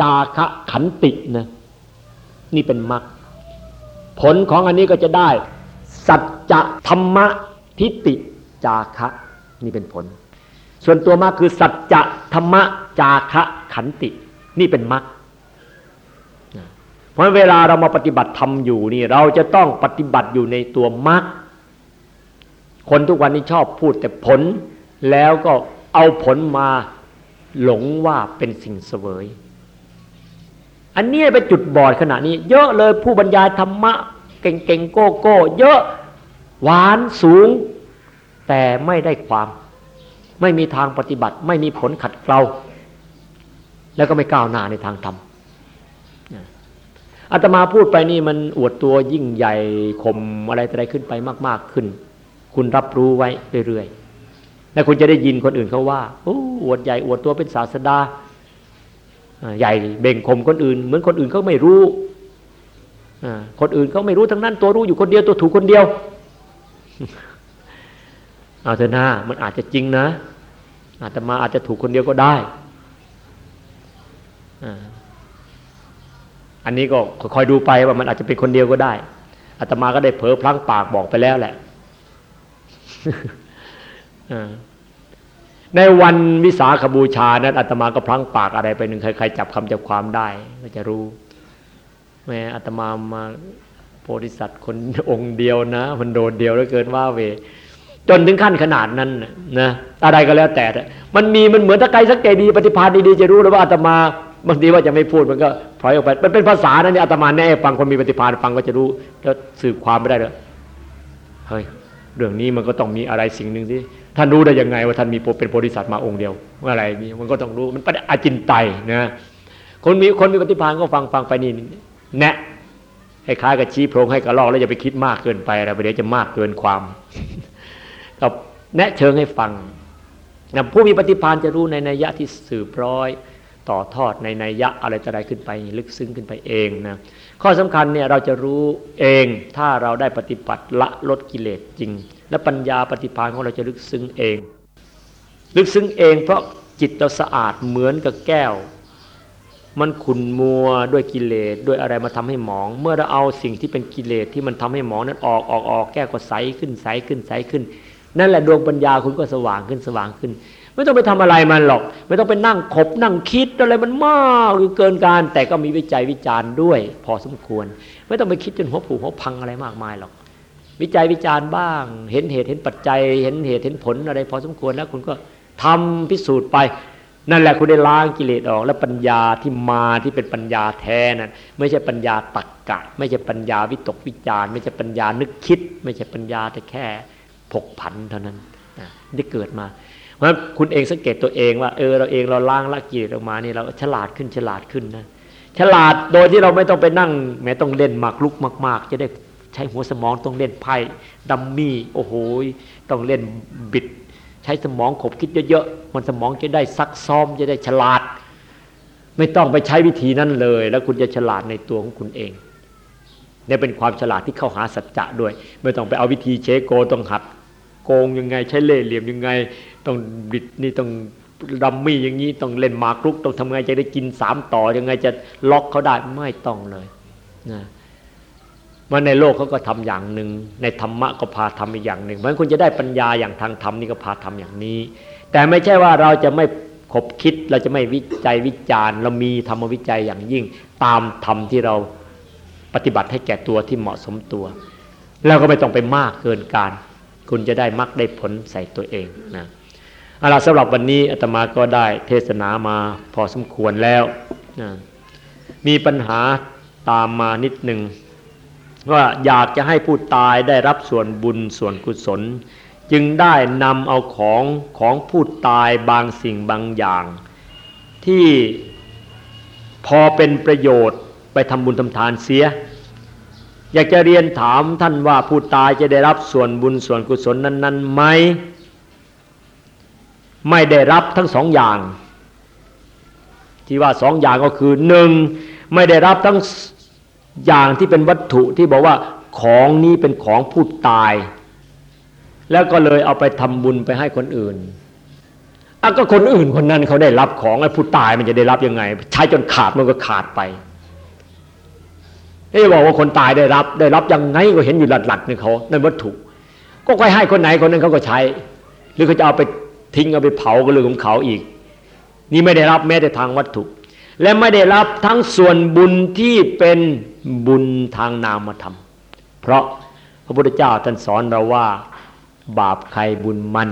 จาคะขันตินะนี่เป็นมรรคผลของอันนี้ก็จะได้ สัจจะธรรมะทิฏฐิจาคะ นี่เป็นผล ส่วนตัวมรรคคือสัจจะธรรมะจาคะขันติ นี่เป็นมรรค เพราะเวลาเรามาปฏิบัติธรรมอยู่นี่ เราจะต้องปฏิบัติอยู่ในตัวมรรคคนทุกวันนี้ชอบพูดแต่ผล แล้วก็เอาผลมาหลงว่าเป็นสิ่งเสวย อันนี้เป็นจุดบอดขณะนี้ เยอะเลยผู้บรรยายธรรมะ เก่งๆโก้โก้เยอะหวานสูง แต่ไม่ได้ความ ไม่มีทางปฏิบัติ ไม่มีผลขัดเกลาแล้วก็ไม่ก้าวหน้าในทางธรรม อาตมาพูดไปนี่มันอวดตัวยิ่งใหญ่คมอะไรอะไรขึ้นไปมาก ๆขึ้น คุณรับรู้ไว้เรื่อยๆแล้วคุณจะได้ยินคนอื่นเขาว่าโอ้อวดใหญ่อวดตัวเป็นศาสดาใหญ่เบ่งคมคนอื่น เหมือนคนอื่นเขาไม่รู้คนอื่นเขาไม่รู้ทั้งนั้นตัวรู้อยู่คนเดียวตัวถูกคนเดียวเอาเถอะนะมันอาจจะจริงนะอาตมาอาจจะถูกคนเดียวก็ได้ อันนี้ก็คอยดูไปว่ามันอาจจะเป็นคนเดียวก็ได้อาตมาก็ได้เผลอพลั้งปากบอกไปแล้วแหละในวันวิสาขบูชานั้นอาตมาก็พลั้งปากอะไรไปหนึ่งใครๆจับคำจับความได้ ก็จะรู้แม่อาตมามาโพธิสัตว์คนองค์เดียวนะ มันโดดเดียวแล้วเกินว่าเว จนถึงขั้นขนาดนั้นนะอะไรก็แล้วแต่ มันมีมันเหมือนถ้าใครสังเกตดีปฏิภาณดีๆจะรู้เลยว่าอาตมา บางทีว่าจะไม่พูดมันก็พลอยออกไป มันเป็นภาษานะนี่อาตมาแน่ฟังคนมีปฏิภาณฟังก็จะรู้แล้วสืบความไม่ได้เลยเฮ้ยเรื่องนี้มันก็ต้องมีอะไรสิ่งหนึ่งที่ท่านรู้ได้ยังไงว่าท่านมีเป็นโพธิสัตว์มาองค์เดียวว่าอะไรนี่มันก็ต้องรู้มันเป็นอาจินไตนะคนมีคนมีปฏิภาณก็ฟังฟังไปนี่แนะให้คล้ายกับชี้โพรงให้กระลอกแล้วอย่าไปคิดมากเกินไปนะเดี๋ยวจะมากเกินความกับแนะเชิงให้ฟังนะผู้มีปฏิภาณจะรู้ในนัยยะที่สืบร้อย ต่อทอดในนัยยะอะไรจะได้ขึ้นไป ลึกซึ้งขึ้นไปเองนะข้อสำคัญเนี่ยเราจะรู้เองถ้าเราได้ปฏิบัติละลดกิเลสจริง และปัญญาปฏิภาณของเราจะลึกซึ้งเอง ลึกซึ้งเองเพราะจิตเราสะอาดเหมือนกับแก้ว มันขุนมัวด้วยกิเลสด้วยอะไรมาทำให้หมอง เมื่อเราเอาสิ่งที่เป็นกิเลสที่มันทำให้หมองนั้นออกออกออกแก้วก็ใสขึ้นใสขึ้นใสขึ้น นั่นแหละดวงปัญญาคุณก็สว่างขึ้นสว่างขึ้น ไม่ต้องไปทำอะไรมันหรอก ไม่ต้องไปนั่งขบนั่งคิดอะไรมันมากเกินการ แต่ก็มีวิจัยวิจารณ์ด้วย พอสมควร ไม่ต้องไปคิดจนหัวผูหัวพังอะไรมากมายหรอก วิจัยวิจารณ์บ้าง เห็นเหตุเห็นปัจจัย เห็นเหตุเห็นผลอะไร พอสมควรแล้วคุณก็ทำพิสูจน์ไป นั่นแหละคุณได้ล้างกิเลสออก แล้วปัญญาที่มาที่เป็นปัญญาแท้นั้นไม่ใช่ปัญญาตักกะ ไม่ใช่ปัญญาวิตกวิจารไม่ใช่ปัญญานึกคิด ไม่ใช่ปัญญาแต่แค่ผกผันเท่านั้นได้เกิดมา เพราะคุณเองสังเกตตัวเองว่าเออเราเองเราล้างละกิเลสออกมานี่เราฉลาดขึ้นฉลาดขึ้นนะฉลาดโดยที่เราไม่ต้องไปนั่ง แม้ต้องเล่นหมากลุกมาก ๆ จะได้ใช้หัวสมองต้องเล่นไพ่ดัมมี่โอ้โหต้องเล่นบิด ใช้สมองขบคิดเยอะๆมันสมองจะได้ซักซ้อมจะได้ฉลาด ไม่ต้องไปใช้วิธีนั้นเลย แล้วคุณจะฉลาดในตัวของคุณเองเนี่ยเป็นความฉลาดที่เข้าหาสัจจะด้วย ไม่ต้องไปเอาวิธีเชโกต้องหัดโกงยังไง ใช้เล่ห์เหลี่ยมยังไง ต้องบิดนี่ต้องดัมมี่อย่างนี้ต้องเล่นหมากรุกต้องทำไงจะได้กินสามต่อยังไงจะล็อกเขาได้ไม่ต้องเลยนะมันในโลกเขาก็ทำอย่างหนึ่งในธรรมะก็พาทำอีกอย่างหนึ่งมันคุณจะได้ปัญญาอย่างทางธรรมนี่ก็พาทำอย่างนี้ แต่ไม่ใช่ว่าเราจะไม่คบคิดเราจะไม่วิจัยวิจารณ์เรามีธรรมวิจัยอย่างยิ่ง ตามธรรมที่เราปฏิบัติให้แก่ตัวที่เหมาะสมตัว แล้วก็ไม่ต้องไปมากเกินการ คุณจะได้มักได้ผลใส่ตัวเองนะ เอาล่ะสำหรับวันนี้อาตมาก็ได้เทศนามาพอสมควรแล้วนะมีปัญหาตามมานิดหนึ่งว่าอยากจะให้ผู้ตายได้รับส่วนบุญส่วนกุศล จึงได้นำเอาของของผู้ตายบางสิ่งบางอย่าง ที่พอเป็นประโยชน์ไปทำบุญทำทานเสีย อยากจะเรียนถามท่านว่าผู้ตายจะได้รับส่วนบุญส่วนกุศลนั้นๆไหม ไม่ได้รับทั้งสองอย่าง ที่ว่าสองอย่างก็คือหนึ่งไม่ได้รับทั้งอย่างที่เป็นวัตถุที่บอกว่าของนี้เป็นของผู้ตาย แล้วก็เลยเอาไปทำบุญไปให้คนอื่นอะก็คนอื่นคนนั้นเขาได้รับของไอ้ผู้ตายมันจะได้รับยังไง ใช้จนขาดมันก็ขาดไปไม่บอกว่าคนตายได้รับ ได้รับยังไงก็เห็นอยู่หลัดๆในเขาในวัตถุ ก็ค่อยให้คนไหนคนนั้นเขาก็ใช้ หรือเขาจะเอาไป ทิ้งเอาไปเผาก็เรื่องของเขาอีก นี่ไม่ได้รับแม้แต่ทางวัตถุ และไม่ได้รับทั้งส่วนบุญที่เป็นบุญทางนามธรรม เพราะพระพุทธเจ้าท่านสอนเราว่า บาปใครบุญมัน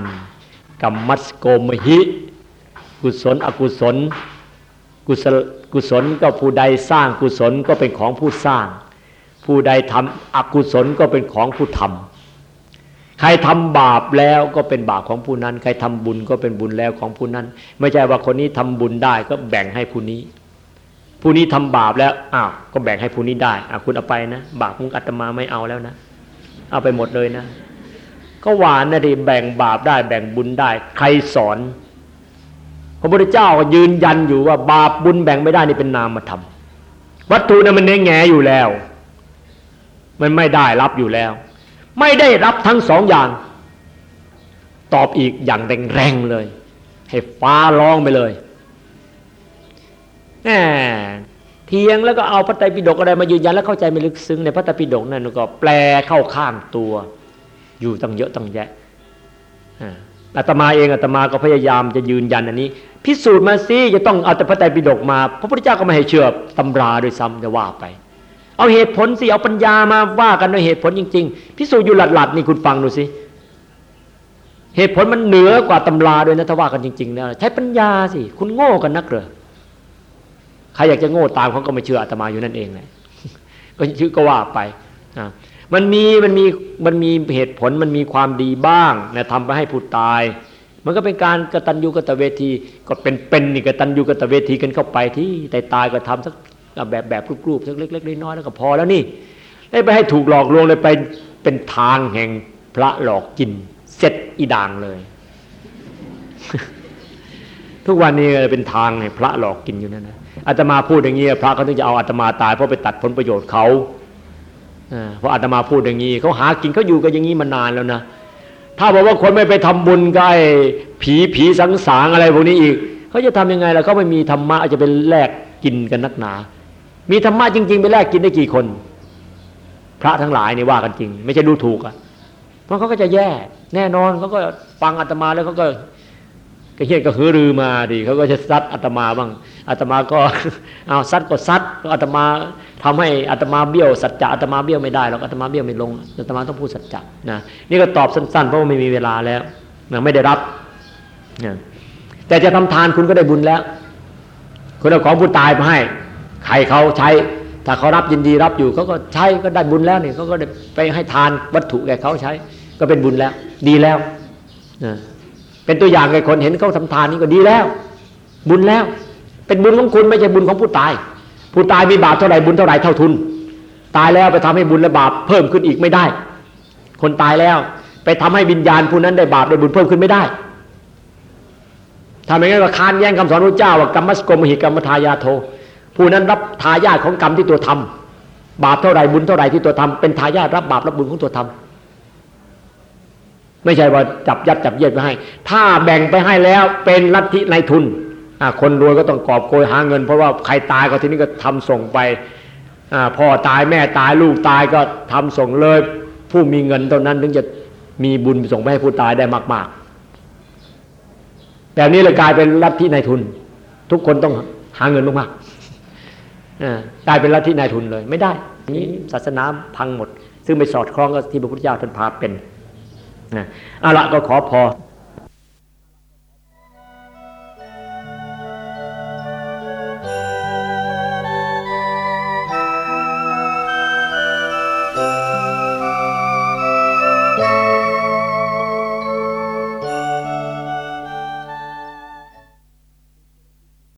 กรรมัสโกมหิ กุศลอกุศลกุศลกุศลก็ผู้ใดสร้างกุศลก็เป็นของผู้สร้าง ผู้ใดทำอกุศลก็เป็นของผู้ทำ ใครทำบาปแล้วก็เป็นบาปของผู้นั้น ใครทำบุญก็เป็นบุญแล้วของผู้นั้น ไม่ใช่ว่าคนนี้ทำบุญได้ก็แบ่งให้ผู้นี้ ผู้นี้ทำบาปแล้วอ้าวก็แบ่งให้ผู้นี้ได้อะคุณเอาไปนะ บาปของอาตมาไม่เอาแล้วนะ เอาไปหมดเลยนะ ก็หวานนะที่แบ่งบาปได้ แบ่งบุญได้ ใครสอน พระพุทธเจ้าก็ยืนยันอยู่ว่า บาปบุญแบ่งไม่ได้นี่เป็นนามธรรมวัตถุนั้นมันเน้แงอยู่แล้ว มันไม่ได้รับอยู่แล้ว ไม่ได้รับทั้งสองอย่าง ตอบอีกอย่างแรงๆเลย ให้ฟ้าร้องไปเลยแหมเทียงแล้วก็เอาพระไตรปิฎกอะไรมายืนยันแล้วเข้าใจไม่ลึกซึ้งในพระไตรปิฎกนั่นก็แปลเข้าข้างตัว อยู่ตั้งเยอะตั้งแยะอาตมาเองอาตมาก็พยายามจะยืนยันอันนี้ พิสูจน์มาสิจะต้องเอาแต่พระไตรปิฎกมา พระพุทธเจ้าก็ไม่ให้เชื่อตำราโดยซ้ำจะว่าไป เอาเหตุผลสิ เอาปัญญามาว่ากันด้วยเหตุผลจริง ๆ พิสูจน์อยู่หลัดๆนี่คุณฟังดูสิ เหตุผลมันเหนือกว่าตำราด้วยนะถ้าว่ากันจริงๆนะใช้ปัญญาสิ คุณโง่กันนักเหรอใครอยากจะโง่ตามเขาก็ไม่เชื่ออาตมาอยู่นั่นเองแหละก็ชื่อก็ว่าไปนะมันมีมันมีมันมีเหตุผลมันมีความดีบ้างนะทำไปให้ผู้ตาย มันก็เป็นการกรตัญญูกตเวทีก็เป็นเป็นนี่กตัญญูกตเวทีกันเข้าไปที่แต่ตายก็ทำสัก แบบแบบกรุบๆสักเล็กๆน้อยๆแล้วก็พอแล้วนี่ได้ไปให้ถูกหลอกลวงเลยไปเป็นทางแห่งพระหลอกกินเสร็จอีด่างเลย ทุกวันนี้เป็นทางให้พระหลอกกินอยู่นั่นนะอาตมาพูดอย่างนี้พระเขาถึงจะเอาอาตมาตายเพราะไปตัดผลประโยชน์เขาเพราะอาตมาพูดอย่างนี้เขาหากินเขาอยู่กันอย่างนี้มานานแล้วนะถ้าบอกว่าคนไม่ไปทำบุญใกล้ผีผีสังสารอะไรพวกนี้อีกเขาจะทํำยังไงล่ะเขาไม่มีธรรมะจะเป็นแลกกินกันนักหนา มีธรรมะจริง ๆ ไปแลกกินได้กี่คน พระทั้งหลายนี่ว่ากันจริง ไม่ใช่ดูถูกอะ เพราะเขาก็จะแย่ แน่นอนเขาก็ฟังอาตมาแล้วเขาก็กระเฮียก็ฮือรือมาดิเขาก็จะซัดอาตมาบ้างอาตมาก็เอาซัดก็ซัดอาตมาทำให้อาตมาเบี้ยวสัจจะอาตมาเบี้ยวไม่ได้หรอกอาตมาเบี้ยวไม่ลงอาตมาต้องพูดสัจจะนะนี่ก็ตอบสั้นๆ เพราะว่าไม่มีเวลาแล้วนะไม่ได้รับนะแต่จะทำทานคุณก็ได้บุญแล้ว คุณเอาของผู้ตายมาให้ ใครเขาใช้ ถ้าเขารับยินดีรับอยู่เขาก็ใช้ก็ได้บุญแล้วนี่เขาก็ได้ไปให้ทานวัตถุแก่เขาใช้ ก็เป็นบุญแล้ว ดีแล้วเป็นตัวอย่างให้คนเห็นเขาทำทานนี่ก็ดีแล้ว บุญแล้ว เป็นบุญของคุณไม่ใช่บุญของผู้ตาย ผู้ตายมีบาปเท่าไหร่บุญเท่าไหร่เท่าทุน ตายแล้วไปทำให้บุญและบาปเพิ่มขึ้นอีกไม่ได้ คนตายแล้วไปทำให้วิญญาณผู้นั้นได้บาปได้บุญเพิ่มขึ้นไม่ได้ทำอย่างนั้นว่าคานแย่งคำสอนพระเจ้าว่ากรรมสกมหิกรรมทายาโท ผู้นั้นรับทายาทของกรรมที่ตัวทำบาปเท่าไรบุญเท่าไรที่ตัวทำเป็นทายาทรับบาปรับบุญของตัวทำไม่ใช่ว่าจับยัดจับเยียดไปให้ ถ้าแบ่งไปให้แล้วเป็นลัทธิในทุนคนรวยก็ต้องกอบโกยหาเงิน เพราะว่าใครตายก็ทีนี้ก็ทำส่งไปพ่อตายแม่ตายลูกตายก็ทำส่งเลย ผู้มีเงินเท่านั้น ถึงจะมีบุญส่งไปให้ผู้ตายได้มาก ๆ แบบนี้เลยกลายเป็นลัทธิในทุน ทุกคนต้องหาเงินมากๆ กลายเป็นลัทธินายทุนเลย ไม่ได้นี้ศาสนาพังหมด ซึ่งไม่สอดคล้องกับที่พระพุทธเจ้าท่านพาเป็นนะเอาละก็ขอพอ